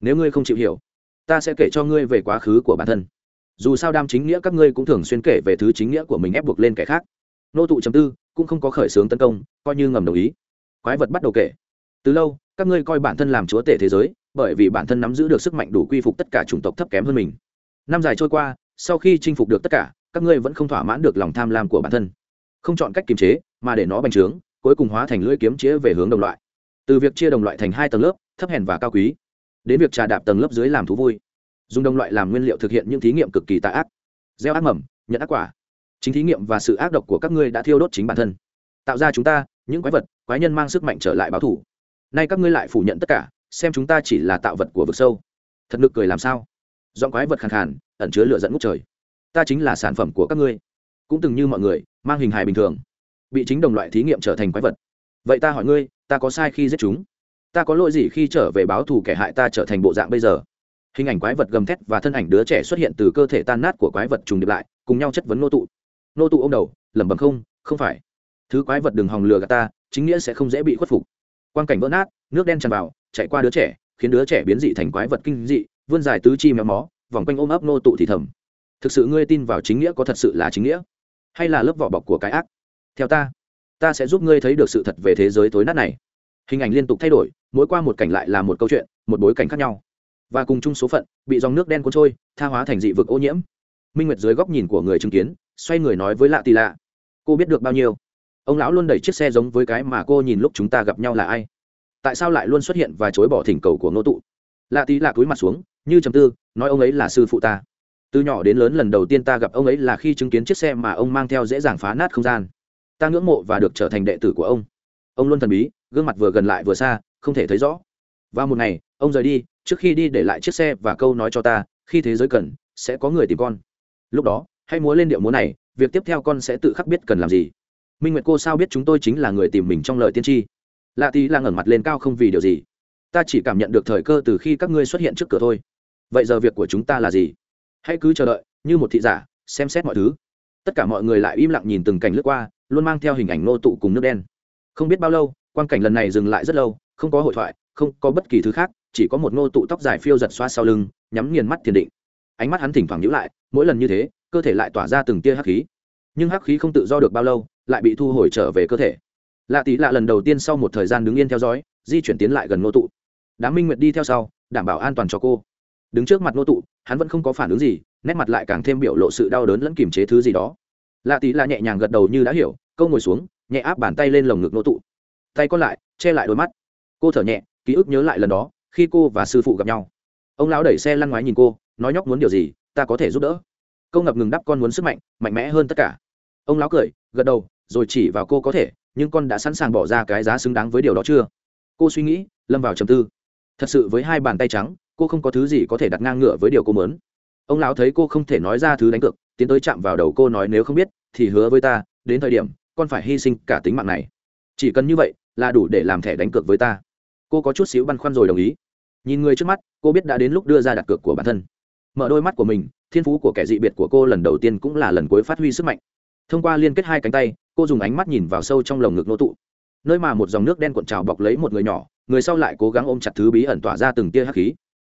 Nếu ngươi không chịu hiểu, ta sẽ kể cho ngươi về quá khứ của bản thân. Dù sao đam chính nghĩa các ngươi cũng thường xuyên kể về thứ chính nghĩa của mình ép buộc lên kẻ khác. Nô tụ chấm tư, cũng không có khởi xướng tấn công, coi như ngầm đồng ý. Quái vật bắt đầu kể. Từ lâu các ngươi coi bản thân làm chúa tể thế giới, bởi vì bản thân nắm giữ được sức mạnh đủ quy phục tất cả chủng tộc thấp kém hơn mình. Năm dài trôi qua, sau khi chinh phục được tất cả, các ngươi vẫn không thỏa mãn được lòng tham lam của bản thân. Không chọn cách kiềm chế, mà để nó bành trướng, cuối cùng hóa thành lưỡi kiếm chĩa về hướng đồng loại. Từ việc chia đồng loại thành hai tầng lớp, thấp hèn và cao quý. Đến việc trà đạp tầng lớp dưới làm thú vui. Dùng đồng loại làm nguyên liệu thực hiện những thí nghiệm cực kỳ tà ác. Gieo ác mầm, nhận ác quả. Chính thí nghiệm và sự ác độc của các ngươi đã thiêu đốt chính bản thân. Tạo ra chúng ta, những quái vật, quái nhân mang sức mạnh trở lại báo thủ nay các ngươi lại phủ nhận tất cả, xem chúng ta chỉ là tạo vật của vực sâu. Thật nực cười làm sao? Giọng quái vật khàn khàn, ẩn chứa lửa dẫn ngút trời. Ta chính là sản phẩm của các ngươi. Cũng từng như mọi người, mang hình hài bình thường. Bị chính đồng loại thí nghiệm trở thành quái vật. Vậy ta hỏi ngươi, ta có sai khi giết chúng? Ta có lỗi gì khi trở về báo thù kẻ hại ta trở thành bộ dạng bây giờ? Hình ảnh quái vật gầm thét và thân ảnh đứa trẻ xuất hiện từ cơ thể tan nát của quái vật trùng điệp lại, cùng nhau chất vấn nô tụ. Nô tụ ô m đầu, lẩm bẩm không không phải. Thứ quái vật đừng hòng lừa gạt ta, chính nghĩa sẽ không dễ bị khuất phục quan cảnh vỡ nát, nước đen tràn vào, chạy qua đứa trẻ, khiến đứa trẻ biến dị thành quái vật kinh dị, vươn dài tứ chi méo mó, vòng quanh ôm ấp nô tụ thì thầm. Thực sự ngươi tin vào chính nghĩa có thật sự là chính nghĩa? Hay là lớp vỏ bọc của cái ác? Theo ta ta sẽ giúp ngươi thấy được sự thật về thế giới tối nát này. Hình ảnh liên tục thay đổi, mỗi qua một cảnh lại là một câu chuyện, một bối cảnh khác nhau. Và cùng chung số phận, bị dòng nước đen cuốn trôi, tha hóa thành dị vực ô nhiễm. Minh nguyệt dưới góc nhìn của người chứng kiến, xoay người nói với lạ tì lạ. Cô biết được bao nhiêu? Ông lão luôn đẩy chiếc xe giống với cái mà cô nhìn lúc chúng ta gặp nhau là ai? Tại sao lại luôn xuất hiện và chối bỏ thỉnh cầu của ngô tụ? Lạ tí lạ cúi mặt xuống, như trầm tư, nói ông ấy là sư phụ ta. Từ nhỏ đến lớn lần đầu tiên ta gặp ông ấy là khi chứng kiến chiếc xe mà ông mang theo dễ dàng phá nát không gian. Ta ngưỡng mộ và được trở thành đệ tử của ông. Ông luôn thần bí, gương mặt vừa gần lại vừa xa, không thể thấy rõ. Và một ngày, ông rời đi, trước khi đi để lại chiếc xe và câu nói cho ta, khi thế giới cần, sẽ có người tìm con. Lúc đó, hãy múa lên điệu múa này, việc tiếp theo con sẽ tự khắc biết cần làm gì minh nguyệt cô sao biết chúng tôi chính là người tìm mình trong lời tiên tri lạ tí là ngẩng mặt lên cao không vì điều gì ta chỉ cảm nhận được thời cơ từ khi các ngươi xuất hiện trước cửa thôi vậy giờ việc của chúng ta là gì hãy cứ chờ đợi như một thị giả xem xét mọi thứ tất cả mọi người lại im lặng nhìn từng cảnh lướt qua luôn mang theo hình ảnh nô tụ cùng nước đen không biết bao lâu quan cảnh lần này dừng lại rất lâu không có hội thoại không có bất kỳ thứ khác chỉ có một nô tụ tóc dài phiêu giật xoa sau lưng nhắm nghiền mắt thiền định ánh mắt hắn thỉnh thoảng nhữ lại mỗi lần như thế cơ thể lại tỏa ra từng tia hắc khí nhưng hắc khí không tự do được bao lâu lại bị thu hồi trở về cơ thể. Lạ tỷ lạ lần đầu tiên sau một thời gian đứng yên theo dõi, di chuyển tiến lại gần Ngô tụ. Đám minh nguyệt đi theo sau, đảm bảo an toàn cho cô. Đứng trước mặt Ngô tụ, hắn vẫn không có phản ứng gì, nét mặt lại càng thêm biểu lộ sự đau đớn lẫn kiềm chế thứ gì đó. Lạ tí là nhẹ nhàng gật đầu như đã hiểu, câu ngồi xuống, nhẹ áp bàn tay lên lồng ngực Ngô tụ. Tay con lại, che lại đôi mắt. Cô thở nhẹ, ký ức nhớ lại lần đó, khi cô và sư phụ gặp nhau. Ông lão đẩy xe lăn ngoái nhìn cô, nói nhóc muốn điều gì, ta có thể giúp đỡ. Câu ngập ngừng đắp con muốn sức mạnh mạnh mẽ hơn tất cả. Ông lão cười, gật đầu rồi chỉ vào cô có thể, nhưng con đã sẵn sàng bỏ ra cái giá xứng đáng với điều đó chưa? Cô suy nghĩ, lâm vào trầm tư. Thật sự với hai bàn tay trắng, cô không có thứ gì có thể đặt ngang ngửa với điều cô mớn ông lão thấy cô không thể nói ra thứ đánh cược, tiến tới chạm vào đầu cô nói nếu không biết, thì hứa với ta, đến thời điểm, con phải hy sinh cả tính mạng này. Chỉ cần như vậy, là đủ để làm thẻ đánh cược với ta. Cô có chút xíu băn khoăn rồi đồng ý. Nhìn người trước mắt, cô biết đã đến lúc đưa ra đặt cược của bản thân. Mở đôi mắt của mình, thiên phú của kẻ dị biệt của cô lần đầu tiên cũng là lần cuối phát huy sức mạnh. Thông qua liên kết hai cánh tay cô dùng ánh mắt nhìn vào sâu trong lồng ngực nô tụ. Nơi mà một dòng nước đen cuộn trào bọc lấy một người nhỏ, người sau lại cố gắng ôm chặt thứ bí ẩn tỏa ra từng tia hắc khí.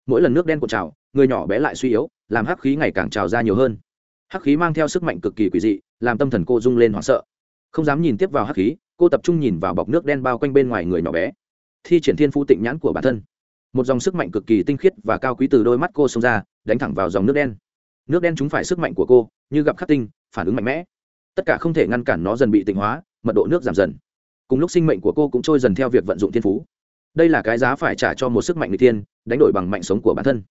Mỗi lần nước đen cuộn trào, người nhỏ bé lại suy yếu, làm hắc khí ngày càng trào ra nhiều hơn. Hắc khí mang theo sức mạnh cực kỳ quỷ dị, làm tâm thần cô rung lên hoảng sợ. Không dám nhìn tiếp vào hắc khí, cô tập trung nhìn vào bọc nước đen bao quanh bên ngoài người nhỏ bé. Thi triển thiên phu tịnh nhãn của bản thân. Một dòng sức mạnh cực kỳ tinh khiết và cao quý từ đôi mắt cô xông ra, đánh thẳng vào dòng nước đen. Nước đen chúng phải sức mạnh của cô, như gặp khắc tinh, phản ứng mạnh mẽ tất cả không thể ngăn cản nó dần bị tịnh hóa, mật độ nước giảm dần. Cùng lúc sinh mệnh của cô cũng trôi dần theo việc vận dụng thiên phú. Đây là cái giá phải trả cho một sức mạnh người thiên, đánh đổi bằng mạnh sống của bản thân.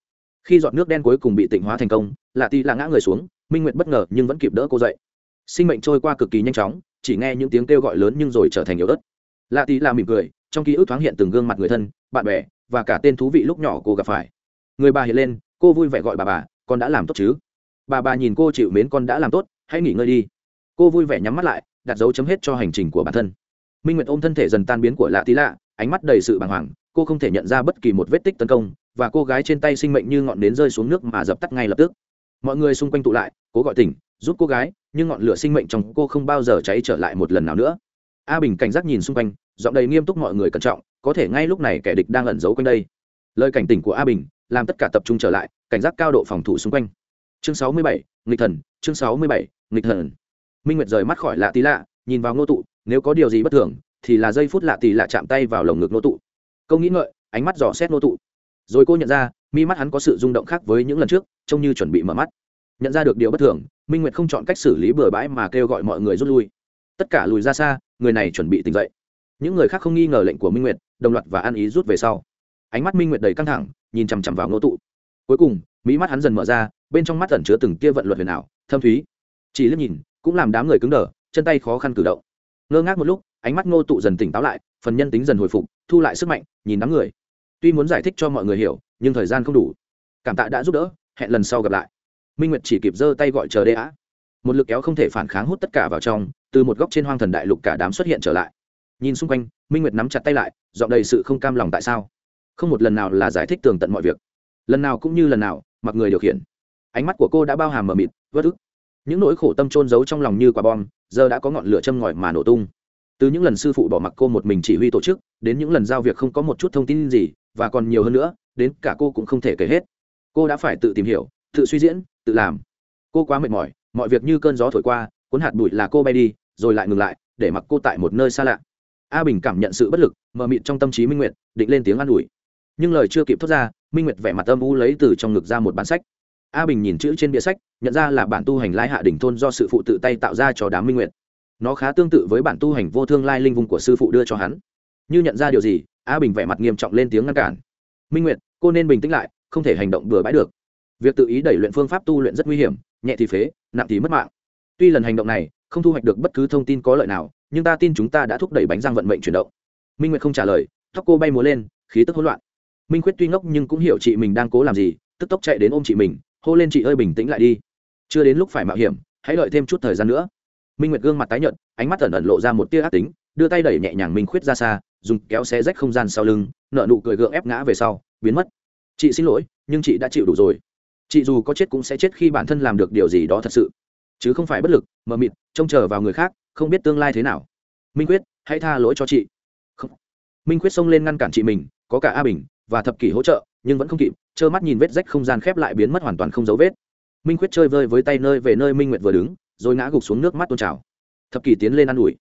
Khi giọt nước đen cuối cùng bị tịnh hóa thành công, lạ ti là ngã người xuống, minh nguyệt bất ngờ nhưng vẫn kịp đỡ cô dậy. Sinh mệnh trôi qua cực kỳ nhanh chóng, chỉ nghe những tiếng kêu gọi lớn nhưng rồi trở thành yếu ớt. Lạ ti là mỉm cười, trong ký ức thoáng hiện từng gương mặt người thân, bạn bè và cả tên thú vị lúc nhỏ cô gặp phải. Người bà hiện lên, cô vui vẻ gọi bà bà, con đã làm tốt chứ? Bà bà nhìn cô chịu mến con đã làm tốt, hãy nghỉ ngơi đi cô vui vẻ nhắm mắt lại, đặt dấu chấm hết cho hành trình của bản thân. Minh nguyệt ôm thân thể dần tan biến của lạ tí lạ, ánh mắt đầy sự bàng hoàng, cô không thể nhận ra bất kỳ một vết tích tấn công, và cô gái trên tay sinh mệnh như ngọn nến rơi xuống nước mà dập tắt ngay lập tức. Mọi người xung quanh tụ lại, cố gọi tỉnh, giúp cô gái, nhưng ngọn lửa sinh mệnh trong cô không bao giờ cháy trở lại một lần nào nữa. A bình cảnh giác nhìn xung quanh, giọng đầy nghiêm túc mọi người cẩn trọng, có thể ngay lúc này kẻ địch đang ẩn giấu quanh đây. Lời cảnh tỉnh của a bình, làm tất cả tập trung trở lại, cảnh giác cao độ phòng thủ xung quanh. Chương sáu mươi bảy, nghịch thần, chương sáu mươi bảy, nghịch thần minh nguyệt rời mắt khỏi lạ tí lạ, nhìn vào ngô tụ, nếu có điều gì bất thường, thì là giây phút lạ tí lạ chạm tay vào lồng ngực ngô tụ. Câu nghĩ ngợi, ánh mắt dò xét ngô tụ. Rồi cô nhận ra, mi mắt hắn có sự rung động khác với những lần trước, trông như chuẩn bị mở mắt. Nhận ra được điều bất thường, minh nguyệt không chọn cách xử lý bừa bãi mà kêu gọi mọi người rút lui. Tất cả lùi ra xa, người này chuẩn bị tỉnh dậy. Những người khác không nghi ngờ lệnh của minh nguyệt, đồng loạt và ăn ý rút về sau. Ánh mắt minh nguyệt đầy căng thẳng, nhìn chằm chằm vào ngô tụ. Cuối cùng mỹ mắt hắn dần mở ra, bên trong mắt ẩn chứa từng kia vận luật huyền ảo, thâm thúy. Chỉ liếc nhìn cũng làm đám người cứng đờ, chân tay khó khăn cử động. Ngơ ngác một lúc, ánh mắt ngô tụ dần tỉnh táo lại, phần nhân tính dần hồi phục, thu lại sức mạnh, nhìn đám người. Tuy muốn giải thích cho mọi người hiểu, nhưng thời gian không đủ. Cảm tạ đã giúp đỡ, hẹn lần sau gặp lại. Minh nguyệt chỉ kịp giơ tay gọi chờ đê á. Một lực kéo không thể phản kháng hút tất cả vào trong, từ một góc trên hoang thần đại lục cả đám xuất hiện trở lại. Nhìn xung quanh, minh nguyệt nắm chặt tay lại dọn đầy sự không cam lòng tại sao? Không một lần nào là giải thích tường tận mọi việc. Lần nào cũng như lần nào, mặc người điều khiển. Ánh mắt của cô đã bao hàm mờ mịt vất ức những nỗi khổ tâm trôn giấu trong lòng như quả bom, giờ đã có ngọn lửa châm ngòi mà nổ tung. Từ những lần sư phụ bỏ mặc cô một mình chỉ huy tổ chức, đến những lần giao việc không có một chút thông tin gì, và còn nhiều hơn nữa, đến cả cô cũng không thể kể hết. Cô đã phải tự tìm hiểu, tự suy diễn, tự làm. Cô quá mệt mỏi, mọi việc như cơn gió thổi qua, cuốn hạt bụi là cô bay đi, rồi lại ngừng lại, để mặc cô tại một nơi xa lạ. A bình cảm nhận sự bất lực, mờ mịt trong tâm trí minh nguyệt, định lên tiếng an ủi. Nhưng lời chưa kịp thốt ra, minh nguyệt vẻ mặt âm u lấy từ trong ngực ra một bản sách a bình nhìn chữ trên bìa sách, nhận ra là bản tu hành lai hạ đỉnh thôn do sự phụ tự tay tạo ra cho đám minh nguyệt. Nó khá tương tự với bản tu hành vô thương lai linh vùng của sư phụ đưa cho hắn. Như nhận ra điều gì, a bình vẻ mặt nghiêm trọng lên tiếng ngăn cản. Minh nguyệt, cô nên bình tĩnh lại, không thể hành động bừa bãi được. Việc tự ý đẩy luyện phương pháp tu luyện rất nguy hiểm, nhẹ thì phế, nặng thì mất mạng. Tuy lần hành động này không thu hoạch được bất cứ thông tin có lợi nào, nhưng ta tin chúng ta đã thúc đẩy bánh răng vận mệnh chuyển động. Minh nguyệt không trả lời, tóc cô bay múa lên, khí tức hỗn loạn. Minh quyết tuy ngốc nhưng cũng hiểu chị mình đang cố làm gì, tức tốc chạy đến ôm chị mình hô lên chị ơi bình tĩnh lại đi. Chưa đến lúc phải mạo hiểm, hãy đợi thêm chút thời gian nữa. Minh nguyệt gương mặt tái nhợt, ánh mắt ẩn ẩn lộ ra một tia ác tính, đưa tay đẩy nhẹ nhàng minh khuyết ra xa, dùng kéo xé rách không gian sau lưng nợ nụ cười gượng ép ngã về sau, biến mất. Chị xin lỗi, nhưng chị đã chịu đủ rồi. Chị dù có chết cũng sẽ chết khi bản thân làm được điều gì đó thật sự. Chứ không phải bất lực, mờ mịt, trông chờ vào người khác, không biết tương lai thế nào. Minh quyết hãy tha lỗi cho chị. Không. minh quyết xông lên ngăn cản chị mình, có cả a bình và thập kỷ hỗ trợ nhưng vẫn không kịp, trơ mắt nhìn vết rách không gian khép lại biến mất hoàn toàn không dấu vết. Minh quyết chơi vơi với tay nơi về nơi minh nguyệt vừa đứng, rồi ngã gục xuống nước mắt tôn trào. Thập kỷ tiến lên ă n ủi.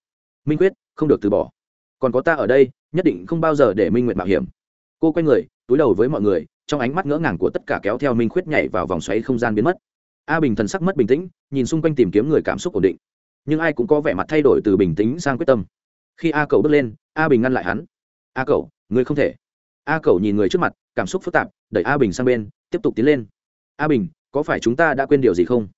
Minh quyết không được từ bỏ. Còn có ta ở đây, nhất định không bao giờ để minh nguyệt mạo hiểm. Cô quay người, túi đầu với mọi người, trong ánh mắt ngỡ ngàng của tất cả kéo theo minh Quyết nhảy vào vòng xoáy không gian biến mất. A bình thần sắc mất bình tĩnh, nhìn xung quanh tìm kiếm người cảm xúc ổn định. Nhưng ai cũng có vẻ mặt thay đổi từ bình tĩnh sang quyết tâm. Khi a cậu bước lên, a bình ngăn lại hắn. A cậu người không thể. A cậu nhìn người trước mặt cảm xúc phức tạp, đẩy a bình sang bên, tiếp tục tiến lên. A bình, có phải chúng ta đã quên điều gì không?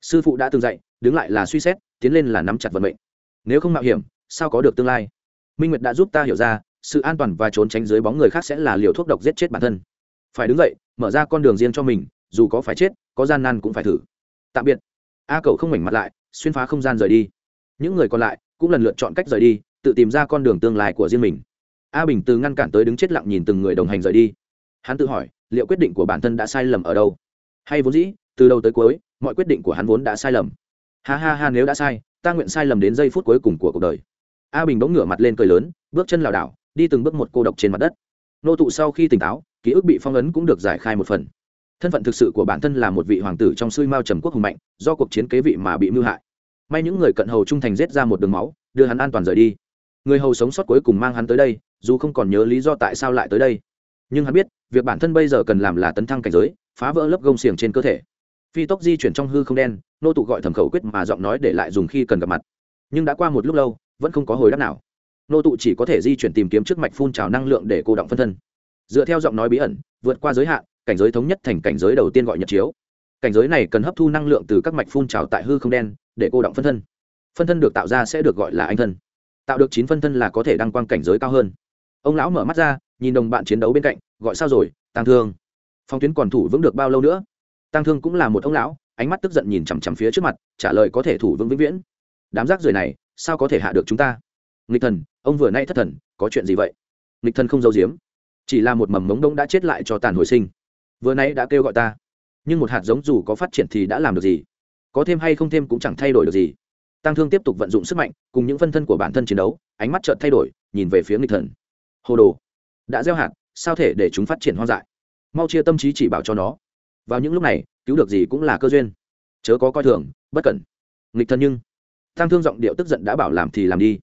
Sư phụ đã từng dạy, đứng lại là suy xét, tiến lên là nắm chặt vận mệnh. Nếu không mạo hiểm, sao có được tương lai? Minh nguyệt đã giúp ta hiểu ra, sự an toàn và trốn tránh dưới bóng người khác sẽ là liều thuốc độc giết chết bản thân. Phải đứng dậy, mở ra con đường riêng cho mình, dù có phải chết, có gian nan cũng phải thử. Tạm biệt. A cậu không mảnh mặt lại, xuyên phá không gian rời đi. Những người còn lại cũng lần lượt chọn cách rời đi, tự tìm ra con đường tương lai của riêng mình. A bình từ ngăn cản tới đứng chết lặng nhìn từng người đồng hành rời đi hắn tự hỏi, liệu quyết định của bản thân đã sai lầm ở đâu? Hay vốn dĩ, từ đầu tới cuối, mọi quyết định của hắn vốn đã sai lầm. Ha ha ha, nếu đã sai, ta nguyện sai lầm đến giây phút cuối cùng của cuộc đời. A bình bỗng ngửa mặt lên cười lớn, bước chân lảo đảo, đi từng bước một cô độc trên mặt đất. Nô tụ sau khi tỉnh táo, ký ức bị phong ấn cũng được giải khai một phần. Thân phận thực sự của bản thân là một vị hoàng tử trong xuôi mao trầm quốc hùng mạnh, do cuộc chiến kế vị mà bị mưu hại. May những người cận hầu trung thành rết ra một đường máu, đưa hắn an toàn rời đi. Người hầu sống sót cuối cùng mang hắn tới đây, dù không còn nhớ lý do tại sao lại tới đây nhưng hắn biết, việc bản thân bây giờ cần làm là tấn thăng cảnh giới, phá vỡ lớp gông xiềng trên cơ thể. Phi tốc di chuyển trong hư không đen, nô tụ gọi thẩm khẩu quyết mà giọng nói để lại dùng khi cần gặp mặt. Nhưng đã qua một lúc lâu, vẫn không có hồi đáp nào. Nô tụ chỉ có thể di chuyển tìm kiếm trước mạch phun trào năng lượng để cô động phân thân. Dựa theo giọng nói bí ẩn, vượt qua giới hạn, cảnh giới thống nhất thành cảnh giới đầu tiên gọi nhật chiếu. Cảnh giới này cần hấp thu năng lượng từ các mạch phun trào tại hư không đen, để cô động phân thân. Phân thân được tạo ra sẽ được gọi là anh thân. Tạo được chín phân thân là có thể đăng quang cảnh giới cao hơn. Ông lão mở mắt ra nhìn đồng bạn chiến đấu bên cạnh, gọi sao rồi tăng thương. Phong tuyến còn thủ vững được bao lâu nữa? Tăng thương cũng là một ông lão, ánh mắt tức giận nhìn chằm chằm phía trước mặt, trả lời có thể thủ vững vĩnh viễn. Đám rác rưởi này, sao có thể hạ được chúng ta? Nghịch thần, ông vừa nay thất thần, có chuyện gì vậy? Nghịch thần không giấu giếm, chỉ là một mầm mống đông đã chết lại cho tàn hồi sinh. Vừa nay đã kêu gọi ta, nhưng một hạt giống dù có phát triển thì đã làm được gì? Có thêm hay không thêm cũng chẳng thay đổi được gì. Tăng thương tiếp tục vận dụng sức mạnh, cùng những phân thân của bản thân chiến đấu, ánh mắt chợt thay đổi, nhìn về phía nghịch thần. Hồ đồ đã gieo hạt, sao thể để chúng phát triển hoang dại? Mau chia tâm trí chỉ bảo cho nó. Vào những lúc này, cứu được gì cũng là cơ duyên. Chớ có coi thường, bất cẩn. Nghịch thần nhưng tăng thương giọng điệu tức giận đã bảo làm thì làm đi.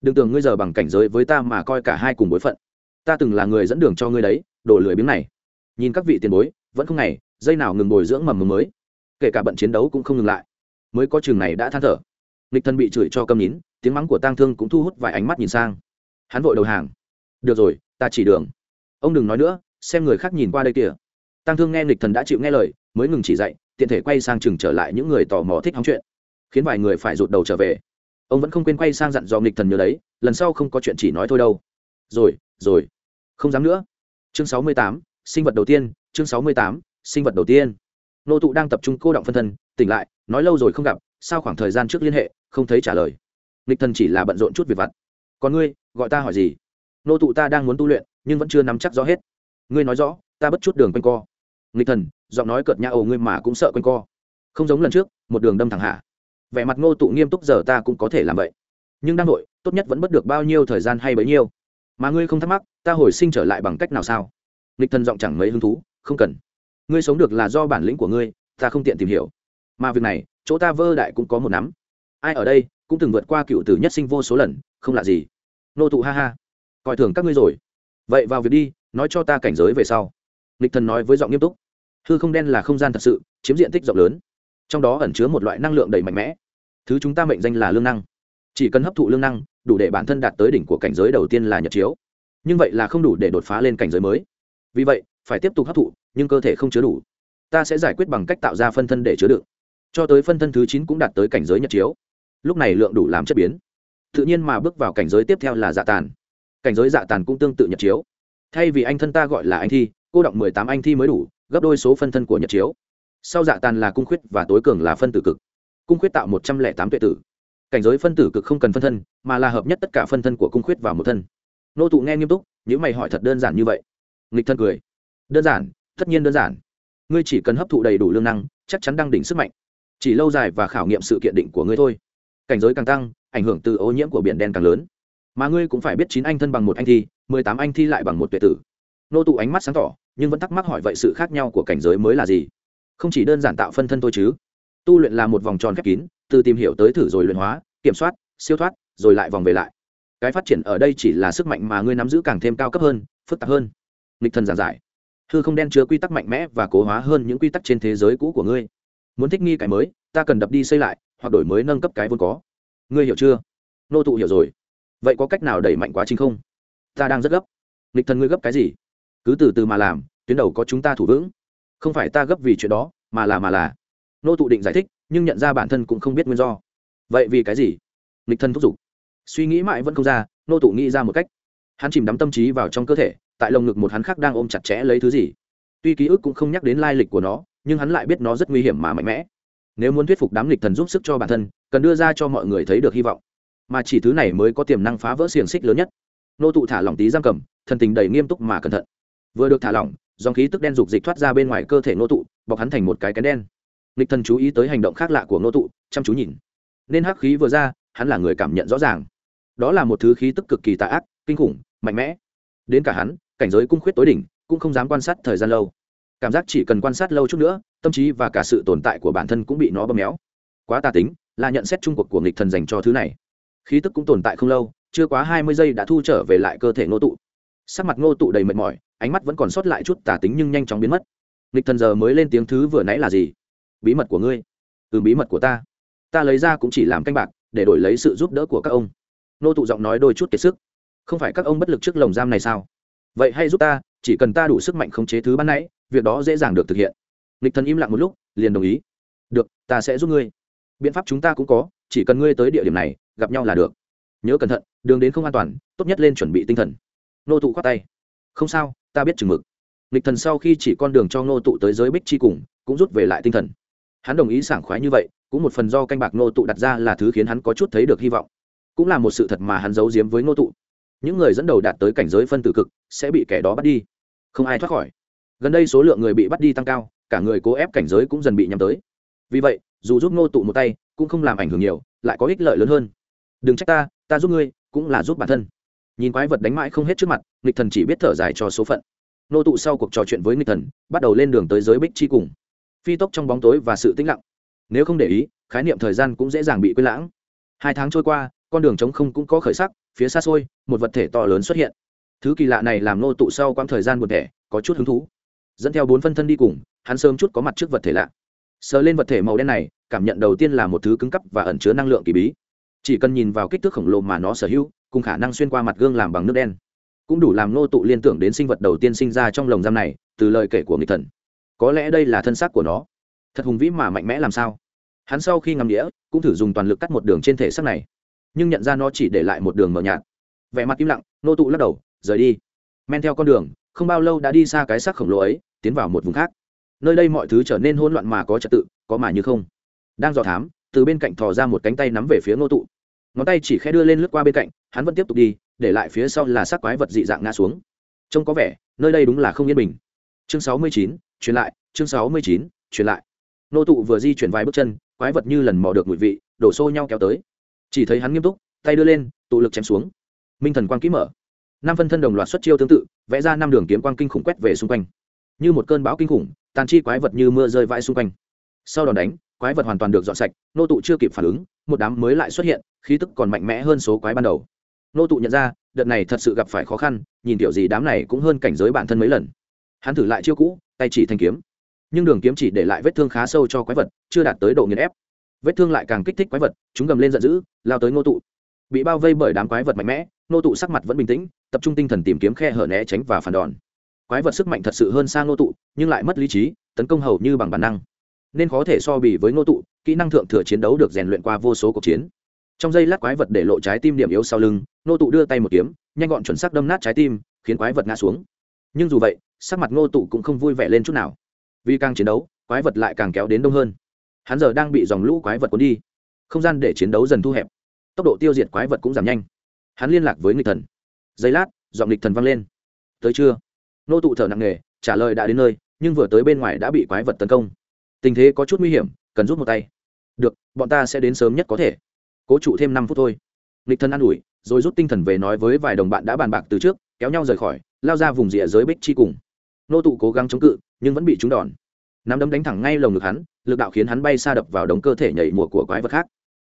Đừng tưởng ngươi giờ bằng cảnh giới với ta mà coi cả hai cùng bối phận. Ta từng là người dẫn đường cho ngươi đấy đổ lười biếng này. Nhìn các vị tiền bối, vẫn không ngày, dây nào ngừng bồi dưỡng mầm mầm mới. Kể cả bận chiến đấu cũng không ngừng lại. Mới có trường này đã than thở. Nghịch thần bị chửi cho câm nín, tiếng mắng của tang thương cũng thu hút vài ánh mắt nhìn sang. Hắn vội đầu hàng. Được rồi ta chỉ đường. Ông đừng nói nữa, xem người khác nhìn qua đây kìa. Tăng thương nghe nghịch thần đã chịu nghe lời, mới ngừng chỉ dạy tiện thể quay sang chừng trở lại những người tò mò thích hóng chuyện. Khiến vài người phải rụt đầu trở về. Ông vẫn không quên quay sang dặn dò nghịch thần nhớ đấy, lần sau không có chuyện chỉ nói thôi đâu. Rồi rồi. Không dám nữa. Chương sáu mươi tám, sinh vật đầu tiên, chương sáu mươi tám, sinh vật đầu tiên. Nô tụ đang tập trung cô động phân thân, tỉnh lại, nói lâu rồi không gặp sao khoảng thời gian trước liên hệ, không thấy trả lời. Nghịch thần chỉ là bận rộn chút việc vặt. Còn ngươi, gọi ta hỏi gì? Nô tụ ta đang muốn tu luyện, nhưng vẫn chưa nắm chắc rõ hết. Ngươi nói rõ, ta bất chút đường quanh co. Nghịch thần, giọng nói cợt nhã ồ ngươi mà cũng sợ quanh co. Không giống lần trước, một đường đâm thẳng hạ. Vẻ mặt ngô tụ nghiêm túc giờ ta cũng có thể làm vậy. Nhưng đang nội tốt nhất vẫn bất được bao nhiêu thời gian hay bấy nhiêu. Mà ngươi không thắc mắc, ta hồi sinh trở lại bằng cách nào sao? Nghịch thần giọng chẳng mấy hứng thú, không cần. Ngươi sống được là do bản lĩnh của ngươi, ta không tiện tìm hiểu. Mà việc này, chỗ ta vơ đại cũng có một nắm. Ai ở đây, cũng từng vượt qua cựu tử nhất sinh vô số lần, không lạ gì. Nô tụ ha ha coi thường các ngươi rồi. Vậy vào việc đi, nói cho ta cảnh giới về sau. Lịch thần nói với giọng nghiêm túc. Hư không đen là không gian thật sự, chiếm diện tích rộng lớn. Trong đó ẩn chứa một loại năng lượng đầy mạnh mẽ. Thứ chúng ta mệnh danh là lương năng. Chỉ cần hấp thụ lương năng, đủ để bản thân đạt tới đỉnh của cảnh giới đầu tiên là nhật chiếu. Nhưng vậy là không đủ để đột phá lên cảnh giới mới. Vì vậy, phải tiếp tục hấp thụ, nhưng cơ thể không chứa đủ. Ta sẽ giải quyết bằng cách tạo ra phân thân để chứa đựng. Cho tới phân thân thứ chín cũng đạt tới cảnh giới nhật chiếu. Lúc này lượng đủ làm chất biến. Tự nhiên mà bước vào cảnh giới tiếp theo là dạ tàn cảnh giới dạ tàn cũng tương tự nhật chiếu. Thay vì anh thân ta gọi là anh thi, cô động mười tám anh thi mới đủ, gấp đôi số phân thân của nhật chiếu. Sau dạ tàn là cung khuyết và tối cường là phân tử cực. Cung khuyết tạo một trăm lẻ tám tuệ tử. Cảnh giới phân tử cực không cần phân thân, mà là hợp nhất tất cả phân thân của cung khuyết vào một thân. Nô tụ nghe nghiêm túc những mày hỏi thật đơn giản như vậy. Nghịch thân cười. Đơn giản, tất nhiên đơn giản. Ngươi chỉ cần hấp thụ đầy đủ lương năng, chắc chắn đang đỉnh sức mạnh. Chỉ lâu dài và khảo nghiệm sự kiện định của ngươi thôi. Cảnh giới càng tăng, ảnh hưởng từ ô nhiễm của biển đen càng lớn mà ngươi cũng phải biết chín anh thân bằng một anh thi, mười tám anh thi lại bằng một tuệ tử. Nô tụ ánh mắt sáng tỏ, nhưng vẫn thắc mắc hỏi vậy sự khác nhau của cảnh giới mới là gì? Không chỉ đơn giản tạo phân thân thôi chứ. Tu luyện là một vòng tròn khép kín, từ tìm hiểu tới thử rồi luyện hóa, kiểm soát, siêu thoát, rồi lại vòng về lại. Cái phát triển ở đây chỉ là sức mạnh mà ngươi nắm giữ càng thêm cao cấp hơn, phức tạp hơn. Nghịch thần giảng giải. Hư không đen chứa quy tắc mạnh mẽ và cố hóa hơn những quy tắc trên thế giới cũ của ngươi. Muốn thích nghi cái mới, ta cần đập đi xây lại, hoặc đổi mới nâng cấp cái vốn có. Ngươi hiểu chưa? Nô tụ hiểu rồi vậy có cách nào đẩy mạnh quá trình không? Ta đang rất gấp. Nghịch thần ngươi gấp cái gì? Cứ từ từ mà làm, tuyến đầu có chúng ta thủ vững. Không phải ta gấp vì chuyện đó, mà là mà là. Nô tụ định giải thích, nhưng nhận ra bản thân cũng không biết nguyên do. Vậy vì cái gì? Nghịch thần thúc giục. Suy nghĩ mãi vẫn không ra, nô tụ nghĩ ra một cách. Hắn chìm đắm tâm trí vào trong cơ thể, tại lồng ngực một hắn khác đang ôm chặt chẽ lấy thứ gì. Tuy ký ức cũng không nhắc đến lai lịch của nó, nhưng hắn lại biết nó rất nguy hiểm mà mạnh mẽ. Nếu muốn thuyết phục đám nghịch thần giúp sức cho bản thân, cần đưa ra cho mọi người thấy được hy vọng mà chỉ thứ này mới có tiềm năng phá vỡ xiềng xích lớn nhất. Nô tụ thả lỏng tí giam cầm, thần tình đầy nghiêm túc mà cẩn thận. Vừa được thả lỏng, dòng khí tức đen dục dịch thoát ra bên ngoài cơ thể nô tụ, bọc hắn thành một cái kén đen. Nịch thần chú ý tới hành động khác lạ của nô tụ, chăm chú nhìn. Nên hắc khí vừa ra, hắn là người cảm nhận rõ ràng. Đó là một thứ khí tức cực kỳ tà ác, kinh khủng, mạnh mẽ. Đến cả hắn, cảnh giới cung khuyết tối đỉnh, cũng không dám quan sát thời gian lâu. Cảm giác chỉ cần quan sát lâu chút nữa, tâm trí và cả sự tồn tại của bản thân cũng bị nó bơm méo. Quá tà tính, là nhận xét trung cuộc của nghịch thần dành cho thứ này khí tức cũng tồn tại không lâu, chưa quá hai mươi giây đã thu trở về lại cơ thể ngô tụ. Sắc mặt ngô tụ đầy mệt mỏi, ánh mắt vẫn còn sót lại chút tả tính nhưng nhanh chóng biến mất. Nghịch thần giờ mới lên tiếng thứ vừa nãy là gì? Bí mật của ngươi. Ừ bí mật của ta. Ta lấy ra cũng chỉ làm canh bạc, để đổi lấy sự giúp đỡ của các ông. Ngô tụ giọng nói đôi chút kiệt sức. Không phải các ông bất lực trước lồng giam này sao? Vậy hay giúp ta, chỉ cần ta đủ sức mạnh khống chế thứ ban nãy, việc đó dễ dàng được thực hiện. Nghịch thần im lặng một lúc, liền đồng ý. Được, ta sẽ giúp ngươi. Biện pháp chúng ta cũng có chỉ cần ngươi tới địa điểm này, gặp nhau là được. Nhớ cẩn thận, đường đến không an toàn, tốt nhất lên chuẩn bị tinh thần. Nô tụ khoát tay. Không sao, ta biết chừng mực. Nghịch thần sau khi chỉ con đường cho nô tụ tới giới bích chi cùng, cũng rút về lại tinh thần. Hắn đồng ý sảng khoái như vậy, cũng một phần do canh bạc nô tụ đặt ra là thứ khiến hắn có chút thấy được hy vọng. Cũng là một sự thật mà hắn giấu giếm với nô tụ. Những người dẫn đầu đạt tới cảnh giới phân tử cực, sẽ bị kẻ đó bắt đi. Không ai thoát khỏi. Gần đây số lượng người bị bắt đi tăng cao, cả người cố ép cảnh giới cũng dần bị nhắm tới. Vì vậy dù giúp ngô tụ một tay, cũng không làm ảnh hưởng nhiều, lại có ích lợi lớn hơn. Đừng trách ta ta giúp ngươi, cũng là giúp bản thân. Nhìn quái vật đánh mãi không hết trước mặt, nghịch thần chỉ biết thở dài cho số phận. Nô tụ sau cuộc trò chuyện với nghịch thần, bắt đầu lên đường tới giới bích chi cùng phi tốc trong bóng tối và sự tĩnh lặng. Nếu không để ý, khái niệm thời gian cũng dễ dàng bị quên lãng. Hai tháng trôi qua, con đường trống không cũng có khởi sắc, phía xa xôi, một vật thể to lớn xuất hiện. Thứ kỳ lạ này làm nô tụ sau quãng thời gian buồn thẻ có chút hứng thú. Dẫn theo bốn phân thân đi cùng, hắn sớm chút có mặt trước vật thể lạ sờ lên vật thể màu đen này, cảm nhận đầu tiên là một thứ cứng cắp và ẩn chứa năng lượng kỳ bí. Chỉ cần nhìn vào kích thước khổng lồ mà nó sở hữu, cùng khả năng xuyên qua mặt gương làm bằng nước đen, cũng đủ làm nô tụ liên tưởng đến sinh vật đầu tiên sinh ra trong lồng giam này, từ lời kể của người thần. Có lẽ đây là thân xác của nó. Thật hùng vĩ mà mạnh mẽ làm sao? Hắn sau khi ngắm đĩa cũng thử dùng toàn lực cắt một đường trên thể xác này, nhưng nhận ra nó chỉ để lại một đường mờ nhạt. Vẻ mặt im lặng nô tụ lắc đầu, rời đi. Men theo con đường, không bao lâu đã đi xa cái xác khổng lồ ấy, tiến vào một vùng khác nơi đây mọi thứ trở nên hỗn loạn mà có trật tự, có mà như không. Đang dò thám, từ bên cạnh thò ra một cánh tay nắm về phía Ngô tụ. Ngón tay chỉ khẽ đưa lên lướt qua bên cạnh, hắn vẫn tiếp tục đi, để lại phía sau là xác quái vật dị dạng ngã xuống. Trông có vẻ, nơi đây đúng là không yên bình. Chương sáu mươi chín, truyền lại, chương sáu mươi chín, truyền lại. Ngô tụ vừa di chuyển vài bước chân, quái vật như lần mò được mùi vị, đổ xô nhau kéo tới. Chỉ thấy hắn nghiêm túc, tay đưa lên, tụ lực chém xuống. Minh thần quang kỹ mở. Năm phân thân đồng loạt xuất chiêu tương tự, vẽ ra năm đường kiếm quang kinh khủng quét về xung quanh. Như một cơn bão kinh khủng tàn chi quái vật như mưa rơi vãi xung quanh. Sau đòn đánh, quái vật hoàn toàn được dọn sạch, nô tụ chưa kịp phản ứng, một đám mới lại xuất hiện, khí tức còn mạnh mẽ hơn số quái ban đầu. Nô tụ nhận ra, đợt này thật sự gặp phải khó khăn, nhìn kiểu gì đám này cũng hơn cảnh giới bản thân mấy lần. Hắn thử lại chiêu cũ, tay chỉ thanh kiếm. Nhưng đường kiếm chỉ để lại vết thương khá sâu cho quái vật, chưa đạt tới độ nghiền ép. Vết thương lại càng kích thích quái vật, chúng gầm lên giận dữ, lao tới ngô tụ. Bị bao vây bởi đám quái vật mạnh mẽ ngô tụ sắc mặt vẫn bình tĩnh, tập trung tinh thần tìm kiếm khe hở né tránh và phản đòn quái vật sức mạnh thật sự hơn xa ngô tụ, nhưng lại mất lý trí, tấn công hầu như bằng bản năng. Nên khó thể so bì với ngô tụ, kỹ năng thượng thừa chiến đấu được rèn luyện qua vô số cuộc chiến. Trong giây lát quái vật để lộ trái tim điểm yếu sau lưng, ngô tụ đưa tay một kiếm, nhanh gọn chuẩn xác đâm nát trái tim, khiến quái vật ngã xuống. Nhưng dù vậy, sắc mặt ngô tụ cũng không vui vẻ lên chút nào. Vì càng chiến đấu, quái vật lại càng kéo đến đông hơn. Hắn giờ đang bị dòng lũ quái vật cuốn đi. Không gian để chiến đấu dần thu hẹp. Tốc độ tiêu diệt quái vật cũng giảm nhanh. Hắn liên lạc với nghịch thần. Giây lát, giọng nghịch thần vang lên. Tới chưa? Nô tụ thở nặng nề, trả lời đã đến nơi, nhưng vừa tới bên ngoài đã bị quái vật tấn công. Tình thế có chút nguy hiểm, cần rút một tay. Được, bọn ta sẽ đến sớm nhất có thể. Cố trụ thêm năm phút thôi. Nghịch thân an ủi, rồi rút tinh thần về nói với vài đồng bạn đã bàn bạc từ trước, kéo nhau rời khỏi, lao ra vùng rìa giới bích chi cùng. Nô tụ cố gắng chống cự, nhưng vẫn bị trúng đòn. Nắm đấm đánh thẳng ngay lồng ngực hắn, lực đạo khiến hắn bay xa đập vào đống cơ thể nhảy mùa của quái vật khác.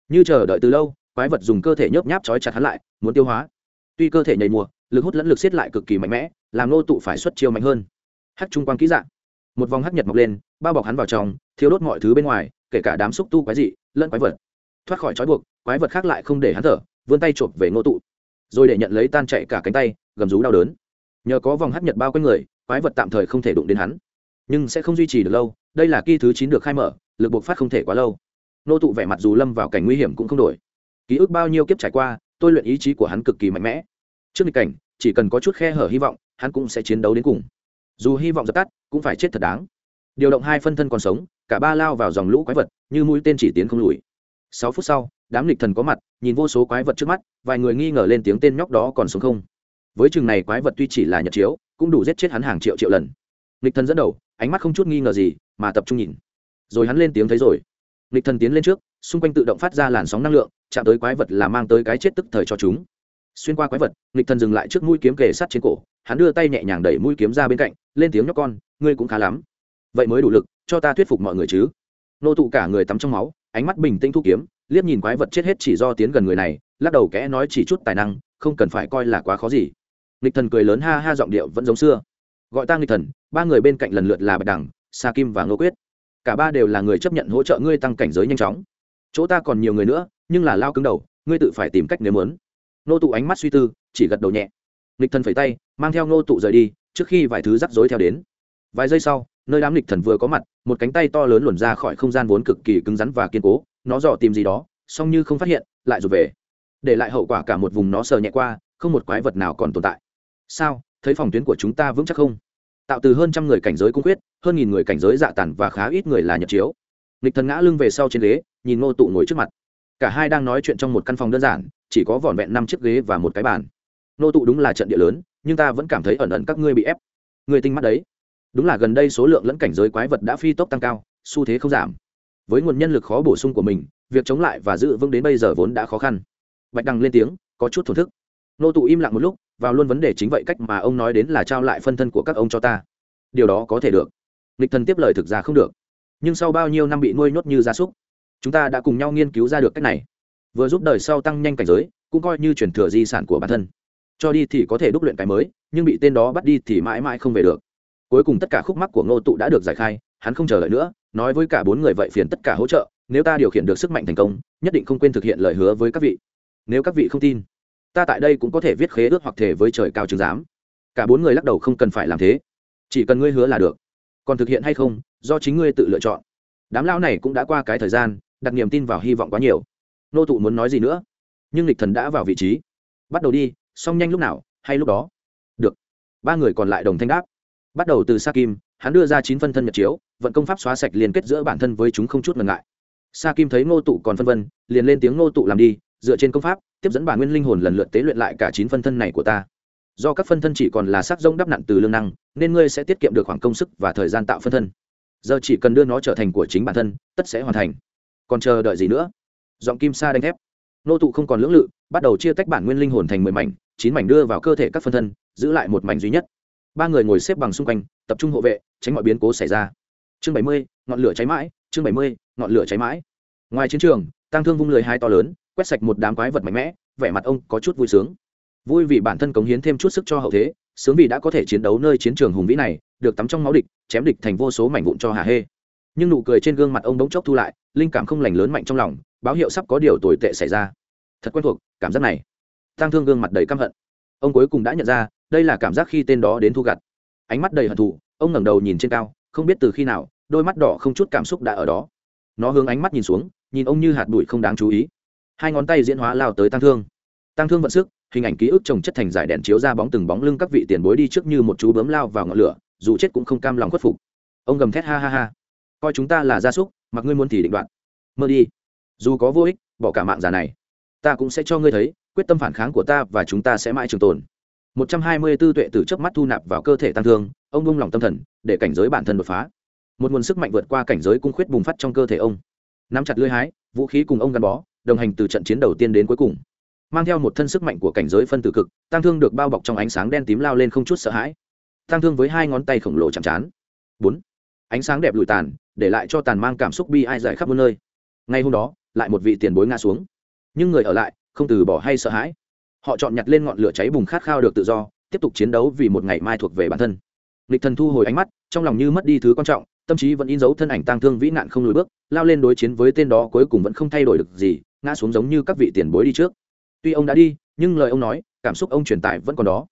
Như chờ đợi từ lâu, quái vật dùng cơ thể nhớp nháp trói chặt hắn lại, muốn tiêu hóa. Tuy cơ thể nhảy mùa, lực hút lẫn lực xiết lại cực kỳ mạnh mẽ làm nô tụ phải xuất chiêu mạnh hơn. Hắc trung quang kỹ dạng một vòng hắc nhật mọc lên, bao bọc hắn vào trong thiếu đốt mọi thứ bên ngoài, kể cả đám xúc tu quái dị, lẫn quái vật. Thoát khỏi trói buộc, quái vật khác lại không để hắn thở, vươn tay chộp về Ngô tụ. Rồi để nhận lấy tan chạy cả cánh tay, gầm rú đau đớn. Nhờ có vòng hắc nhật bao quanh người, quái vật tạm thời không thể đụng đến hắn. Nhưng sẽ không duy trì được lâu, đây là kỳ thứ chín được khai mở, lực buộc phát không thể quá lâu. Nô tụ vẻ mặt dù lâm vào cảnh nguy hiểm cũng không đổi. Ký ức bao nhiêu kiếp trải qua, tôi luyện ý chí của hắn cực kỳ mạnh mẽ. Trước nghịch cảnh, chỉ cần có chút khe hở hy vọng hắn cũng sẽ chiến đấu đến cùng. Dù hy vọng dập tắt, cũng phải chết thật đáng. Điều động hai phân thân còn sống, cả ba lao vào dòng lũ quái vật, như mũi tên chỉ tiến không lùi. Sáu phút sau, đám lịch thần có mặt, nhìn vô số quái vật trước mắt, vài người nghi ngờ lên tiếng tên nhóc đó còn sống không. Với chừng này quái vật tuy chỉ là nhật chiếu, cũng đủ giết chết hắn hàng triệu triệu lần. Lịch thần dẫn đầu, ánh mắt không chút nghi ngờ gì, mà tập trung nhìn. Rồi hắn lên tiếng thấy rồi. Lịch thần tiến lên trước, xung quanh tự động phát ra làn sóng năng lượng, chạm tới quái vật là mang tới cái chết tức thời cho chúng xuyên qua quái vật lịch thần dừng lại trước mũi kiếm kề sắt trên cổ, hắn đưa tay nhẹ nhàng đẩy mũi kiếm ra bên cạnh, lên tiếng nhóc con, ngươi cũng khá lắm. Vậy mới đủ lực, cho ta thuyết phục mọi người chứ. Nô tụ cả người tắm trong máu, ánh mắt bình tĩnh thu kiếm, liếc nhìn quái vật chết hết chỉ do tiến gần người này, lắc đầu kẽ nói chỉ chút tài năng, không cần phải coi là quá khó gì. Lịch thần cười lớn ha ha giọng điệu vẫn giống xưa. Gọi ta lịch thần, ba người bên cạnh lần lượt là bạch đằng, sa kim và ngô quyết. Cả ba đều là người chấp nhận hỗ trợ ngươi tăng cảnh giới nhanh chóng. Chỗ ta còn nhiều người nữa, nhưng là lao cứng đầu, ngươi tự phải tìm cách nếu muốn nô tụ ánh mắt suy tư, chỉ gật đầu nhẹ. Nịch thần phẩy tay, mang theo nô tụ rời đi, trước khi vài thứ rắc rối theo đến. Vài giây sau, nơi đám nịch thần vừa có mặt, một cánh tay to lớn luồn ra khỏi không gian vốn cực kỳ cứng rắn và kiên cố, nó dò tìm gì đó, song như không phát hiện, lại rụt về. Để lại hậu quả cả một vùng nó sờ nhẹ qua, không một quái vật nào còn tồn tại. Sao? Thấy phòng tuyến của chúng ta vững chắc không? Tạo từ hơn trăm người cảnh giới cung quyết, hơn nghìn người cảnh giới dạ tản và khá ít người là nhật chiếu. Nịch thần ngã lưng về sau trên ghế, nhìn ngô tụ ngồi trước mặt. Cả hai đang nói chuyện trong một căn phòng đơn giản chỉ có vỏn vẹn năm chiếc ghế và một cái bàn. Nô tụ đúng là trận địa lớn, nhưng ta vẫn cảm thấy ẩn ẩn các ngươi bị ép. Người tinh mắt đấy. Đúng là gần đây số lượng lẫn cảnh giới quái vật đã phi tốc tăng cao, xu thế không giảm. Với nguồn nhân lực khó bổ sung của mình, việc chống lại và giữ vững đến bây giờ vốn đã khó khăn. Bạch đằng lên tiếng, có chút thổn thức. Nô tụ im lặng một lúc, vào luôn vấn đề chính vậy cách mà ông nói đến là trao lại phân thân của các ông cho ta. Điều đó có thể được. Nghịch thần tiếp lời thực ra không được. Nhưng sau bao nhiêu năm bị nuôi nhốt như gia súc, chúng ta đã cùng nhau nghiên cứu ra được cách này vừa giúp đời sau tăng nhanh cảnh giới, cũng coi như chuyển thừa di sản của bản thân. Cho đi thì có thể đúc luyện cái mới, nhưng bị tên đó bắt đi thì mãi mãi không về được. Cuối cùng tất cả khúc mắc của ngô tụ đã được giải khai, hắn không chờ đợi nữa, nói với cả bốn người vậy phiền tất cả hỗ trợ, nếu ta điều khiển được sức mạnh thành công, nhất định không quên thực hiện lời hứa với các vị. Nếu các vị không tin, ta tại đây cũng có thể viết khế ước hoặc thể với trời cao chứng giám. Cả bốn người lắc đầu không cần phải làm thế. Chỉ cần ngươi hứa là được. Còn thực hiện hay không, do chính ngươi tự lựa chọn. Đám lao này cũng đã qua cái thời gian, đặt niềm tin vào hy vọng quá nhiều nô tụ muốn nói gì nữa. Nhưng lịch thần đã vào vị trí. Bắt đầu đi, xong nhanh lúc nào, hay lúc đó? Được. Ba người còn lại đồng thanh đáp. Bắt đầu từ sa kim, hắn đưa ra chín phân thân nhật chiếu, vận công pháp xóa sạch liên kết giữa bản thân với chúng không chút ngần ngại. Sa kim thấy ngô tụ còn phân vân, liền lên tiếng ngô tụ làm đi, dựa trên công pháp, tiếp dẫn bản nguyên linh hồn lần lượt tế luyện lại cả chín phân thân này của ta. Do các phân thân chỉ còn là sắc rông đắp nặn từ lương năng, nên ngươi sẽ tiết kiệm được khoảng công sức và thời gian tạo phân thân. Giờ chỉ cần đưa nó trở thành của chính bản thân, tất sẽ hoàn thành. Còn chờ đợi gì nữa? Giọng kim sa đánh thép. Nô tụ không còn lưỡng lự, bắt đầu chia tách bản nguyên linh hồn thành mười mảnh, chín mảnh đưa vào cơ thể các phân thân, giữ lại một mảnh duy nhất. Ba người ngồi xếp bằng xung quanh, tập trung hộ vệ, tránh mọi biến cố xảy ra. Chương bảy mươi, ngọn lửa cháy mãi, chương bảy mươi, ngọn lửa cháy mãi. Ngoài chiến trường tăng thương vung lười hai to lớn, quét sạch một đám quái vật mạnh mẽ, vẻ mặt ông có chút vui sướng. Vui vì bản thân cống hiến thêm chút sức cho hậu thế, sướng vì đã có thể chiến đấu nơi chiến trường hùng vĩ này, được tắm trong máu địch, chém địch thành vô số mảnh vụn cho hà hê. Nhưng nụ cười trên gương mặt ông bỗng chốc thu lại, linh cảm không lành lớn mạnh trong lòng báo hiệu sắp có điều tồi tệ xảy ra. Thật quen thuộc, cảm giác này. Tăng thương gương mặt đầy căm hận. Ông cuối cùng đã nhận ra, đây là cảm giác khi tên đó đến thu gặt. Ánh mắt đầy hận thù, ông ngẩng đầu nhìn trên cao, không biết từ khi nào, đôi mắt đỏ không chút cảm xúc đã ở đó. Nó hướng ánh mắt nhìn xuống, nhìn ông như hạt bụi không đáng chú ý. Hai ngón tay diễn hóa lao tới tăng thương. Tăng thương vận sức, hình ảnh ký ức trồng chất thành giải đèn chiếu ra bóng từng bóng lưng các vị tiền bối đi trước như một chú bướm lao vào ngọn lửa, dù chết cũng không cam lòng khuất phục. Ông gầm thét ha ha ha. Coi chúng ta là gia súc, mặc ngươi muốn thì định đoạn mơ đi dù có vô ích, bỏ cả mạng già này, ta cũng sẽ cho ngươi thấy, quyết tâm phản kháng của ta và chúng ta sẽ mãi trường tồn. Một trăm hai mươi 124 tuệ tử chớp mắt thu nạp vào cơ thể tăng thương, ông bung lòng tâm thần, để cảnh giới bản thân đột phá. Một nguồn sức mạnh vượt qua cảnh giới cung khuyết bùng phát trong cơ thể ông. Nắm chặt lưỡi hái, vũ khí cùng ông gắn bó, đồng hành từ trận chiến đầu tiên đến cuối cùng. Mang theo một thân sức mạnh của cảnh giới phân tử cực, tăng thương được bao bọc trong ánh sáng đen tím lao lên không chút sợ hãi. Tăng thương với hai ngón tay khổng lồ chạm chán bốn. Ánh sáng đẹp lùi tàn, để lại cho tàn mang cảm xúc bi ai dài khắp muôn nơi. Ngay hôm đó lại một vị tiền bối ngã xuống. Nhưng người ở lại, không từ bỏ hay sợ hãi. Họ chọn nhặt lên ngọn lửa cháy bùng khát khao được tự do, tiếp tục chiến đấu vì một ngày mai thuộc về bản thân. Lịch thần thu hồi ánh mắt, trong lòng như mất đi thứ quan trọng, tâm trí vẫn in dấu thân ảnh tang thương vĩ nạn không lùi bước, lao lên đối chiến với tên đó cuối cùng vẫn không thay đổi được gì, ngã xuống giống như các vị tiền bối đi trước. Tuy ông đã đi, nhưng lời ông nói, cảm xúc ông truyền tải vẫn còn đó.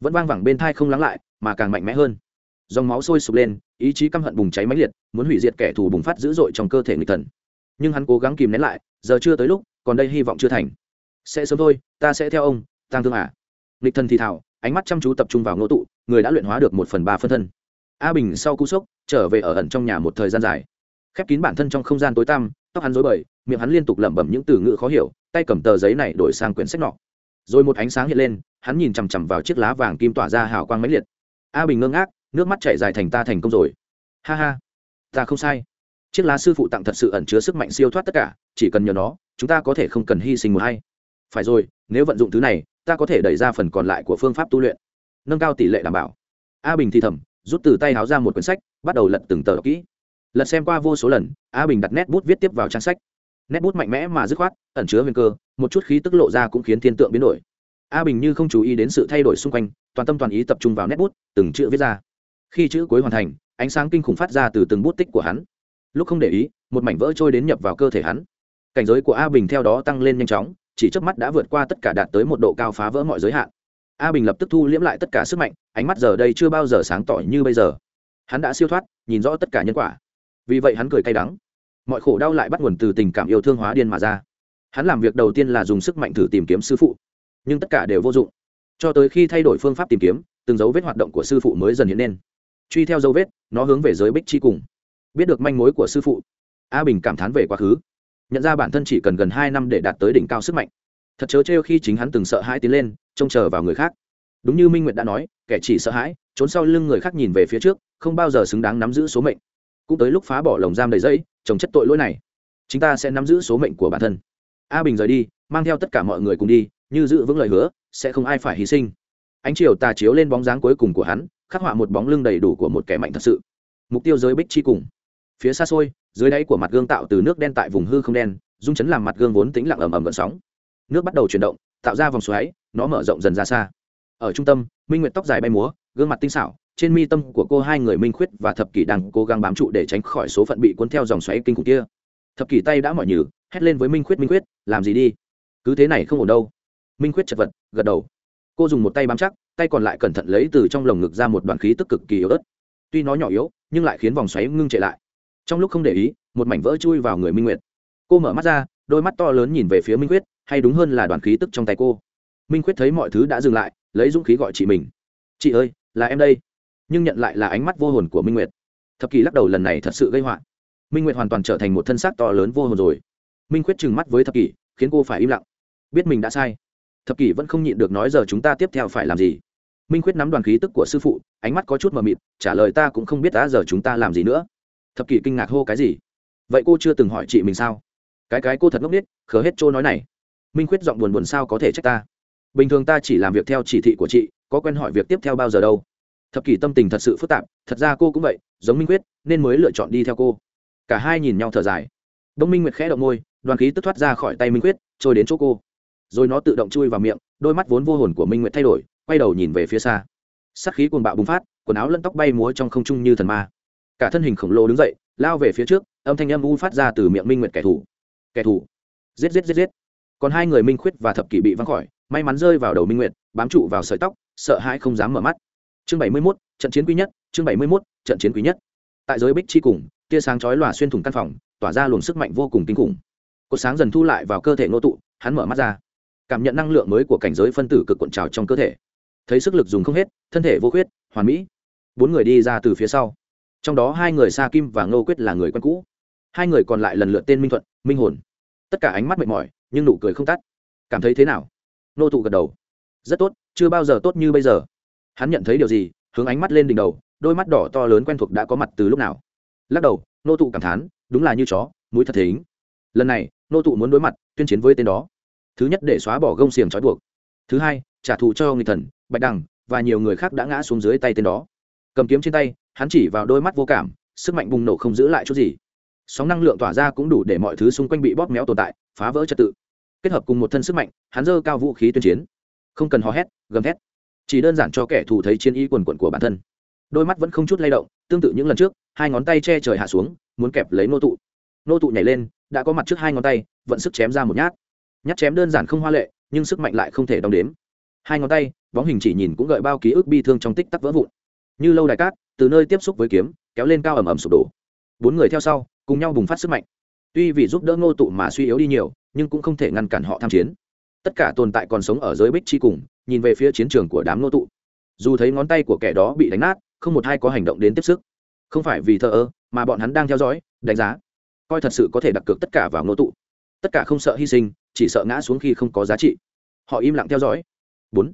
Vẫn vang vẳng bên thai không lắng lại, mà càng mạnh mẽ hơn. Dòng máu sôi sục lên, ý chí căm hận bùng cháy mãnh liệt, muốn hủy diệt kẻ thù bùng phát dữ dội trong cơ thể nghịch thần nhưng hắn cố gắng kìm nén lại, giờ chưa tới lúc, còn đây hy vọng chưa thành. Sẽ sớm thôi, ta sẽ theo ông tăng thương à. Nghịch thần thì thảo ánh mắt chăm chú tập trung vào ngô tụ, người đã luyện hóa được một phần ba phân thân. A bình sau cú sốc, trở về ở ẩn trong nhà một thời gian dài. Khép kín bản thân trong không gian tối tăm, tóc hắn rối bời, miệng hắn liên tục lẩm bẩm những từ ngữ khó hiểu, tay cầm tờ giấy này đổi sang quyển sách nọ. Rồi một ánh sáng hiện lên, hắn nhìn chằm chằm vào chiếc lá vàng kim tỏa ra hào quang mãnh liệt. A bình ngơ ngác, nước mắt chảy dài thành ta thành công rồi. Ha ha, ta không sai chiếc lá sư phụ tặng thật sự ẩn chứa sức mạnh siêu thoát tất cả, chỉ cần nhờ nó, chúng ta có thể không cần hy sinh một hay. Phải rồi, nếu vận dụng thứ này, ta có thể đẩy ra phần còn lại của phương pháp tu luyện. Nâng cao tỷ lệ đảm bảo. A bình thì thầm, rút từ tay háo ra một quyển sách, bắt đầu lật từng tờ đọc kỹ. Lật xem qua vô số lần, a bình đặt nét bút viết tiếp vào trang sách. Nét bút mạnh mẽ mà dứt khoát, ẩn chứa nguy cơ, một chút khí tức lộ ra cũng khiến thiên tượng biến đổi. A bình như không chú ý đến sự thay đổi xung quanh, toàn tâm toàn ý tập trung vào nét bút, từng chữ viết ra. Khi chữ cuối hoàn thành, ánh sáng kinh khủng phát ra từ từng bút tích của hắn lúc không để ý, một mảnh vỡ trôi đến nhập vào cơ thể hắn. Cảnh giới của a bình theo đó tăng lên nhanh chóng, chỉ trước mắt đã vượt qua tất cả đạt tới một độ cao phá vỡ mọi giới hạn. A bình lập tức thu liễm lại tất cả sức mạnh, ánh mắt giờ đây chưa bao giờ sáng tỏ như bây giờ. Hắn đã siêu thoát, nhìn rõ tất cả nhân quả. Vì vậy hắn cười cay đắng. Mọi khổ đau lại bắt nguồn từ tình cảm yêu thương hóa điên mà ra. Hắn làm việc đầu tiên là dùng sức mạnh thử tìm kiếm sư phụ. Nhưng tất cả đều vô dụng. Cho tới khi thay đổi phương pháp tìm kiếm, từng dấu vết hoạt động của sư phụ mới dần hiện lên. Truy theo dấu vết, nó hướng về giới bích chi cùng biết được manh mối của sư phụ. A bình cảm thán về quá khứ. Nhận ra bản thân chỉ cần gần hai năm để đạt tới đỉnh cao sức mạnh. Thật chớ trêu khi chính hắn từng sợ hãi tiến lên, trông chờ vào người khác. Đúng như minh nguyệt đã nói, kẻ chỉ sợ hãi, trốn sau lưng người khác nhìn về phía trước, không bao giờ xứng đáng nắm giữ số mệnh. Cũng tới lúc phá bỏ lồng giam đầy dây chống chất tội lỗi này, chúng ta sẽ nắm giữ số mệnh của bản thân. A bình rời đi, mang theo tất cả mọi người cùng đi, như giữ vững lời hứa, sẽ không ai phải hy sinh. Ánh chiều tà chiếu lên bóng dáng cuối cùng của hắn, khắc họa một bóng lưng đầy đủ của một kẻ mạnh thật sự. Mục tiêu giới bích chi cùng phía xa xôi, dưới đáy của mặt gương tạo từ nước đen tại vùng hư không đen, dung chấn làm mặt gương vốn tĩnh lặng ầm ầm gợn sóng. Nước bắt đầu chuyển động, tạo ra vòng xoáy, nó mở rộng dần ra xa. Ở trung tâm, minh nguyệt tóc dài bay múa, gương mặt tinh xảo, trên mi tâm của cô hai người minh khuyết và thập kỷ đang cố gắng bám trụ để tránh khỏi số phận bị cuốn theo dòng xoáy kinh khủng kia. Thập kỷ tay đã mỏi nhừ, hét lên với minh khuyết minh khuyết, làm gì đi? Cứ thế này không ổn đâu. Minh khuyết chật vật, gật đầu. Cô dùng một tay bám chắc, tay còn lại cẩn thận lấy từ trong lồng ngực ra một đoàn khí tức cực kỳ yếu ớt. Tuy nó nhỏ yếu, nhưng lại khiến vòng xoáy ngưng trệ lại trong lúc không để ý, một mảnh vỡ chui vào người minh nguyệt. Cô mở mắt ra, đôi mắt to lớn nhìn về phía minh quyết hay đúng hơn là đoàn khí tức trong tay cô. Minh quyết thấy mọi thứ đã dừng lại, lấy dũng khí gọi chị mình. Chị ơi, là em đây. Nhưng nhận lại là ánh mắt vô hồn của minh nguyệt. Thập kỷ lắc đầu lần này thật sự gây họa. Minh nguyệt hoàn toàn trở thành một thân xác to lớn vô hồn rồi. Minh quyết trừng mắt với thập kỷ, khiến cô phải im lặng. Biết mình đã sai. Thập kỷ vẫn không nhịn được nói giờ chúng ta tiếp theo phải làm gì? Minh quyết nắm đoàn khí tức của sư phụ, ánh mắt có chút mờ mịt, trả lời, ta cũng không biết đã giờ chúng ta làm gì nữa thập kỷ kinh ngạc hô cái gì? Vậy cô chưa từng hỏi chị mình sao? Cái cái cô thật ngốc nghếch, khờ hết chỗ nói này. Minh quyết giọng buồn buồn sao có thể trách ta? Bình thường ta chỉ làm việc theo chỉ thị của chị, có quen hỏi việc tiếp theo bao giờ đâu. Thập kỷ tâm tình thật sự phức tạp, thật ra cô cũng vậy, giống minh quyết nên mới lựa chọn đi theo cô. Cả hai nhìn nhau thở dài. Đông minh nguyệt khẽ động môi, đoàn khí tức thoát ra khỏi tay minh quyết trôi đến chỗ cô. Rồi nó tự động chui vào miệng, đôi mắt vốn vô hồn của minh nguyệt thay đổi, quay đầu nhìn về phía xa. Sắc khí cuồng bạo bùng phát, quần áo lẫn tóc bay múa trong không trung như thần ma cả thân hình khổng lồ đứng dậy lao về phía trước âm thanh âm u phát ra từ miệng minh nguyệt kẻ thù. Kẻ thù. Giết giết giết giết. Còn hai người minh khuyết và thập kỷ bị văng khỏi may mắn rơi vào đầu minh nguyệt bám trụ vào sợi tóc sợ hãi không dám mở mắt. Chương bảy mươi 71, trận chiến quý nhất chương bảy mươi 71, trận chiến quý nhất. Tại giới bích chi cùng tia sáng chói lòa xuyên thủng căn phòng tỏa ra luồng sức mạnh vô cùng kinh khủng. Cột sáng dần thu lại vào cơ thể ngô tụ hắn mở mắt ra. Cảm nhận năng lượng mới của cảnh giới phân tử cực cuộn trào trong cơ thể. Thấy sức lực dùng không hết thân thể vô khuyết hoàn mỹ. Bốn người đi ra từ phía sau trong đó hai người sa kim và ngô quyết là người quen cũ. Hai người còn lại lần lượt tên minh thuận, minh hồn. Tất cả ánh mắt mệt mỏi, nhưng nụ cười không tắt. Cảm thấy thế nào? Nô tụ gật đầu. Rất tốt, chưa bao giờ tốt như bây giờ. Hắn nhận thấy điều gì, hướng ánh mắt lên đỉnh đầu, đôi mắt đỏ to lớn quen thuộc đã có mặt từ lúc nào. Lắc đầu, nô tụ cảm thán, đúng là như chó, mũi thật thính. Lần này, nô tụ muốn đối mặt, tuyên chiến với tên đó. Thứ nhất để xóa bỏ gông xiềng trói buộc. Thứ hai, trả thù cho người thần, bạch đằng và nhiều người khác đã ngã xuống dưới tay tên đó. Cầm kiếm trên tay hắn chỉ vào đôi mắt vô cảm, sức mạnh bùng nổ không giữ lại chút gì. Sóng năng lượng tỏa ra cũng đủ để mọi thứ xung quanh bị bóp méo tồn tại, phá vỡ trật tự. Kết hợp cùng một thân sức mạnh, hắn dơ cao vũ khí tuyên chiến. Không cần hò hét, gầm thét. Chỉ đơn giản cho kẻ thù thấy chiến y quần quận của bản thân. Đôi mắt vẫn không chút lay động, tương tự những lần trước, hai ngón tay che trời hạ xuống, muốn kẹp lấy nô tụ. Nô tụ nhảy lên, đã có mặt trước hai ngón tay, vận sức chém ra một nhát. Nhát chém đơn giản không hoa lệ, nhưng sức mạnh lại không thể đong đếm. Hai ngón tay, bóng hình chỉ nhìn cũng gợi bao ký ức bi thương trong tích tắc vỡ vụn như lâu đài cát, từ nơi tiếp xúc với kiếm, kéo lên cao ẩm ẩm sụp đổ. Bốn người theo sau, cùng nhau bùng phát sức mạnh. Tuy vì giúp đỡ ngô tụ mà suy yếu đi nhiều, nhưng cũng không thể ngăn cản họ tham chiến. Tất cả tồn tại còn sống ở giới bích chi cùng, nhìn về phía chiến trường của đám ngô tụ. Dù thấy ngón tay của kẻ đó bị đánh nát, không một ai có hành động đến tiếp sức. Không phải vì thợ ơ, mà bọn hắn đang theo dõi, đánh giá. Coi thật sự có thể đặt cược tất cả vào ngô tụ. Tất cả không sợ hy sinh, chỉ sợ ngã xuống khi không có giá trị. Họ im lặng theo dõi. Bốn.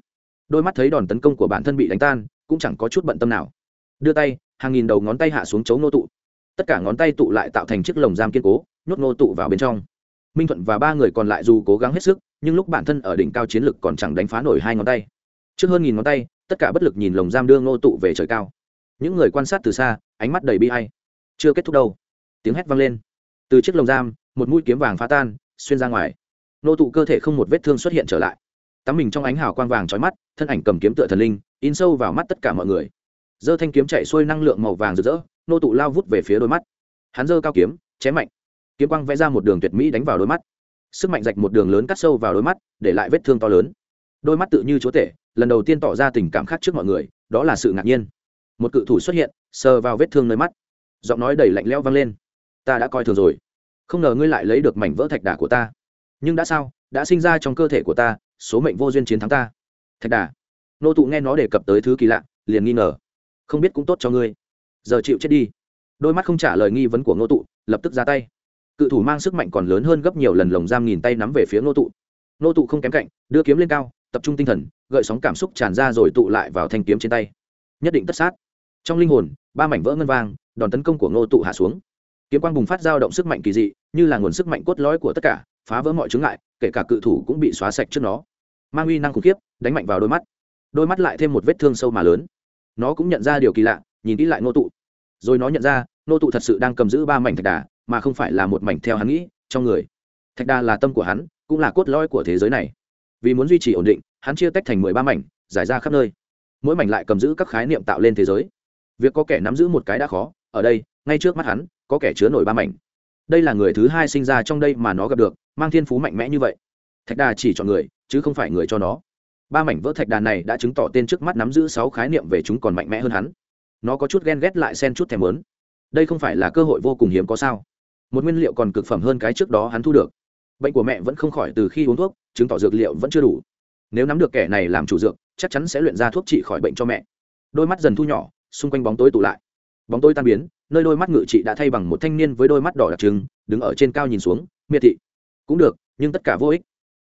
Đôi mắt thấy đòn tấn công của bản thân bị đánh tan cũng chẳng có chút bận tâm nào. Đưa tay, hàng nghìn đầu ngón tay hạ xuống chấu nô tụ. Tất cả ngón tay tụ lại tạo thành chiếc lồng giam kiên cố, nhốt nô tụ vào bên trong. Minh thuận và ba người còn lại dù cố gắng hết sức, nhưng lúc bản thân ở đỉnh cao chiến lực còn chẳng đánh phá nổi hai ngón tay. Trước hơn nghìn ngón tay, tất cả bất lực nhìn lồng giam đưa nô tụ về trời cao. Những người quan sát từ xa, ánh mắt đầy bi hay chưa kết thúc đâu. Tiếng hét vang lên. Từ chiếc lồng giam, một mũi kiếm vàng phá tan, xuyên ra ngoài. Nô tụ cơ thể không một vết thương xuất hiện trở lại tắm mình trong ánh hào quang vàng trói mắt, thân ảnh cầm kiếm tựa thần linh, in sâu vào mắt tất cả mọi người. Giơ thanh kiếm chạy xuôi năng lượng màu vàng rực rỡ, nô tụ lao vút về phía đôi mắt. Hắn giơ cao kiếm, chém mạnh. Kiếm quang vẽ ra một đường tuyệt mỹ đánh vào đôi mắt. Sức mạnh rạch một đường lớn cắt sâu vào đôi mắt, để lại vết thương to lớn. Đôi mắt tự như chúa tể, lần đầu tiên tỏ ra tình cảm khác trước mọi người, đó là sự ngạc nhiên. Một cự thủ xuất hiện, sờ vào vết thương nơi mắt. Giọng nói đầy lạnh lẽo vang lên. Ta đã coi thường rồi. Không ngờ ngươi lại lấy được mảnh vỡ thạch đà của ta. Nhưng đã sao? Đã sinh ra trong cơ thể của ta số mệnh vô duyên chiến thắng ta. Thạch đà. Nô tụ nghe nó đề cập tới thứ kỳ lạ, liền nghi ngờ. Không biết cũng tốt cho ngươi. Giờ chịu chết đi. Đôi mắt không trả lời nghi vấn của ngô tụ, lập tức ra tay. Cự thủ mang sức mạnh còn lớn hơn gấp nhiều lần lồng giam nghìn tay nắm về phía ngô tụ. Ngô tụ không kém cạnh, đưa kiếm lên cao, tập trung tinh thần, gợi sóng cảm xúc tràn ra rồi tụ lại vào thanh kiếm trên tay. Nhất định tất sát. Trong linh hồn, ba mảnh vỡ ngân vang, đòn tấn công của ngô tụ hạ xuống. Kiếm quang bùng phát dao động sức mạnh kỳ dị, như là nguồn sức mạnh cốt lõi của tất cả phá vỡ mọi chướng ngại, kể cả cự thủ cũng bị xóa sạch trước nó. Mang uy năng khủng khiếp, đánh mạnh vào đôi mắt. Đôi mắt lại thêm một vết thương sâu mà lớn. Nó cũng nhận ra điều kỳ lạ, nhìn kỹ lại ngô tụ. Rồi nó nhận ra, ngô tụ thật sự đang cầm giữ ba mảnh thạch đà, mà không phải là một mảnh theo hắn nghĩ, trong người. Thạch đà là tâm của hắn, cũng là cốt lõi của thế giới này. Vì muốn duy trì ổn định, hắn chia tách thành mười ba mảnh, giải ra khắp nơi. Mỗi mảnh lại cầm giữ các khái niệm tạo lên thế giới. Việc có kẻ nắm giữ một cái đã khó, ở đây, ngay trước mắt hắn, có kẻ chứa nổi ba mảnh. Đây là người thứ hai sinh ra trong đây mà nó gặp được mang thiên phú mạnh mẽ như vậy. Thạch đà chỉ chọn người, chứ không phải người cho nó. Ba mảnh vỡ thạch đà này đã chứng tỏ tên trước mắt nắm giữ sáu khái niệm về chúng còn mạnh mẽ hơn hắn. Nó có chút ghen ghét lại xen chút thèm lớn đây không phải là cơ hội vô cùng hiếm có sao? Một nguyên liệu còn cực phẩm hơn cái trước đó hắn thu được. Bệnh của mẹ vẫn không khỏi từ khi uống thuốc, chứng tỏ dược liệu vẫn chưa đủ. Nếu nắm được kẻ này làm chủ dược, chắc chắn sẽ luyện ra thuốc trị khỏi bệnh cho mẹ. Đôi mắt dần thu nhỏ, xung quanh bóng tối tụ lại. Bóng tối tan biến, nơi đôi mắt ngự trị đã thay bằng một thanh niên với đôi mắt đỏ đặc trưng, đứng ở trên cao nhìn xuống, miệt thị cũng được, nhưng tất cả vô ích.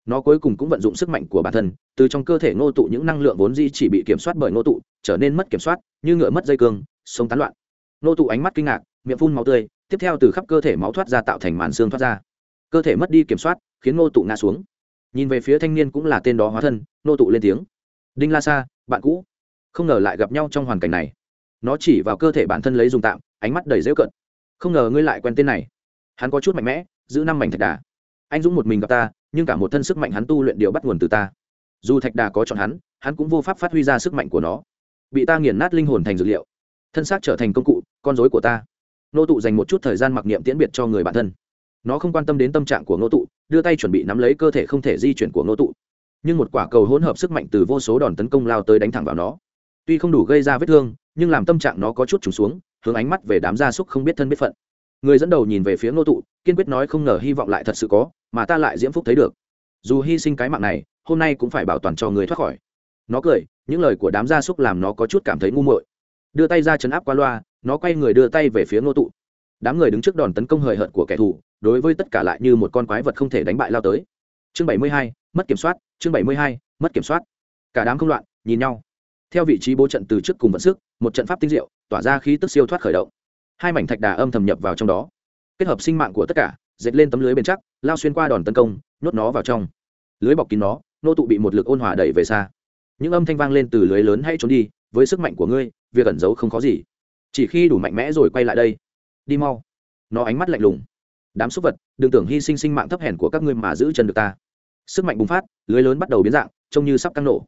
Nó cuối cùng cũng vận dụng sức mạnh của bản thân, từ trong cơ thể ngô tụ những năng lượng vốn di chỉ bị kiểm soát bởi ngô tụ, trở nên mất kiểm soát, như ngựa mất dây cương, sống tán loạn. Ngô tụ ánh mắt kinh ngạc, miệng phun máu tươi, tiếp theo từ khắp cơ thể máu thoát ra tạo thành màn xương thoát ra. Cơ thể mất đi kiểm soát, khiến ngô tụ ngã xuống. Nhìn về phía thanh niên cũng là tên đó hóa thân, ngô tụ lên tiếng. Đinh la sa, bạn cũ. Không ngờ lại gặp nhau trong hoàn cảnh này. Nó chỉ vào cơ thể bản thân lấy dùng tạm, ánh mắt đầy dễu cận không ngờ ngươi lại quen tên này. Hắn có chút mạnh mẽ, giữ năm mảnh thạch đà anh dũng một mình gặp ta, nhưng cả một thân sức mạnh hắn tu luyện điều bắt nguồn từ ta. Dù thạch đà có chọn hắn hắn cũng vô pháp phát huy ra sức mạnh của nó. Bị ta nghiền nát linh hồn thành dược liệu. Thân xác trở thành công cụ, con dối của ta. Nô tụ dành một chút thời gian mặc niệm tiễn biệt cho người bản thân. Nó không quan tâm đến tâm trạng của nô tụ, đưa tay chuẩn bị nắm lấy cơ thể không thể di chuyển của nô tụ. Nhưng một quả cầu hỗn hợp sức mạnh từ vô số đòn tấn công lao tới đánh thẳng vào nó. Tuy không đủ gây ra vết thương, nhưng làm tâm trạng nó có chút trùng xuống, hướng ánh mắt về đám gia súc không biết thân biết phận người dẫn đầu nhìn về phía Ngô tụ, kiên quyết nói không ngờ hy vọng lại thật sự có, mà ta lại diễm phúc thấy được. Dù hy sinh cái mạng này, hôm nay cũng phải bảo toàn cho người thoát khỏi. Nó cười, những lời của đám gia súc làm nó có chút cảm thấy ngu muội. Đưa tay ra chấn áp qua loa, nó quay người đưa tay về phía Ngô tụ. Đám người đứng trước đòn tấn công hời hợt của kẻ thù, đối với tất cả lại như một con quái vật không thể đánh bại lao tới. Chương bảy mươi hai, mất kiểm soát, chương bảy mươi hai, mất kiểm soát. Cả đám không loạn, nhìn nhau. Theo vị trí bố trận từ trước cùng vận sức, một trận pháp tinh diệu, tỏa ra khí tức siêu thoát khởi động hai mảnh thạch đà âm thầm nhập vào trong đó. Kết hợp sinh mạng của tất cả, dệt lên tấm lưới bền chắc, lao xuyên qua đòn tấn công, nhốt nó vào trong. Lưới bọc kín nó, nô tụ bị một lực ôn hòa đẩy về xa. Những âm thanh vang lên từ lưới lớn hay trốn đi, với sức mạnh của ngươi, việc ẩn giấu không có gì. Chỉ khi đủ mạnh mẽ rồi quay lại đây. Đi mau. Nó ánh mắt lạnh lùng. Đám súc vật, đừng tưởng hy sinh sinh mạng thấp hèn của các ngươi mà giữ chân được ta. Sức mạnh bùng phát, lưới lớn bắt đầu biến dạng, trông như sắp căng nổ.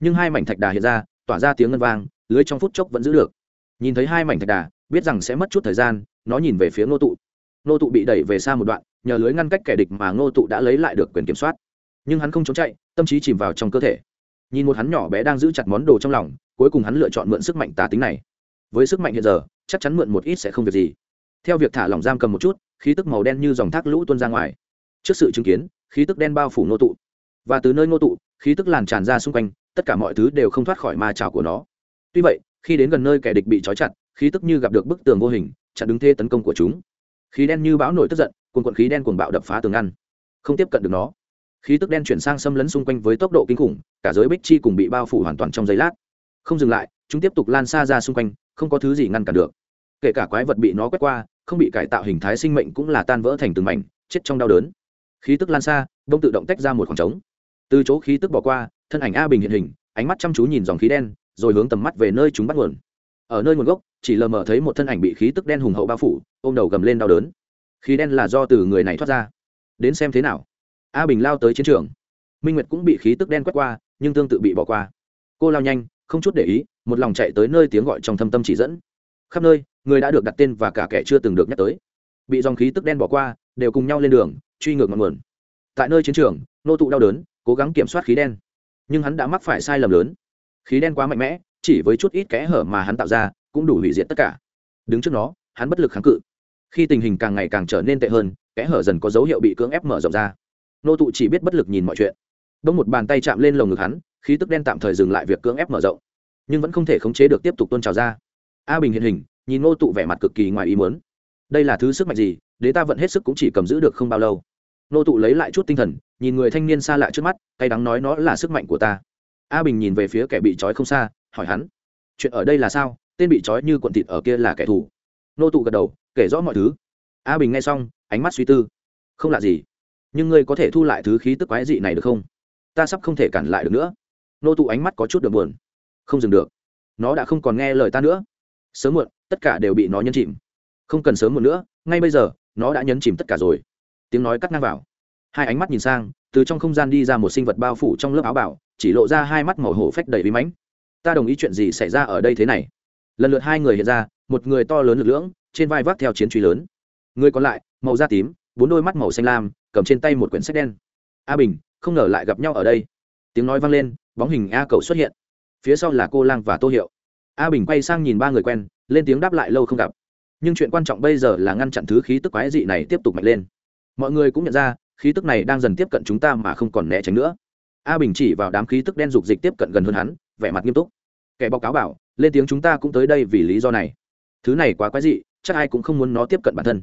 Nhưng hai mảnh thạch đà hiện ra, tỏa ra tiếng ngân vang, lưới trong phút chốc vẫn giữ được. Nhìn thấy hai mảnh thạch đà biết rằng sẽ mất chút thời gian, nó nhìn về phía ngô tụ. Ngô tụ bị đẩy về xa một đoạn, nhờ lưới ngăn cách kẻ địch mà ngô tụ đã lấy lại được quyền kiểm soát. Nhưng hắn không trốn chạy, tâm trí chìm vào trong cơ thể. Nhìn một hắn nhỏ bé đang giữ chặt món đồ trong lòng, cuối cùng hắn lựa chọn mượn sức mạnh tà tính này. Với sức mạnh hiện giờ, chắc chắn mượn một ít sẽ không việc gì. Theo việc thả lỏng giam cầm một chút, khí tức màu đen như dòng thác lũ tuôn ra ngoài. Trước sự chứng kiến, khí tức đen bao phủ ngô tụ. Và từ nơi ngô tụ, khí tức làn tràn ra xung quanh, tất cả mọi thứ đều không thoát khỏi ma trào của nó. Tuy vậy khi đến gần nơi kẻ địch bị trói chặt, khí tức như gặp được bức tường vô hình, chặn đứng thê tấn công của chúng. Khí đen như bão nổi tức giận cùng quận khí đen cuồng bạo đập phá tường ngăn. Không tiếp cận được nó. Khí tức đen chuyển sang xâm lấn xung quanh với tốc độ kinh khủng, cả giới bích chi cùng bị bao phủ hoàn toàn trong giây lát. Không dừng lại, chúng tiếp tục lan xa ra xung quanh, không có thứ gì ngăn cản được. Kể cả quái vật bị nó quét qua, không bị cải tạo hình thái sinh mệnh cũng là tan vỡ thành từng mảnh, chết trong đau đớn. Khí tức lan xa bông tự động tách ra một khoảng trống. Từ chỗ khí tức bỏ qua, thân ảnh a bình hiện hình, ánh mắt chăm chú nhìn dòng khí đen rồi hướng tầm mắt về nơi chúng bắt nguồn. Ở nơi nguồn gốc, chỉ lờ mờ thấy một thân ảnh bị khí tức đen hùng hậu bao phủ, ôm đầu gầm lên đau đớn. Khí đen là do từ người này thoát ra. Đến xem thế nào. A bình lao tới chiến trường. Minh nguyệt cũng bị khí tức đen quét qua, nhưng tương tự bị bỏ qua. Cô lao nhanh, không chút để ý, một lòng chạy tới nơi tiếng gọi trong thâm tâm chỉ dẫn. Khắp nơi, người đã được đặt tên và cả kẻ chưa từng được nhắc tới. Bị dòng khí tức đen bỏ qua, đều cùng nhau lên đường, truy ngược ngọn nguồn. Tại nơi chiến trường, nô tụ đau đớn, cố gắng kiểm soát khí đen. Nhưng hắn đã mắc phải sai lầm lớn khí đen quá mạnh mẽ, chỉ với chút ít kẽ hở mà hắn tạo ra, cũng đủ hủy diệt tất cả. Đứng trước nó, hắn bất lực kháng cự. Khi tình hình càng ngày càng trở nên tệ hơn, kẽ hở dần có dấu hiệu bị cưỡng ép mở rộng ra. Nô tụ chỉ biết bất lực nhìn mọi chuyện. Đông một bàn tay chạm lên lồng ngực hắn, khí tức đen tạm thời dừng lại việc cưỡng ép mở rộng. Nhưng vẫn không thể khống chế được tiếp tục tôn trào ra. A bình hiện hình, nhìn nô tụ vẻ mặt cực kỳ ngoài ý muốn. Đây là thứ sức mạnh gì, đế ta vẫn hết sức cũng chỉ cầm giữ được không bao lâu. Nô tụ lấy lại chút tinh thần, nhìn người thanh niên xa lạ trước mắt, cay đắng nói nó là sức mạnh của ta a bình nhìn về phía kẻ bị trói không xa, hỏi hắn, chuyện ở đây là sao? Tên bị trói như cuộn thịt ở kia là kẻ thù. Nô tụ gật đầu, kể rõ mọi thứ. A bình nghe xong, ánh mắt suy tư. Không lạ gì, nhưng ngươi có thể thu lại thứ khí tức quái dị này được không? Ta sắp không thể cản lại được nữa. Nô tụ ánh mắt có chút được buồn. Không dừng được, nó đã không còn nghe lời ta nữa. Sớm muộn, tất cả đều bị nó nhấn chìm. Không cần sớm muộn nữa, ngay bây giờ, nó đã nhấn chìm tất cả rồi. Tiếng nói cắt ngang vào. Hai ánh mắt nhìn sang từ trong không gian đi ra một sinh vật bao phủ trong lớp áo bảo, chỉ lộ ra hai mắt màu hổ phách đầy bí mãnh. Ta đồng ý chuyện gì xảy ra ở đây thế này? Lần lượt hai người hiện ra, một người to lớn lực lưỡng, trên vai vác theo chiến truy lớn. Người còn lại, màu da tím, bốn đôi mắt màu xanh lam, cầm trên tay một quyển sách đen. A bình, không ngờ lại gặp nhau ở đây. Tiếng nói vang lên, bóng hình a cầu xuất hiện. Phía sau là cô lang và tô hiệu. A bình quay sang nhìn ba người quen, lên tiếng đáp lại lâu không gặp. Nhưng chuyện quan trọng bây giờ là ngăn chặn thứ khí tức quái dị này tiếp tục mạnh lên. Mọi người cũng nhận ra khí tức này đang dần tiếp cận chúng ta mà không còn né tránh nữa. A bình chỉ vào đám khí tức đen dục dịch tiếp cận gần hơn hắn, vẻ mặt nghiêm túc. Kẻ báo cáo bảo, lên tiếng chúng ta cũng tới đây vì lý do này. Thứ này quá quái dị, chắc ai cũng không muốn nó tiếp cận bản thân.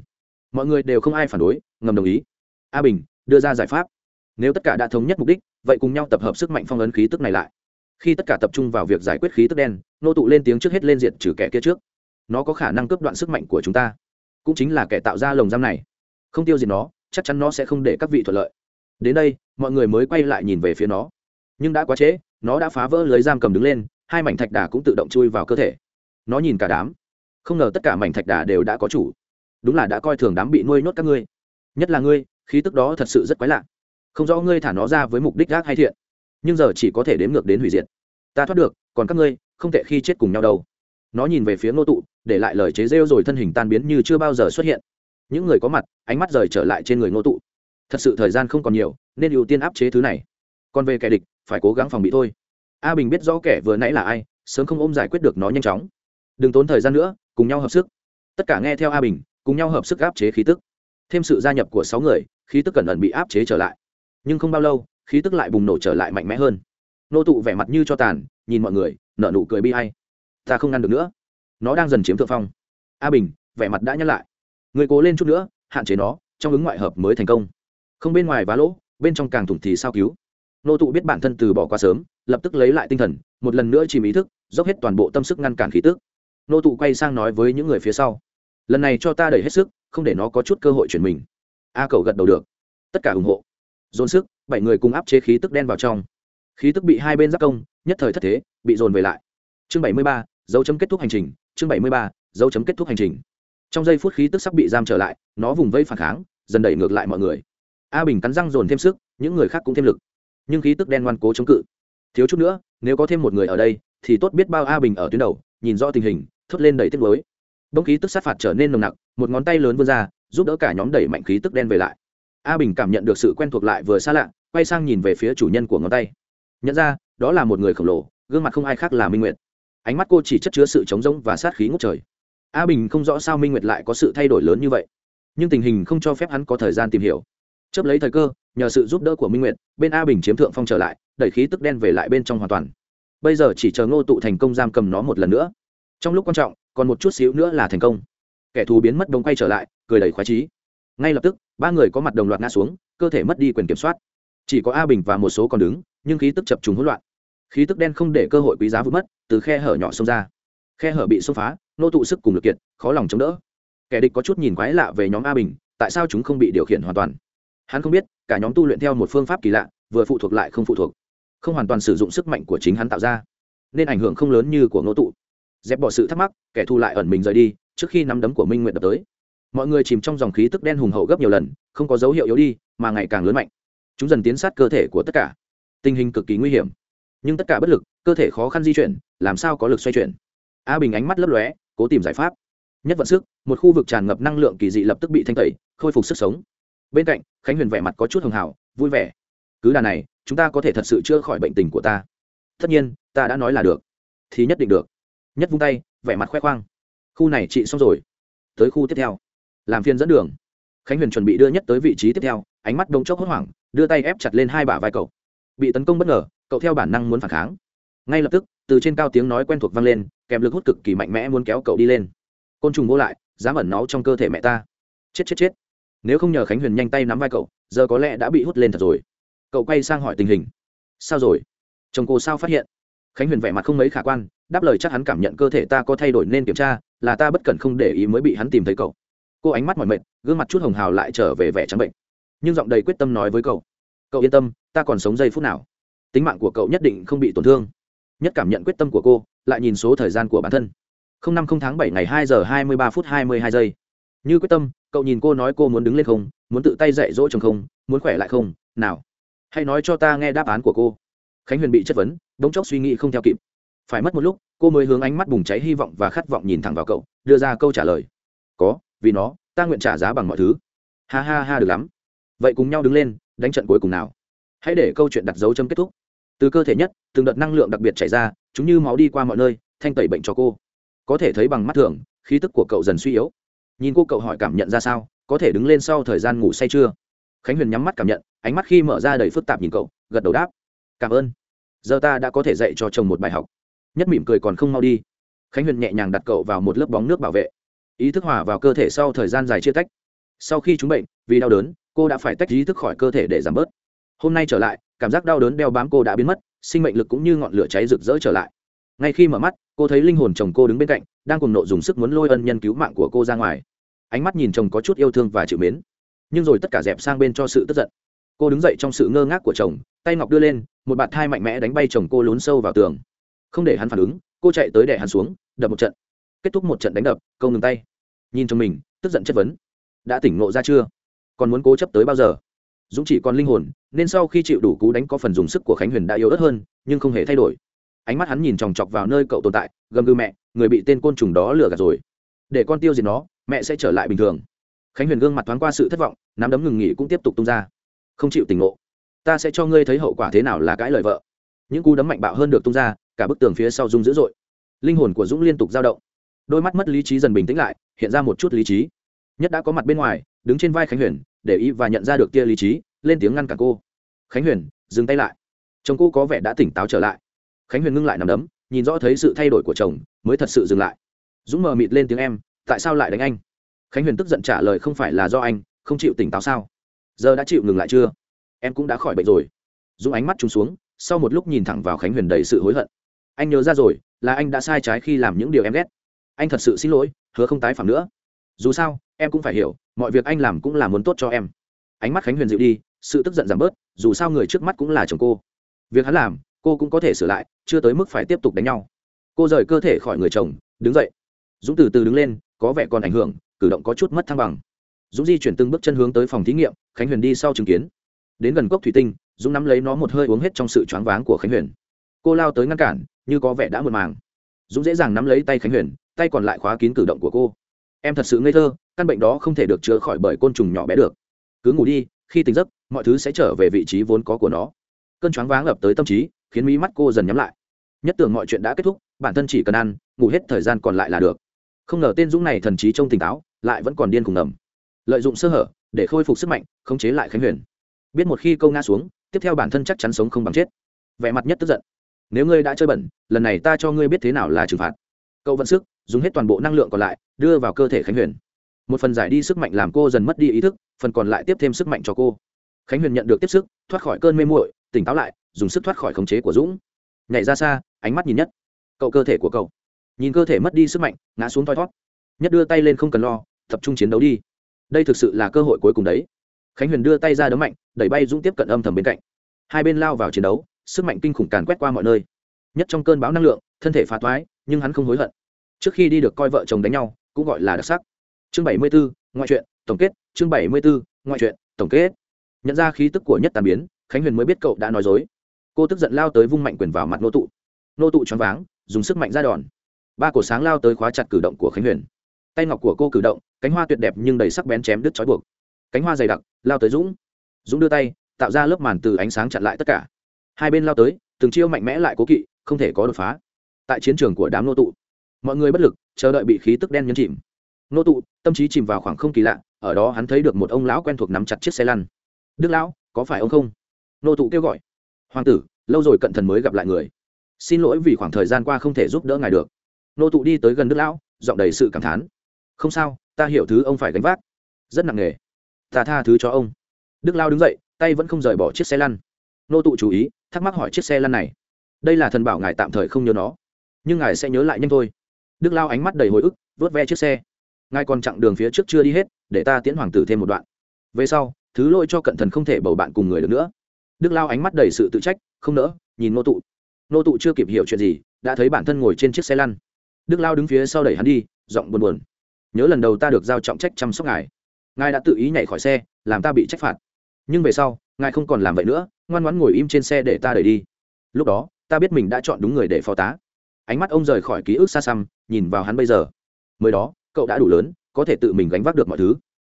Mọi người đều không ai phản đối, ngầm đồng ý. A bình, đưa ra giải pháp. Nếu tất cả đã thống nhất mục đích, vậy cùng nhau tập hợp sức mạnh phong ấn khí tức này lại. Khi tất cả tập trung vào việc giải quyết khí tức đen, nô tụ lên tiếng trước hết lên diện trừ kẻ kia trước. Nó có khả năng cướp đoạn sức mạnh của chúng ta. Cũng chính là kẻ tạo ra lồng giam này. Không tiêu diệt nó chắc chắn nó sẽ không để các vị thuận lợi. Đến đây, mọi người mới quay lại nhìn về phía nó. Nhưng đã quá trễ, nó đã phá vỡ lưới giam cầm đứng lên, hai mảnh thạch đà cũng tự động chui vào cơ thể. Nó nhìn cả đám. Không ngờ tất cả mảnh thạch đà đều đã có chủ. Đúng là đã coi thường đám bị nuôi nhốt các ngươi. Nhất là ngươi, khí tức đó thật sự rất quái lạ. Không rõ ngươi thả nó ra với mục đích gác hay thiện, nhưng giờ chỉ có thể đếm ngược đến hủy diệt. Ta thoát được, còn các ngươi, không thể khi chết cùng nhau đâu. Nó nhìn về phía ngô tụ, để lại lời chế rêu rồi thân hình tan biến như chưa bao giờ xuất hiện những người có mặt, ánh mắt rời trở lại trên người ngô tụ. Thật sự thời gian không còn nhiều, nên ưu tiên áp chế thứ này. Còn về kẻ địch, phải cố gắng phòng bị thôi. A bình biết rõ kẻ vừa nãy là ai, sớm không ôm giải quyết được nó nhanh chóng. Đừng tốn thời gian nữa, cùng nhau hợp sức. Tất cả nghe theo a bình, cùng nhau hợp sức áp chế khí tức. Thêm sự gia nhập của sáu người, khí tức cẩn ẩn bị áp chế trở lại. Nhưng không bao lâu, khí tức lại bùng nổ trở lại mạnh mẽ hơn. Nô tụ vẻ mặt như cho tàn, nhìn mọi người, nở nụ cười bi hay ta không ngăn được nữa. Nó đang dần chiếm thượng phong. A bình, vẻ mặt đã nhắc lại người cố lên chút nữa, hạn chế nó, trong ứng ngoại hợp mới thành công. Không bên ngoài vá lỗ, bên trong càng thủng thì sao cứu? Nô tụ biết bản thân từ bỏ quá sớm, lập tức lấy lại tinh thần, một lần nữa chìm ý thức, dốc hết toàn bộ tâm sức ngăn cản khí tức. Nô tụ quay sang nói với những người phía sau. Lần này cho ta đẩy hết sức, không để nó có chút cơ hội chuyển mình. A cầu gật đầu được. Tất cả ủng hộ. Dồn sức, bảy người cùng áp chế khí tức đen vào trong. Khí tức bị hai bên giáp công, nhất thời thất thế, bị dồn về lại. Chương bảy mươi ba, dấu chấm kết thúc hành trình, chương bảy mươi ba, dấu chấm kết thúc hành trình trong giây phút khí tức sắp bị giam trở lại, nó vùng vây phản kháng, dần đẩy ngược lại mọi người. A bình cắn răng dồn thêm sức, những người khác cũng thêm lực. Nhưng khí tức đen ngoan cố chống cự. Thiếu chút nữa, nếu có thêm một người ở đây, thì tốt biết bao a bình ở tuyến đầu, nhìn rõ tình hình, thốt lên đầy tiếc lối bông khí tức sát phạt trở nên nồng nặc, một ngón tay lớn vươn ra, giúp đỡ cả nhóm đẩy mạnh khí tức đen về lại. A bình cảm nhận được sự quen thuộc lại vừa xa lạ, quay sang nhìn về phía chủ nhân của ngón tay. Nhận ra, đó là một người khổng lồ, gương mặt không ai khác là minh nguyệt. Ánh mắt cô chỉ chất chứa sự trống rỗng và sát khí ngút trời a bình không rõ sao minh nguyệt lại có sự thay đổi lớn như vậy. Nhưng tình hình không cho phép hắn có thời gian tìm hiểu. Chấp lấy thời cơ, nhờ sự giúp đỡ của minh nguyệt, bên a bình chiếm thượng phong trở lại, đẩy khí tức đen về lại bên trong hoàn toàn. Bây giờ chỉ chờ ngô tụ thành công giam cầm nó một lần nữa. Trong lúc quan trọng, còn một chút xíu nữa là thành công. Kẻ thù biến mất đông quay trở lại, cười đầy khoái trí ngay lập tức, ba người có mặt đồng loạt ngã xuống, cơ thể mất đi quyền kiểm soát. Chỉ có a bình và một số còn đứng, nhưng khí tức chập trùng hỗn loạn. Khí tức đen không để cơ hội quý giá vụt mất, từ khe hở nhỏ xông ra. Khe hở bị xông phá nô tụ sức cùng lực kiệt, khó lòng chống đỡ. Kẻ địch có chút nhìn quái lạ về nhóm a bình, tại sao chúng không bị điều khiển hoàn toàn? Hắn không biết, cả nhóm tu luyện theo một phương pháp kỳ lạ, vừa phụ thuộc lại không phụ thuộc. Không hoàn toàn sử dụng sức mạnh của chính hắn tạo ra, nên ảnh hưởng không lớn như của ngô tụ. Dẹp bỏ sự thắc mắc, kẻ thù lại ẩn mình rời đi, trước khi nắm đấm của minh nguyện đập tới. Mọi người chìm trong dòng khí tức đen hùng hậu gấp nhiều lần, không có dấu hiệu yếu đi, mà ngày càng lớn mạnh. Chúng dần tiến sát cơ thể của tất cả. Tình hình cực kỳ nguy hiểm. Nhưng tất cả bất lực, cơ thể khó khăn di chuyển, làm sao có lực xoay chuyển? A bình ánh mắt lấp lóe cố tìm giải pháp. Nhất vận sức, một khu vực tràn ngập năng lượng kỳ dị lập tức bị thanh tẩy, khôi phục sức sống. Bên cạnh, khánh huyền vẻ mặt có chút hưng hào, vui vẻ. Cứ đà này, chúng ta có thể thật sự chữa khỏi bệnh tình của ta. Tất nhiên, ta đã nói là được. Thì nhất định được. Nhất vung tay, vẻ mặt khoe khoang. Khu này trị xong rồi. Tới khu tiếp theo. Làm phiên dẫn đường. Khánh huyền chuẩn bị đưa nhất tới vị trí tiếp theo, ánh mắt đông chốc hốt hoảng, đưa tay ép chặt lên hai bả vai cậu. Bị tấn công bất ngờ, cậu theo bản năng muốn phản kháng. Ngay lập tức từ trên cao tiếng nói quen thuộc vang lên, kèm lực hút cực kỳ mạnh mẽ muốn kéo cậu đi lên. Côn trùng vô lại, dám ẩn náu trong cơ thể mẹ ta. Chết chết chết. Nếu không nhờ khánh huyền nhanh tay nắm vai cậu, giờ có lẽ đã bị hút lên thật rồi. Cậu quay sang hỏi tình hình. Sao rồi? Chồng cô sao phát hiện? Khánh huyền vẻ mặt không mấy khả quan, đáp lời chắc hắn cảm nhận cơ thể ta có thay đổi nên kiểm tra, là ta bất cẩn không để ý mới bị hắn tìm thấy cậu. Cô ánh mắt mỏi mệt, gương mặt chút hồng hào lại trở về vẻ trắng bệnh. Nhưng giọng đầy quyết tâm nói với cậu. Cậu yên tâm, ta còn sống giây phút nào. Tính mạng của cậu nhất định không bị tổn thương nhất cảm nhận quyết tâm của cô, lại nhìn số thời gian của bản thân. Không năm không tháng bảy ngày hai giờ hai mươi ba phút hai mươi hai giây. Như quyết tâm, cậu nhìn cô nói cô muốn đứng lên không, muốn tự tay dạy dỗ chồng không, muốn khỏe lại không, nào. Hãy nói cho ta nghe đáp án của cô. Khánh huyền bị chất vấn, đống chốc suy nghĩ không theo kịp. Phải mất một lúc, cô mới hướng ánh mắt bùng cháy hy vọng và khát vọng nhìn thẳng vào cậu, đưa ra câu trả lời. Có, vì nó, ta nguyện trả giá bằng mọi thứ. Ha ha ha, được lắm. Vậy cùng nhau đứng lên, đánh trận cuối cùng nào. Hãy để câu chuyện đặt dấu chấm kết thúc từ cơ thể nhất, từng đợt năng lượng đặc biệt chảy ra, chúng như máu đi qua mọi nơi, thanh tẩy bệnh cho cô. Có thể thấy bằng mắt thường, khí tức của cậu dần suy yếu. Nhìn cô cậu hỏi cảm nhận ra sao, có thể đứng lên sau thời gian ngủ say chưa? Khánh huyền nhắm mắt cảm nhận, ánh mắt khi mở ra đầy phức tạp nhìn cậu, gật đầu đáp. Cảm ơn. Giờ ta đã có thể dạy cho chồng một bài học. Nhất mỉm cười còn không mau đi. Khánh huyền nhẹ nhàng đặt cậu vào một lớp bóng nước bảo vệ. Ý thức hòa vào cơ thể sau thời gian dài chia tách. Sau khi chúng bệnh vì đau đớn, cô đã phải tách ý thức khỏi cơ thể để giảm bớt hôm nay trở lại, cảm giác đau đớn đeo bám cô đã biến mất, sinh mệnh lực cũng như ngọn lửa cháy rực rỡ trở lại. Ngay khi mở mắt, cô thấy linh hồn chồng cô đứng bên cạnh, đang cùng nộ dùng sức muốn lôi ân nhân cứu mạng của cô ra ngoài. Ánh mắt nhìn chồng có chút yêu thương và chịu mến. Nhưng rồi tất cả dẹp sang bên cho sự tức giận. Cô đứng dậy trong sự ngơ ngác của chồng, tay ngọc đưa lên, một bạt thai mạnh mẽ đánh bay chồng cô lún sâu vào tường. Không để hắn phản ứng, cô chạy tới đè hắn xuống, đập một trận. Kết thúc một trận đánh đập câu ngừng tay. Nhìn chồng mình, tức giận chất vấn. Đã tỉnh ngộ ra chưa? Còn muốn cố chấp tới bao giờ? Dũng chỉ còn linh hồn, nên sau khi chịu đủ cú đánh có phần dùng sức của khánh huyền đã yếu ớt hơn, nhưng không hề thay đổi. Ánh mắt hắn nhìn chòng chọc vào nơi cậu tồn tại, gầm gừ mẹ, người bị tên côn trùng đó lừa gạt rồi. Để con tiêu diệt nó, mẹ sẽ trở lại bình thường. Khánh huyền gương mặt thoáng qua sự thất vọng, nắm đấm ngừng nghỉ cũng tiếp tục tung ra. Không chịu tỉnh ngộ. Ta sẽ cho ngươi thấy hậu quả thế nào là cãi lời vợ. Những cú đấm mạnh bạo hơn được tung ra, cả bức tường phía sau rung dữ dội. Linh hồn của dũng liên tục dao động. Đôi mắt mất lý trí dần bình tĩnh lại, hiện ra một chút lý trí. Nhất đã có mặt bên ngoài, đứng trên vai khánh huyền để ý và nhận ra được tia lý trí, lên tiếng ngăn cản cô. Khánh huyền, dừng tay lại. Chồng cô có vẻ đã tỉnh táo trở lại. Khánh huyền ngưng lại nằm đấm, nhìn rõ thấy sự thay đổi của chồng, mới thật sự dừng lại. Dũng mờ mịt lên tiếng em, tại sao lại đánh anh? Khánh huyền tức giận trả lời, không phải là do anh, không chịu tỉnh táo sao? Giờ đã chịu ngừng lại chưa? Em cũng đã khỏi bệnh rồi. Dũng ánh mắt trúng xuống, sau một lúc nhìn thẳng vào khánh huyền đầy sự hối hận. Anh nhớ ra rồi, là anh đã sai trái khi làm những điều em ghét. Anh thật sự xin lỗi, hứa không tái phạm nữa dù sao, em cũng phải hiểu, mọi việc anh làm cũng là muốn tốt cho em. Ánh mắt khánh huyền dịu đi, sự tức giận giảm bớt, dù sao người trước mắt cũng là chồng cô. Việc hắn làm, cô cũng có thể sửa lại, chưa tới mức phải tiếp tục đánh nhau. Cô rời cơ thể khỏi người chồng, đứng dậy. Dũng từ từ đứng lên, có vẻ còn ảnh hưởng, cử động có chút mất thăng bằng. Dũng di chuyển từng bước chân hướng tới phòng thí nghiệm, khánh huyền đi sau chứng kiến. Đến gần cốc thủy tinh, dũng nắm lấy nó một hơi uống hết trong sự choáng váng của khánh huyền. Cô lao tới ngăn cản, như có vẻ đã mượt màng. Dũng dễ dàng nắm lấy tay khánh huyền, tay còn lại khóa kín cử động của cô em thật sự ngây thơ, căn bệnh đó không thể được chữa khỏi bởi côn trùng nhỏ bé được. Cứ ngủ đi, khi tỉnh giấc, mọi thứ sẽ trở về vị trí vốn có của nó. Cơn choáng váng ập tới tâm trí, khiến mí mắt cô dần nhắm lại. Nhất tưởng mọi chuyện đã kết thúc, bản thân chỉ cần ăn, ngủ hết thời gian còn lại là được. Không ngờ tên dũng này thần trí trông tỉnh táo, lại vẫn còn điên cùng ngầm. Lợi dụng sơ hở, để khôi phục sức mạnh, khống chế lại khánh huyền. Biết một khi câu ngã xuống, tiếp theo bản thân chắc chắn sống không bằng chết. Vẻ mặt nhất tức giận. Nếu ngươi đã chơi bẩn, lần này ta cho ngươi biết thế nào là trừng phạt cậu vận sức, dùng hết toàn bộ năng lượng còn lại, đưa vào cơ thể khánh huyền. Một phần giải đi sức mạnh làm cô dần mất đi ý thức, phần còn lại tiếp thêm sức mạnh cho cô. Khánh huyền nhận được tiếp sức, thoát khỏi cơn mê muội, tỉnh táo lại, dùng sức thoát khỏi khống chế của dũng. Nhảy ra xa, ánh mắt nhìn nhất. Cậu cơ thể của cậu. Nhìn cơ thể mất đi sức mạnh, ngã xuống thoi thót nhất đưa tay lên không cần lo, tập trung chiến đấu đi. Đây thực sự là cơ hội cuối cùng đấy. Khánh huyền đưa tay ra đấm mạnh, đẩy bay dũng tiếp cận âm thầm bên cạnh. Hai bên lao vào chiến đấu, sức mạnh kinh khủng càn quét qua mọi nơi nhất trong cơn bão năng lượng thân thể phá toái nhưng hắn không hối hận. Trước khi đi được coi vợ chồng đánh nhau cũng gọi là đặc sắc. Chương bảy mươi 74, ngoại truyện tổng kết chương bảy mươi 74, ngoại truyện tổng kết. Nhận ra khí tức của nhất tàn biến khánh huyền mới biết cậu đã nói dối. Cô tức giận lao tới vung mạnh quyền vào mặt nô tụ. Nô tụ choáng váng dùng sức mạnh ra đòn. Ba cổ sáng lao tới khóa chặt cử động của khánh huyền. Tay ngọc của cô cử động cánh hoa tuyệt đẹp nhưng đầy sắc bén chém đứt trói buộc. Cánh hoa dày đặc lao tới dũng. Dũng đưa tay tạo ra lớp màn từ ánh sáng chặn lại tất cả. Hai bên lao tới từng chiêu mạnh mẽ lại cố kỵ không thể có đột phá. Tại chiến trường của đám nô tụ, mọi người bất lực, chờ đợi bị khí tức đen nhấn chìm. Nô tụ, tâm trí chìm vào khoảng không kỳ lạ, ở đó hắn thấy được một ông lão quen thuộc nắm chặt chiếc xe lăn. Đức lão, có phải ông không? Nô tụ kêu gọi. Hoàng tử, lâu rồi cận thần mới gặp lại người. Xin lỗi vì khoảng thời gian qua không thể giúp đỡ ngài được. Nô tụ đi tới gần đức lão, giọng đầy sự cảm thán. Không sao, ta hiểu thứ ông phải gánh vác. Rất nặng nề. Ta tha thứ cho ông. Đức lao đứng dậy, tay vẫn không rời bỏ chiếc xe lăn. Nô tụ chú ý, thắc mắc hỏi chiếc xe lăn này đây là thần bảo ngài tạm thời không nhớ nó, nhưng ngài sẽ nhớ lại nhanh thôi. Đức lao ánh mắt đầy hồi ức, vớt ve chiếc xe. Ngài còn chặng đường phía trước chưa đi hết, để ta tiễn hoàng tử thêm một đoạn. Về sau, thứ lỗi cho cận thần không thể bầu bạn cùng người được nữa. Đức lao ánh mắt đầy sự tự trách, không nỡ, nhìn nô tụ. Nô tụ chưa kịp hiểu chuyện gì, đã thấy bản thân ngồi trên chiếc xe lăn. Đức lao đứng phía sau đẩy hắn đi, giọng buồn buồn. Nhớ lần đầu ta được giao trọng trách chăm sóc ngài. Ngài đã tự ý nhảy khỏi xe, làm ta bị trách phạt. Nhưng về sau, ngài không còn làm vậy nữa, ngoan ngoãn ngồi im trên xe để ta đẩy đi. Lúc đó ta biết mình đã chọn đúng người để phó tá. Ánh mắt ông rời khỏi ký ức xa xăm, nhìn vào hắn bây giờ. Mới đó, cậu đã đủ lớn, có thể tự mình gánh vác được mọi thứ.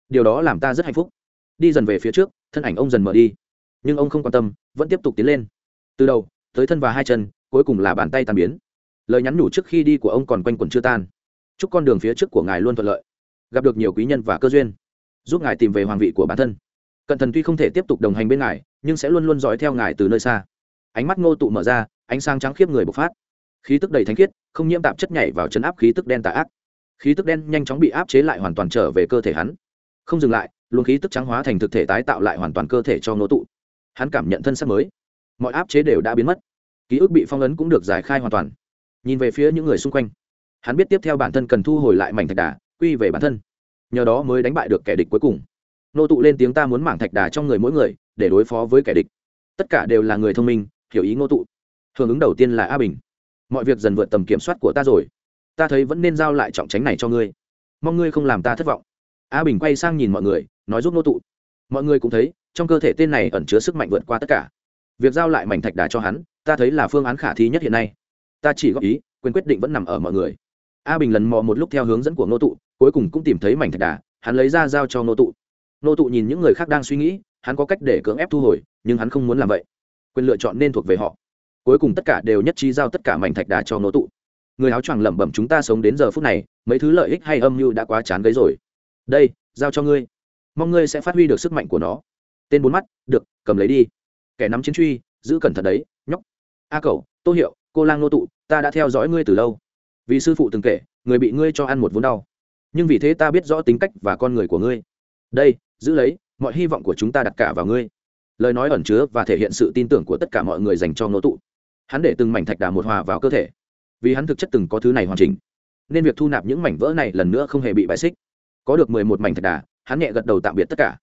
Điều đó làm ta rất hạnh phúc. Đi dần về phía trước, thân ảnh ông dần mở đi. Nhưng ông không quan tâm, vẫn tiếp tục tiến lên. Từ đầu, tới thân và hai chân, cuối cùng là bàn tay tàn biến. Lời nhắn nhủ trước khi đi của ông còn quanh quẩn chưa tan. Chúc con đường phía trước của ngài luôn thuận lợi. Gặp được nhiều quý nhân và cơ duyên. Giúp ngài tìm về hoàng vị của bản thân. Cận thần tuy không thể tiếp tục đồng hành bên ngài, nhưng sẽ luôn luôn dõi theo ngài từ nơi xa. Ánh mắt ngô tụ mở ra ánh sáng trắng khiếp người bộc phát. Khí tức đầy thánh khiết, không nhiễm tạp chất nhảy vào chấn áp khí tức đen tà ác. Khí tức đen nhanh chóng bị áp chế lại hoàn toàn trở về cơ thể hắn. Không dừng lại, luồng khí tức trắng hóa thành thực thể tái tạo lại hoàn toàn cơ thể cho ngô tụ. Hắn cảm nhận thân sắc mới. Mọi áp chế đều đã biến mất. Ký ức bị phong ấn cũng được giải khai hoàn toàn. Nhìn về phía những người xung quanh, hắn biết tiếp theo bản thân cần thu hồi lại mảnh thạch đà, quy về bản thân. Nhờ đó mới đánh bại được kẻ địch cuối cùng. Nô tụ lên tiếng ta muốn mảng thạch đà trong người mỗi người, để đối phó với kẻ địch. Tất cả đều là người thông minh, hiểu ý ngô tụ hưởng ứng đầu tiên là a bình. Mọi việc dần vượt tầm kiểm soát của ta rồi. Ta thấy vẫn nên giao lại trọng tránh này cho ngươi. Mong ngươi không làm ta thất vọng. A bình quay sang nhìn mọi người, nói giúp nô tụ. Mọi người cũng thấy, trong cơ thể tên này ẩn chứa sức mạnh vượt qua tất cả. Việc giao lại mảnh thạch đà cho hắn, ta thấy là phương án khả thi nhất hiện nay. Ta chỉ góp ý, quyền quyết định vẫn nằm ở mọi người. A bình lần mò một lúc theo hướng dẫn của nô tụ, cuối cùng cũng tìm thấy mảnh thạch đà, hắn lấy ra giao cho nô tụ. Nô tụ nhìn những người khác đang suy nghĩ, hắn có cách để cưỡng ép thu hồi, nhưng hắn không muốn làm vậy. Quyền lựa chọn nên thuộc về họ cuối cùng tất cả đều nhất trí giao tất cả mảnh thạch đà cho nô tụ. Người áo choàng lẩm bẩm, chúng ta sống đến giờ phút này, mấy thứ lợi ích hay âm mưu đã quá chán gấy rồi. Đây, giao cho ngươi. Mong ngươi sẽ phát huy được sức mạnh của nó. Tên bốn mắt, được, cầm lấy đi. Kẻ nắm chiến truy, giữ cẩn thận đấy, nhóc. A cậu tô hiệu, cô lang nô tụ, ta đã theo dõi ngươi từ lâu. Vì sư phụ từng kể, người bị ngươi cho ăn một vốn đau. Nhưng vì thế ta biết rõ tính cách và con người của ngươi. Đây, giữ lấy, mọi hy vọng của chúng ta đặt cả vào ngươi. Lời nói ẩn chứa và thể hiện sự tin tưởng của tất cả mọi người dành cho nô tụ hắn để từng mảnh thạch đà một hòa vào cơ thể. Vì hắn thực chất từng có thứ này hoàn chỉnh, nên việc thu nạp những mảnh vỡ này lần nữa không hề bị bại xích. Có được mười một mảnh thạch đà, hắn nhẹ gật đầu tạm biệt tất cả.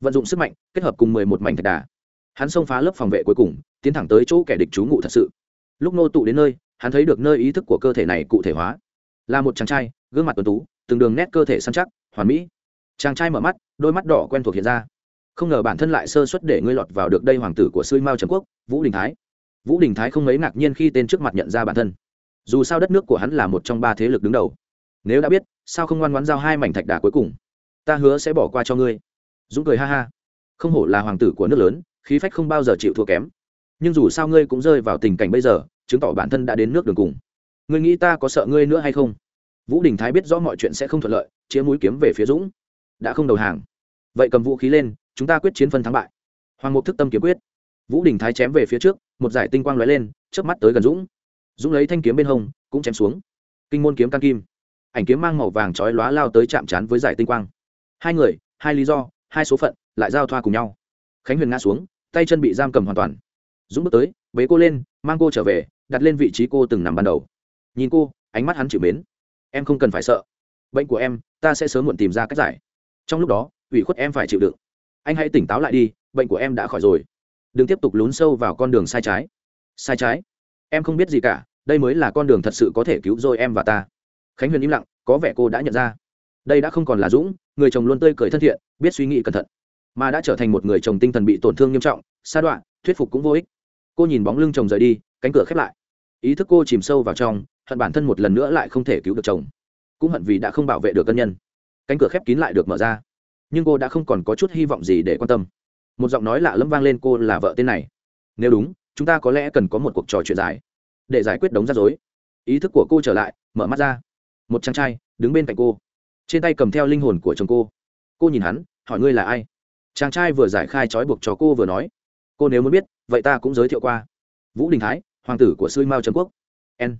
Vận dụng sức mạnh, kết hợp cùng mười một mảnh thạch đà. Hắn xông phá lớp phòng vệ cuối cùng, tiến thẳng tới chỗ kẻ địch trú ngụ thật sự. Lúc nô tụ đến nơi, hắn thấy được nơi ý thức của cơ thể này cụ thể hóa. Là một chàng trai, gương mặt tuần tú, từng đường nét cơ thể săn chắc, hoàn mỹ. Chàng trai mở mắt, đôi mắt đỏ quen thuộc hiện ra. Không ngờ bản thân lại sơ suất để ngươi lọt vào được đây hoàng tử của sư mao trần quốc, vũ đình thái vũ đình thái không mấy ngạc nhiên khi tên trước mặt nhận ra bản thân. Dù sao đất nước của hắn là một trong ba thế lực đứng đầu. Nếu đã biết, sao không ngoan ngoãn giao hai mảnh thạch đà cuối cùng? Ta hứa sẽ bỏ qua cho ngươi. Dũng cười ha ha. Không hổ là hoàng tử của nước lớn, khí phách không bao giờ chịu thua kém. Nhưng dù sao ngươi cũng rơi vào tình cảnh bây giờ, chứng tỏ bản thân đã đến nước đường cùng. Ngươi nghĩ ta có sợ ngươi nữa hay không? Vũ đình thái biết rõ mọi chuyện sẽ không thuận lợi, chĩa mũi kiếm về phía dũng. Đã không đầu hàng. Vậy cầm vũ khí lên, chúng ta quyết chiến phân thắng bại. Hoàng mục thức tâm kiếm quyết. Vũ đình thái chém về phía trước một giải tinh quang lóe lên, chớp mắt tới gần dũng. Dũng lấy thanh kiếm bên hông, cũng chém xuống. Kinh môn kiếm can kim. Ảnh kiếm mang màu vàng chói lóa lao tới chạm trán với giải tinh quang. Hai người, hai lý do, hai số phận, lại giao thoa cùng nhau. Khánh huyền ngã xuống, tay chân bị giam cầm hoàn toàn. Dũng bước tới, bế cô lên, mang cô trở về, đặt lên vị trí cô từng nằm ban đầu. Nhìn cô, ánh mắt hắn chịu mến. Em không cần phải sợ. Bệnh của em, ta sẽ sớm muộn tìm ra cách giải. Trong lúc đó, ủy khuất em phải chịu đựng. Anh hãy tỉnh táo lại đi, bệnh của em đã khỏi rồi đừng tiếp tục lún sâu vào con đường sai trái. Sai trái? Em không biết gì cả, đây mới là con đường thật sự có thể cứu rồi em và ta. Khánh huyền im lặng, có vẻ cô đã nhận ra. Đây đã không còn là dũng, người chồng luôn tươi cười thân thiện, biết suy nghĩ cẩn thận. Mà đã trở thành một người chồng tinh thần bị tổn thương nghiêm trọng, sa đoạn thuyết phục cũng vô ích. Cô nhìn bóng lưng chồng rời đi, cánh cửa khép lại. Ý thức cô chìm sâu vào trong, hận bản thân một lần nữa lại không thể cứu được chồng. Cũng hận vì đã không bảo vệ được cân nhân. Cánh cửa khép kín lại được mở ra. Nhưng cô đã không còn có chút hy vọng gì để quan tâm một giọng nói lạ lẫm vang lên, cô là vợ tên này. Nếu đúng, chúng ta có lẽ cần có một cuộc trò chuyện dài để giải quyết đống rắc rối. Ý thức của cô trở lại, mở mắt ra. Một chàng trai đứng bên cạnh cô, trên tay cầm theo linh hồn của chồng cô. Cô nhìn hắn, hỏi ngươi là ai? Chàng trai vừa giải khai trói buộc cho cô vừa nói, cô nếu muốn biết, vậy ta cũng giới thiệu qua. Vũ đình thái, hoàng tử của sư mao trần quốc. N.